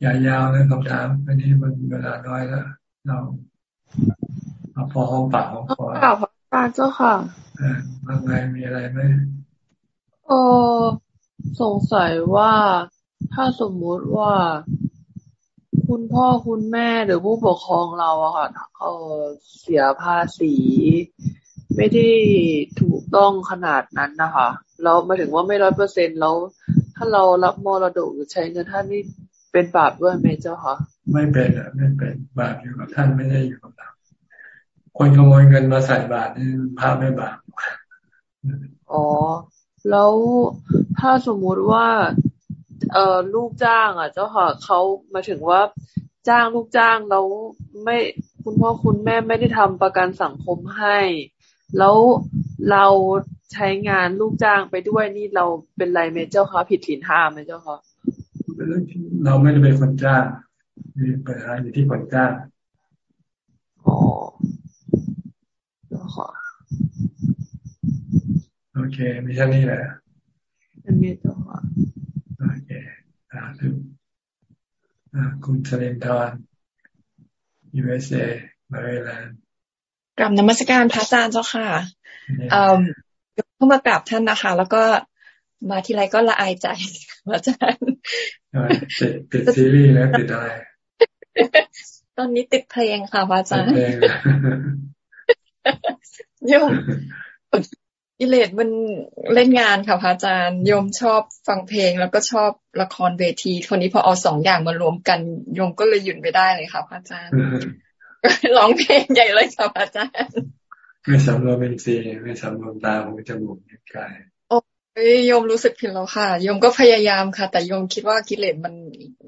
อย่ายาวเลยคำถามอันนี้มันเวลาน้อยแล้วเราเอาพอห้องปากห้องคอค่ะพระอาจารย์เจ้าค่ะอ่าบางไงมีอะไรไหมเออสงสัยว่า ถ้าสมมุติว่าคุณพ่อคุณแม่หรือผู้ปกครองเราอะค่ะเออเสียภาษี ไม่ได้ถูกต้องขนาดนั้นนะคะเรามาถึงว่าไม่ร้อยเปอร์เซ็นแล้ว ถ้าเรารับมรดกหรือใช้เงินท่านนี่เป็นบาปด้วยไหมเจ้าคะไม่เป็นอะไม่เป็นบาปอยู่กับท่านไม่ได้อยู่กับเราคนขโมยเงินมาใส่บาตรนี่ภาพไม่บาปอ๋อแล้วถ้าสมมุติว่า เอ่อลูกจ้าง อะ เจ้าค่ะเขามาถึงว่าจ้างลูกจ้างแล้วไม่คุณพ่อคุณแม่ไม่ได้ทำประกันสังคมให้ แล้วเราใช้งานลูกจ้างไปด้วยนี่เราเป็นไรไหมเจ้าคะผิดศีลห้าไหมเจ้าคะเราไม่ได้เป็นคนจ้างมีปัญหาอยู่ที่คนจ้างอ๋อแล้วค่ะโอเคมีแค่นี้แหละอันนี้ตัวโอเคอ่าถึง คุณเซเลนทอน USA มาริแลนด์กลับนมัสการพระอาจารย์เจ้าค่ะเอ่อเพิ่งมากราบท่านนะคะ แล้วก็มาทีไรก็ละอายใจพระอาจารย์ติดซีรีส์แล้วติดอะไร ตอนนี้ติดเพลงค่ะพระอาจารย์โยม กิเลสมันเล่นงานค่ะพระอาจารย์โยมชอบฟังเพลงแล้วก็ชอบละครเวทีคนนี้พอเอาสองอย่างมารวมกันโยมก็เลยหยุดไม่ได้เลยค่ะพระอาจารย์ร้องเพลงใหญ่เลยค่ะพระอาจารย์ไม่สำรวมเป็นซีไม่สำรวมตาหูจมูกนิ้วกายโอ้ยโยมรู้สึกผิดแล้วค่ะโยมก็พยายามค่ะ แต่โยมคิดว่ากิเลสมัน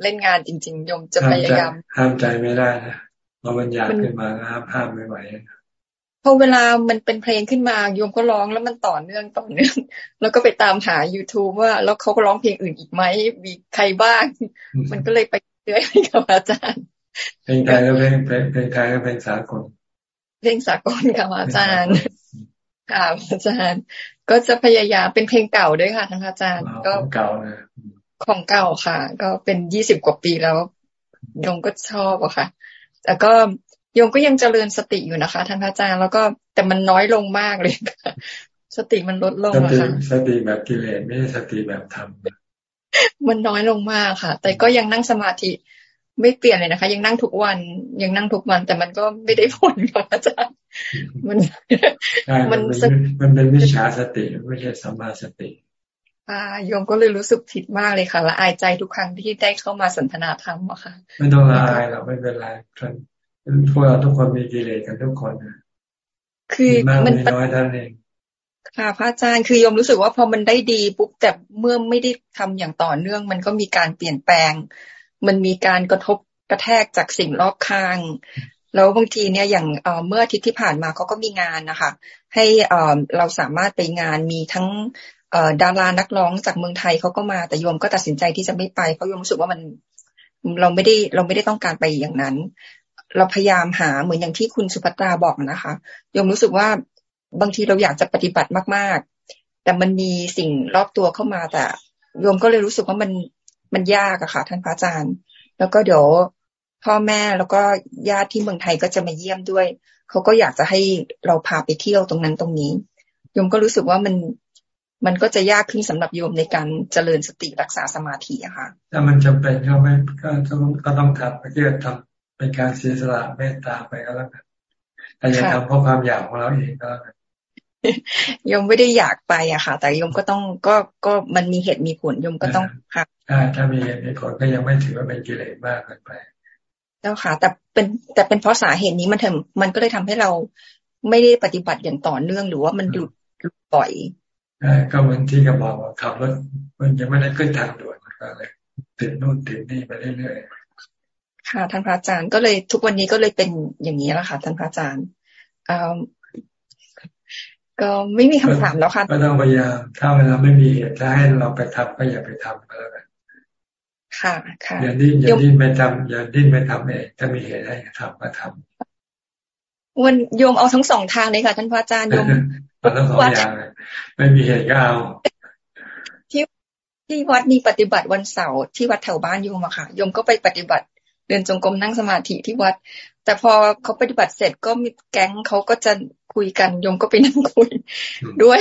เล่นงานจริง ๆโยมจะพยายาม ห้ามใจไม่ได้นะพอมันอยากขึ้นมาห้ามห้ามไม่ไหว พอเวลามันเป็นเพลงขึ้นมาโยมก็ร้องแล้วมันต่อเนื่องต่อเนื่อง แล้วก็ไปตามหา youtube ว่า แล้วเขาก็ร้องเพลงอื่นอีกไหมมีใครบ้าง มันก็เลยไปเรื่อยกับอาจารย์ เพลงไทยก็เพลงเพลงไทยก็เพลงสากลเพลงสากลค่ะอาจารย์ค่ะอาจารย์ ก็จะพยายามเป็นเพลงเก่าด้วยค่ะท่านอาจารย์ก็เก่านะของเก่าค่ะ ก็เป็นยี่สิบกว่าปีแล้วโยมก็ชอบอะค่ะ แต่ก็ โยมก็ยังเจริญสติอยู่นะคะท่านพระอาจารย์แล้วก็แต่มันน้อยลงมากเลยสติมันลดลงอะค่ะสติแบบกิเลสไม่ใช่สติแบบธรรมมันน้อยลงมากค่ะ แต่ก็ยังนั่งสมาธิไม่เปลี่ยนเลยนะคะ ยังนั่งทุกวันยังนั่งทุกวัน แต่มันก็ไม่ได้ผลค่ะอาจารย์มันมันมันเป็นวิชาสติไม่ใช่สัมมาสติอ่าโยมก็เลยรู้สึกผิดมากเลยค่ะละอายใจทุกครั้งที่ได้เข้ามาสนทนาธรรมอะค่ะ ไม่ต้องละอายเราไม่เป็นไร พวกเราทุกคนมีกิเลสกันทุกคนนะคือมันน้อยท่านเองค่ะพระอาจารย์คือยมรู้สึกว่าพอมันได้ดีปุ๊บแต่เมื่อไม่ได้ทำอย่างต่อเนื่อง มันก็มีการเปลี่ยนแปลง มันมีการกระทบกระแทกจากสิ่งรอบข้าง แล้วบางทีเนี่ยอย่างเมื่ออาทิตย์ที่ผ่านมาเขาก็มีงานนะคะ ให้เราสามารถไปงานมีทั้งดารานักร้องจากเมืองไทยเขาก็มาแต่โยมก็ตัดสินใจที่จะไม่ไปเพราะโยมรู้สึกว่ามันเราไม่ได้เราไม่ได้ต้องการไปอย่างนั้น เราพยายามหาเหมือนอย่างที่คุณสุภัตราบอกนะคะยมรู้สึกว่าบางทีเราอยากจะปฏิบัติมาก ๆ แต่มันมีสิ่งรอบตัวเข้ามาแต่โยมก็เลยรู้สึกว่ามันมันยากอะค่ะ ท่านพระอาจารย์ แล้วก็เดี๋ยวพ่อแม่แล้วก็ญาติที่เมืองไทยก็จะมาเยี่ยมด้วย เขาก็อยากจะให้เราพาไปเที่ยวตรงนั้นตรงนี้โยมก็รู้สึกว่ามันมันก็จะยากขึ้นสำหรับโยมในการเจริญสติรักษาสมาธิอะค่ะ ถ้ามันจำเป็นก็ไม่ก็ต้องก็ต้องทำเพื่อทำ เป็นการเสียสละเมตตาไปก็แล้วกันแต่อย่าทำเพราะความอยากของเราเองก็แล้วกันยมไม่ได้อยากไปอะค่ะ แต่ยมก็ต้องก็ก็มันมีเหตุมีผลยมก็ต้องค่ะถ้ามีเหตุมีผลก็ยังไม่ถือว่าเป็นกิเลสมากเกินไปเจ้าค่ะ แต่เป็นแต่เป็นเพราะสาเหตุนี้มันทำมันก็เลยทำให้เราไม่ได้ปฏิบัติอย่างต่อเนื่องหรือว่ามันหลุดปล่อยก็เหมือนที่กระบอกว่าขับรถมันยังไม่ได้ขึ้นทางด่วนก็เลยติดนู่นติดนี่ไปเรื่อยๆ ค่ะท่านพระอาจารย์ก็เลยทุกวันนี้ก็เลยเป็นอย่างนี้แหละค่ะท่านพระอาจารย์ก็ไม่มีคำถามแล้วค่ะก็ต้องพยายามถ้าเวลาไม่มีเหตุถ้าให้เราไปทำก็อย่าไปทำก็แล้วกันค่ะค่ะอย่าดิ้นอย่าดิ้นไปทำอย่าดิ้นไปทำเองถ้ามีเหตุให้ทำก็ทำวันโยมเอาทั้งสองทางเลยค่ะท่านพระอาจารย์โยมทั้งสองอย่างไม่มีเหตุก็เอาที่ที่วัดมีปฏิบัติวันเสาร์ที่วัดแถวบ้านโยมอะค่ะโยมก็ไปปฏิบัติ เดินจงกรมนั่งสมาธิที่วัด แต่พอเขาปฏิบัติเสร็จก็มีแก๊งเขาก็จะคุยกันโยมก็ไปนั่งคุยด้วย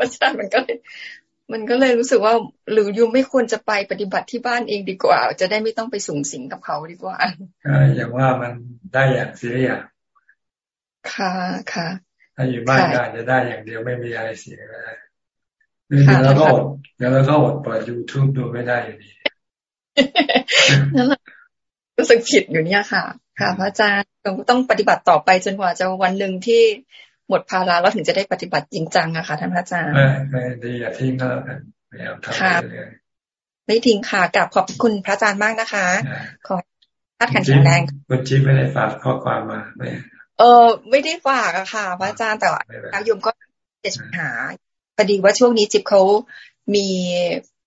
อาจารย์มันก็เลยมันก็เลยรู้สึกว่า หรือยูไม่ควรจะไปปฏิบัติที่บ้านเองดีกว่า จะได้ไม่ต้องไปสูงสิงกับเขาดีกว่าอย่างว่ามันได้อย่างเสียอย่างค่ะค่ะ ถ้าอยู่บ้านก็จะได้อย่างเดียวไม่มีอะไรเสียก็ได้เดี๋ยวเราก็อดเดี๋ยวเราก็อดเปิดยูทูบดูไม่ได้อยู่ดีนั่นแหละ รู้สึกผิดอยู่เนี่ยค่ะ ค่ะ พระอาจารย์ต้องปฏิบัติต่อไปจนกว่าจะวันหนึ่งที่หมดภาระแล้วถึงจะได้ปฏิบัติจริงจังอะค่ะท่านพระอาจารย์ไม่ไม่ดีอย่าทิ้งก็แล้วกันพยายามทำเรื่อยไม่ทิ้งค่ะกลับขอบคุณพระอาจารย์มากนะคะ ขอทัดขันแข็งแรงคุณจิ๊บไม่ได้ฝากข้อความมาไม่เออไม่ได้ฝากอะค่ะ พระอาจารย์แต่ว่าโยมก็จะหาพอดีว่าช่วงนี้จิ๊บเขามี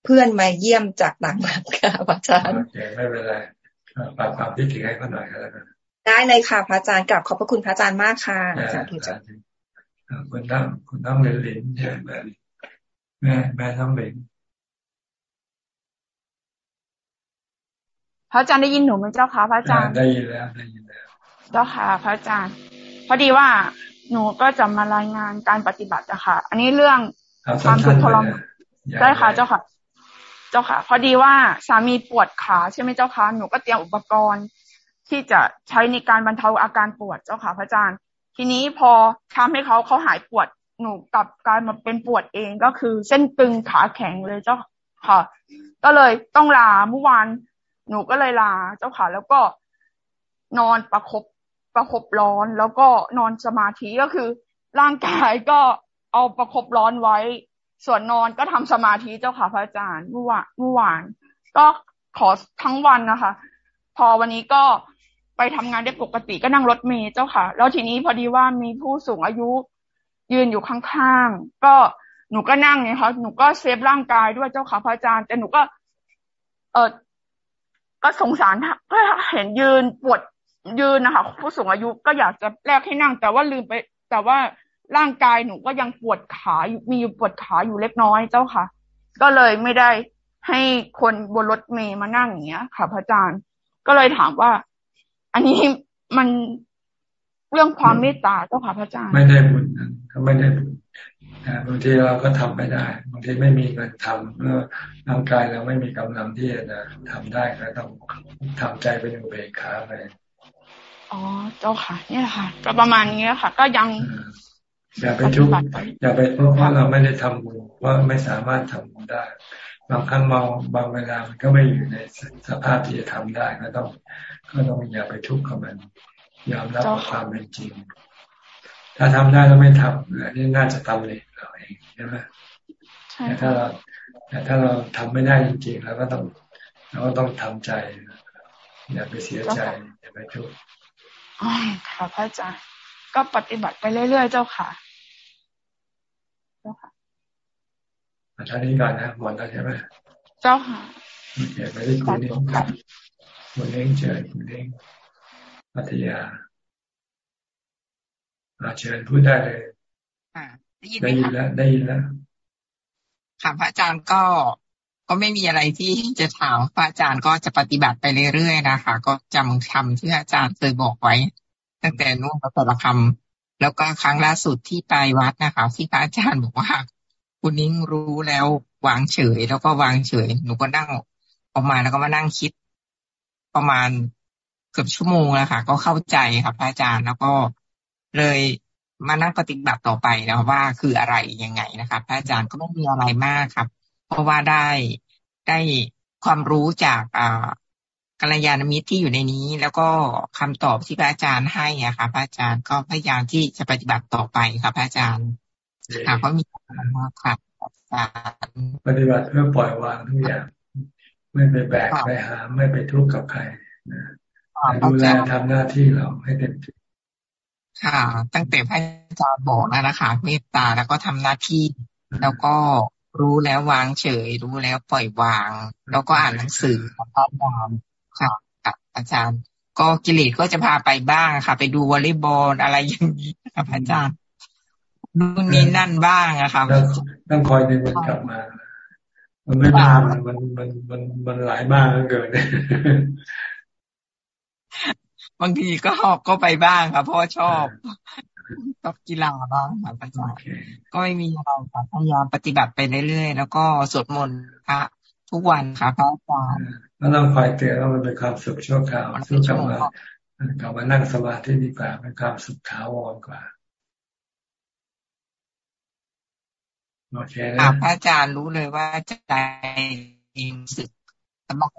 เพื่อนมาเยี่ยมจากต่างประเทศค่ะพระอาจารย์ไม่เป็นไร ฝากความคิดถึงให้เขาหน่อยก็แล้วกันได้เลยค่ะ พระอาจารย์กลับขอบพระคุณพระอาจารย์มากค่ะสาธุจ้ะคุณน้องคุณน้องเลนลินใช่ไหมแม่แม่น้องเลนพระอาจารย์ได้ยินหนูไหมเจ้าค่ะพระอาจารย์ได้ยินแล้วได้ยินแล้ว เจ้าค่ะ พระอาจารย์ พอดีว่าหนูก็จะมารายงานการปฏิบัติอะค่ะ อันนี้เรื่องความทุกข์ทรมานใช่ค่ะ เจ้าค่ะ เจ้าค่ะ พอดีว่าสามีปวดขาใช่ไหมเจ้าค่ะหนูก็เตรียมอุปกรณ์ที่จะใช้ในการบรรเทาอาการปวดเจ้าค่ะ พระอาจารย์ ทีนี้พอทำให้เขาเขาหายปวดหนูกลับกลายมาเป็นปวดเองก็คือเส้นตึงขาแข็งเลยเจ้าค่ะ ก็เลยต้องลาเมื่อวานหนูก็เลยลาเจ้าค่ะ แล้วก็นอนประครบประครบร้อน แล้วก็นอนสมาธิก็คือ ร่างกายก็เอาประครบร้อนไว้ ส่วนนอนก็ทำสมาธิเจ้าค่ะพระอาจารย์เมื่อวานเมื่อวาน ก็ขอทั้งวันนะคะ พอวันนี้ก็ไปทำงานได้ปกติก็นั่งรถเมล์เจ้าค่ะ แล้วทีนี้พอดีว่ามีผู้สูงอายุ ยืนอยู่ข้างๆก็หนูก็นั่งไงคะหนูก็เซฟร่างกายด้วยเจ้าค่ะพระอาจารย์แต่หนูก็ เออก็สงสารก็เห็นยืนปวดยืนนะคะผู้สูงอายุก็อยากจะแลกให้นั่ง แต่ว่าลืมไป แต่ว่า ร่างกายหนูก็ยังปวดขาอยู่มีอยู่ปวดขาอยู่เล็กน้อยเจ้าค่ะ ก็เลยไม่ได้ให้คนบนรถเมย์มานั่งอย่างเงี้ย ค่ะพระอาจารย์ ก็เลยถามว่า อันนี้มันเรื่องความเมตตาเจ้าค่ะพระอาจารย์ ไม่ได้บุญก็ไม่ได้บุญบางทีเราก็ทำไม่ได้บางทีไม่มีเงินทำเมื่อร่างกายเราไม่มีกำลังที่จะทำได้ก็ต้องทำใจเป็นอุเบกขาไปอ๋อเจ้าค่ะนี่แหละค่ะ ก็ประมาณนี้ค่ะ ก็ยัง อย่าไปทุกข์อย่าไปเพราะว่าเราไม่ได้ทำบุญว่าไม่สามารถทำบุญได้ บางครั้งมองบางเวลามันก็ไม่อยู่ในสภาพที่จะทำได้ก็ต้อง ก็ต้องอย่าไปทุกข์กับมันยอมรับความเป็นจริง ถ้าทำได้แล้วไม่ทำอันนี้น่าจะทำเลยเราเองใช่ไหมแต่ถ้าเราแต่ถ้าเราทำไม่ได้จริงๆเราก็ต้องเราก็ต้องทำใจ อย่าไปเสียใจอย่าไปทุกข์ค่ะพระอาจารย์ก็ปฏิบัติไปเรื่อยๆเจ้าค่ะเจ้าค่ะ อาจารย์นี้ก่อนนะหมดแล้วใช่ไหมเจ้าค่ะโอเคไปที่คุณนี่คุณเล้งเชิญคุณเล้งพัทยาอาเชิญพูดได้เลยได้ยินได้ยินแล้วได้ยินแล้วค่ะพระอาจารย์ก็ก็ไม่มีอะไรที่จะถามพระอาจารย์ก็จะปฏิบัติไปเรื่อยๆนะคะ ก็จำคำที่อาจารย์เคยบอกไว้ ตั้งแต่นู่นแต่ละคำแล้วก็ครั้งล่าสุดที่ไปวัดนะคะ ที่พระอาจารย์บอกว่า คุณนิ้งรู้แล้ววางเฉย แล้วก็วางเฉย หนูก็นั่งออกมาแล้วก็มานั่งคิด ประมาณเกือบชั่วโมงแล้วค่ะ ก็เข้าใจครับอาจารย์แล้วก็เลยมานั่งปฏิบัติต่อไปนะว่าคืออะไรยังไงนะครับพระอาจารย์ก็ไม่มีอะไรมากครับ เพราะว่าได้ได้ความรู้จากอ่ากัลยาณมิตรที่อยู่ในนี้ แล้วก็คำตอบที่พระอาจารย์ให้อะค่ะพระอาจารย์ก็พยายามที่จะปฏิบัติต่อไปค่ะพระอาจารย์ ค่ะก็มีมากค่ะปฏิบัติเพื่อปล่อยวางทุกอย่าง ไม่ไปแบกไปหา ไม่ไปทุกข์กับใครนะดูแลทำหน้าที่เราให้เต็มที่ค่ะ ตั้งแต่พระอาจารย์บอกแล้วนะคะเมตตาแล้วก็ทำหน้าที่ แล้วก็รู้แล้ววางเฉย รู้แล้วปล่อยวาง แล้วก็อ่านหนังสือของพระอาจารย์ค่ะกับอาจารย์ ก็กิเลสก็จะพาไปบ้างค่ะ ไปดูวอลเลย์บอลอะไรอย่างนี้ค่ะอาจารย์ นู่นนี่นั่นบ้างอะค่ะต้องคอยดึงมันกลับมา มันไม่มามันมันมันมันมันหลายบ้างเกินบางทีก็ก็ไปบ้างค่ะเพราะชอบชอบกีฬาบ้างค่ะอาจารย์ก็ไม่มีอะไรค่ะพยายามปฏิบัติไปเรื่อยๆแล้วก็สวดมนต์ค่ะทุกวันค่ะพระอาจารย์แล้วต้องคอยเตือนว่ามันเป็นความสุขชั่วคราวสู้กับมากลับมานั่งสมาธิดีกว่าเป็นความสุขถาวรกว่า โอเคนะพระอาจารย์รู้เลยว่าใจเองสึกสมอง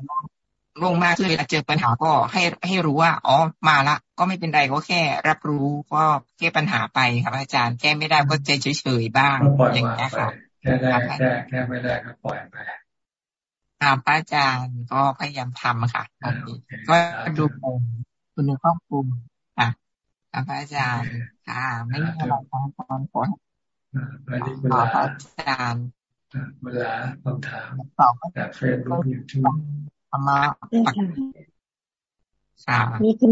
ลงมาคือเวลาเจอปัญหาก็ให้ให้รู้ว่า อ๋อมาละ ก็ไม่เป็นไรก็แค่ รับรู้ก็แก้ปัญหาไปครับอาจารย์แก้ไม่ได้ก็ใจเฉยๆบ้างอย่างนี้ค่ะแก้ได้แก้แก้ไม่ได้ก็ปล่อยไปครับอาจารย์ก็พยายามทำค่ะก็ดูคุณครอบคลุมค่ะครับอาจารย์ค่ะไม่มีอะไรขออาจารย์ขอ ไปที่เวลาอาจารย์เวลาคำถามจากเฟซบุ๊กยูทูบธรรมะมีค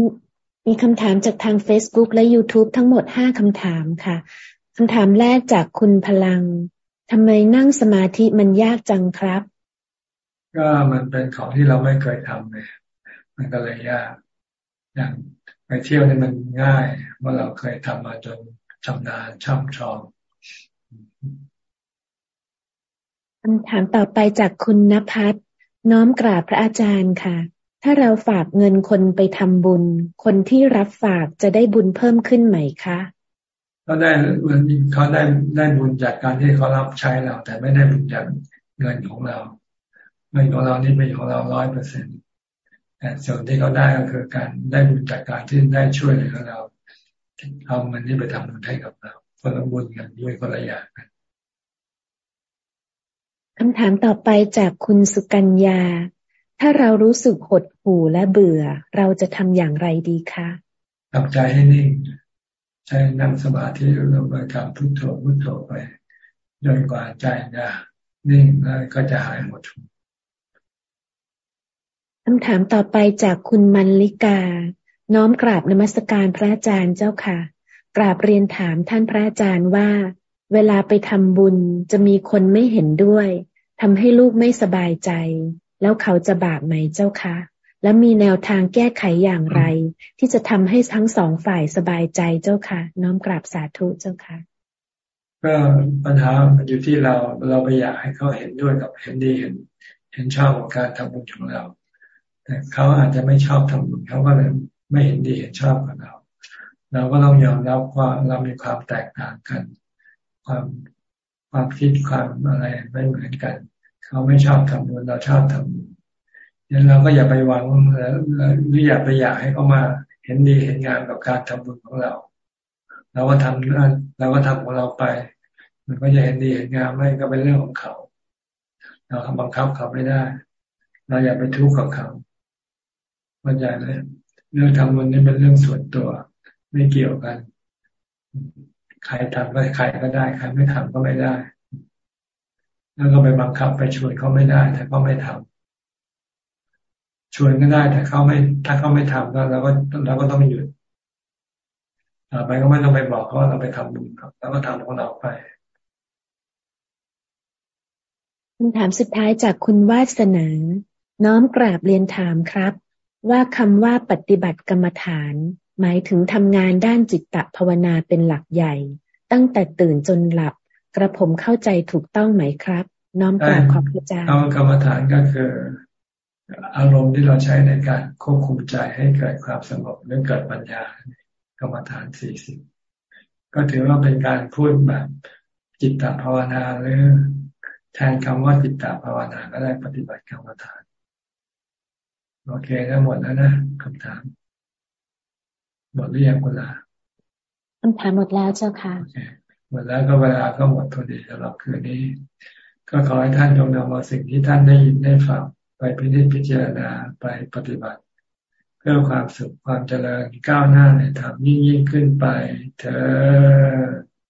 มีคำถามจากทาง Facebook และ YouTube ทั้งหมดห้าคำถามค่ะคำถามแรกจากคุณพลังทำไมนั่งสมาธิมันยากจังครับ ก็มันเป็นของที่เราไม่เคยทำเลยมันก็เลยยาก อย่างไปเที่ยวนี่มันง่าย เมื่อเราเคยทำมาจนชำนาญช่ำชอง คำถามต่อไปจากคุณนภัสน้อมกราบพระอาจารย์ค่ะ ถ้าเราฝากเงินคนไปทำบุญ คนที่รับฝากจะได้บุญเพิ่มขึ้นไหมคะเขาได้เขาได้ได้บุญจากการที่เขารับใช้เรา แต่ไม่ได้บุญจากเงินของเราเงินของเรานี่เป็นของเราร้อยเปอร์เซ็นต์แต่ส่วนที่เขาได้ก็คือการได้บุญจากการที่ได้ช่วยเหลือเราเอาเงินนี้ไปทำบุญให้กับเราคนละบุญกันด้วยคนละอย่างกัน คำถามต่อไปจากคุณสุกัญญา ถ้าเรารู้สึกหดหู่และเบื่อ เราจะทำอย่างไรดีคะทำใจให้นิ่ง ใช้นั่งสมาธิเราไปกับพุทโธพุทโธไปจนกว่าใจจะนิ่งแล้วก็จะหายหมดคำถามต่อไปจากคุณมันลิกา น้อมกราบนมัสการพระอาจารย์เจ้าค่ะ กราบเรียนถามท่านพระอาจารย์ว่า เวลาไปทำบุญจะมีคนไม่เห็นด้วยทำให้ลูกไม่สบายใจ แล้วเขาจะบาปไหมเจ้าคะ แล้วมีแนวทางแก้ไขอย่างไร ที่จะทำให้ทั้งสองฝ่ายสบายใจเจ้าคะน้อมกราบสาธุเจ้าคะก็ปัญหามันอยู่ที่เราเราไปอยากให้เขาเห็นด้วยกับเห็นดีเห็น เห็นชอบกับการทำบุญของเราแต่เขาอาจจะไม่ชอบทำบุญเขาก็เลยไม่เห็นดีเห็นชอบกับเรา เราก็ต้องยอมรับว่าเรามีความแตกต่างกัน ความความคิดความอะไรไม่เหมือนกัน เขาไม่ชอบทำบุญเราชอบทำบุญงนั้นเราก็อย่าไปหวังหรืออย่าไปอยากให้เขามา เห็นดีเห็นงามกับการทำบุญของเรา เราก็ทำนั่นเราก็ทำของเราไป มันก็จะเห็นดีเห็นงามไม่ก็เป็นเรื่องของเขา เราบังคับเขาไม่ได้ เราอย่าไปทุกข์กับเขาเข้าใจไหมเรื่องทำบุญนี่เป็นเรื่องส่วนตัว ไม่เกี่ยวกัน ใครทำก็ใครก็ได้ใครไม่ทำก็ไม่ได้ แล้วก็ไปบังคับไปชวนเขาไม่ได้ถ้าเขาไม่ทำชวนก็ได้แต่เขาไม่ ถ้าเขาไม่ทำก็เราก็เราก็ต้องหยุดต่อไปก็ไม่ต้องไปบอกเขาว่าเราไปทำบุญครับแล้วก็ทำของเราไปคำถามสุดท้ายจากคุณวาสนาน้อมกราบเรียนถามครับ ว่าคำว่าปฏิบัติกรรมฐาน หมายถึงทำงานด้านจิตตภาวนาเป็นหลักใหญ่ ตั้งแต่ตื่นจนหลับ กระผมเข้าใจถูกต้องไหมครับ น้อมกราบขอบพระเจ้ากรรมฐานก็คือ อารมณ์ที่เราใช้ในการควบคุมใจให้เกิดความสงบหรือเกิดปัญญากรรมฐานสี่สิบก็ถือว่าเป็นการพูดแบบจิตตภาวนาหรือแทนคำว่าจิตตภาวนาก็ได้ปฏิบัติกรรมฐาน โอเคนะหมดแล้วนะคำถาม หมดหรือยังเวลาคำถามหมดแล้วเจ้าค่ะหมดแล้วก็เวลาก็หมดพอดีสำหรับคืนนี้ ก็ขอให้ท่านจงนำเอาสิ่งที่ท่านได้ยินได้ฟังไปพิจิตพิจารณาไปปฏิบัติ เพื่อความสุขความเจริญก้าวหน้าในธรรมยิ่งยิ่งขึ้นไปเธอ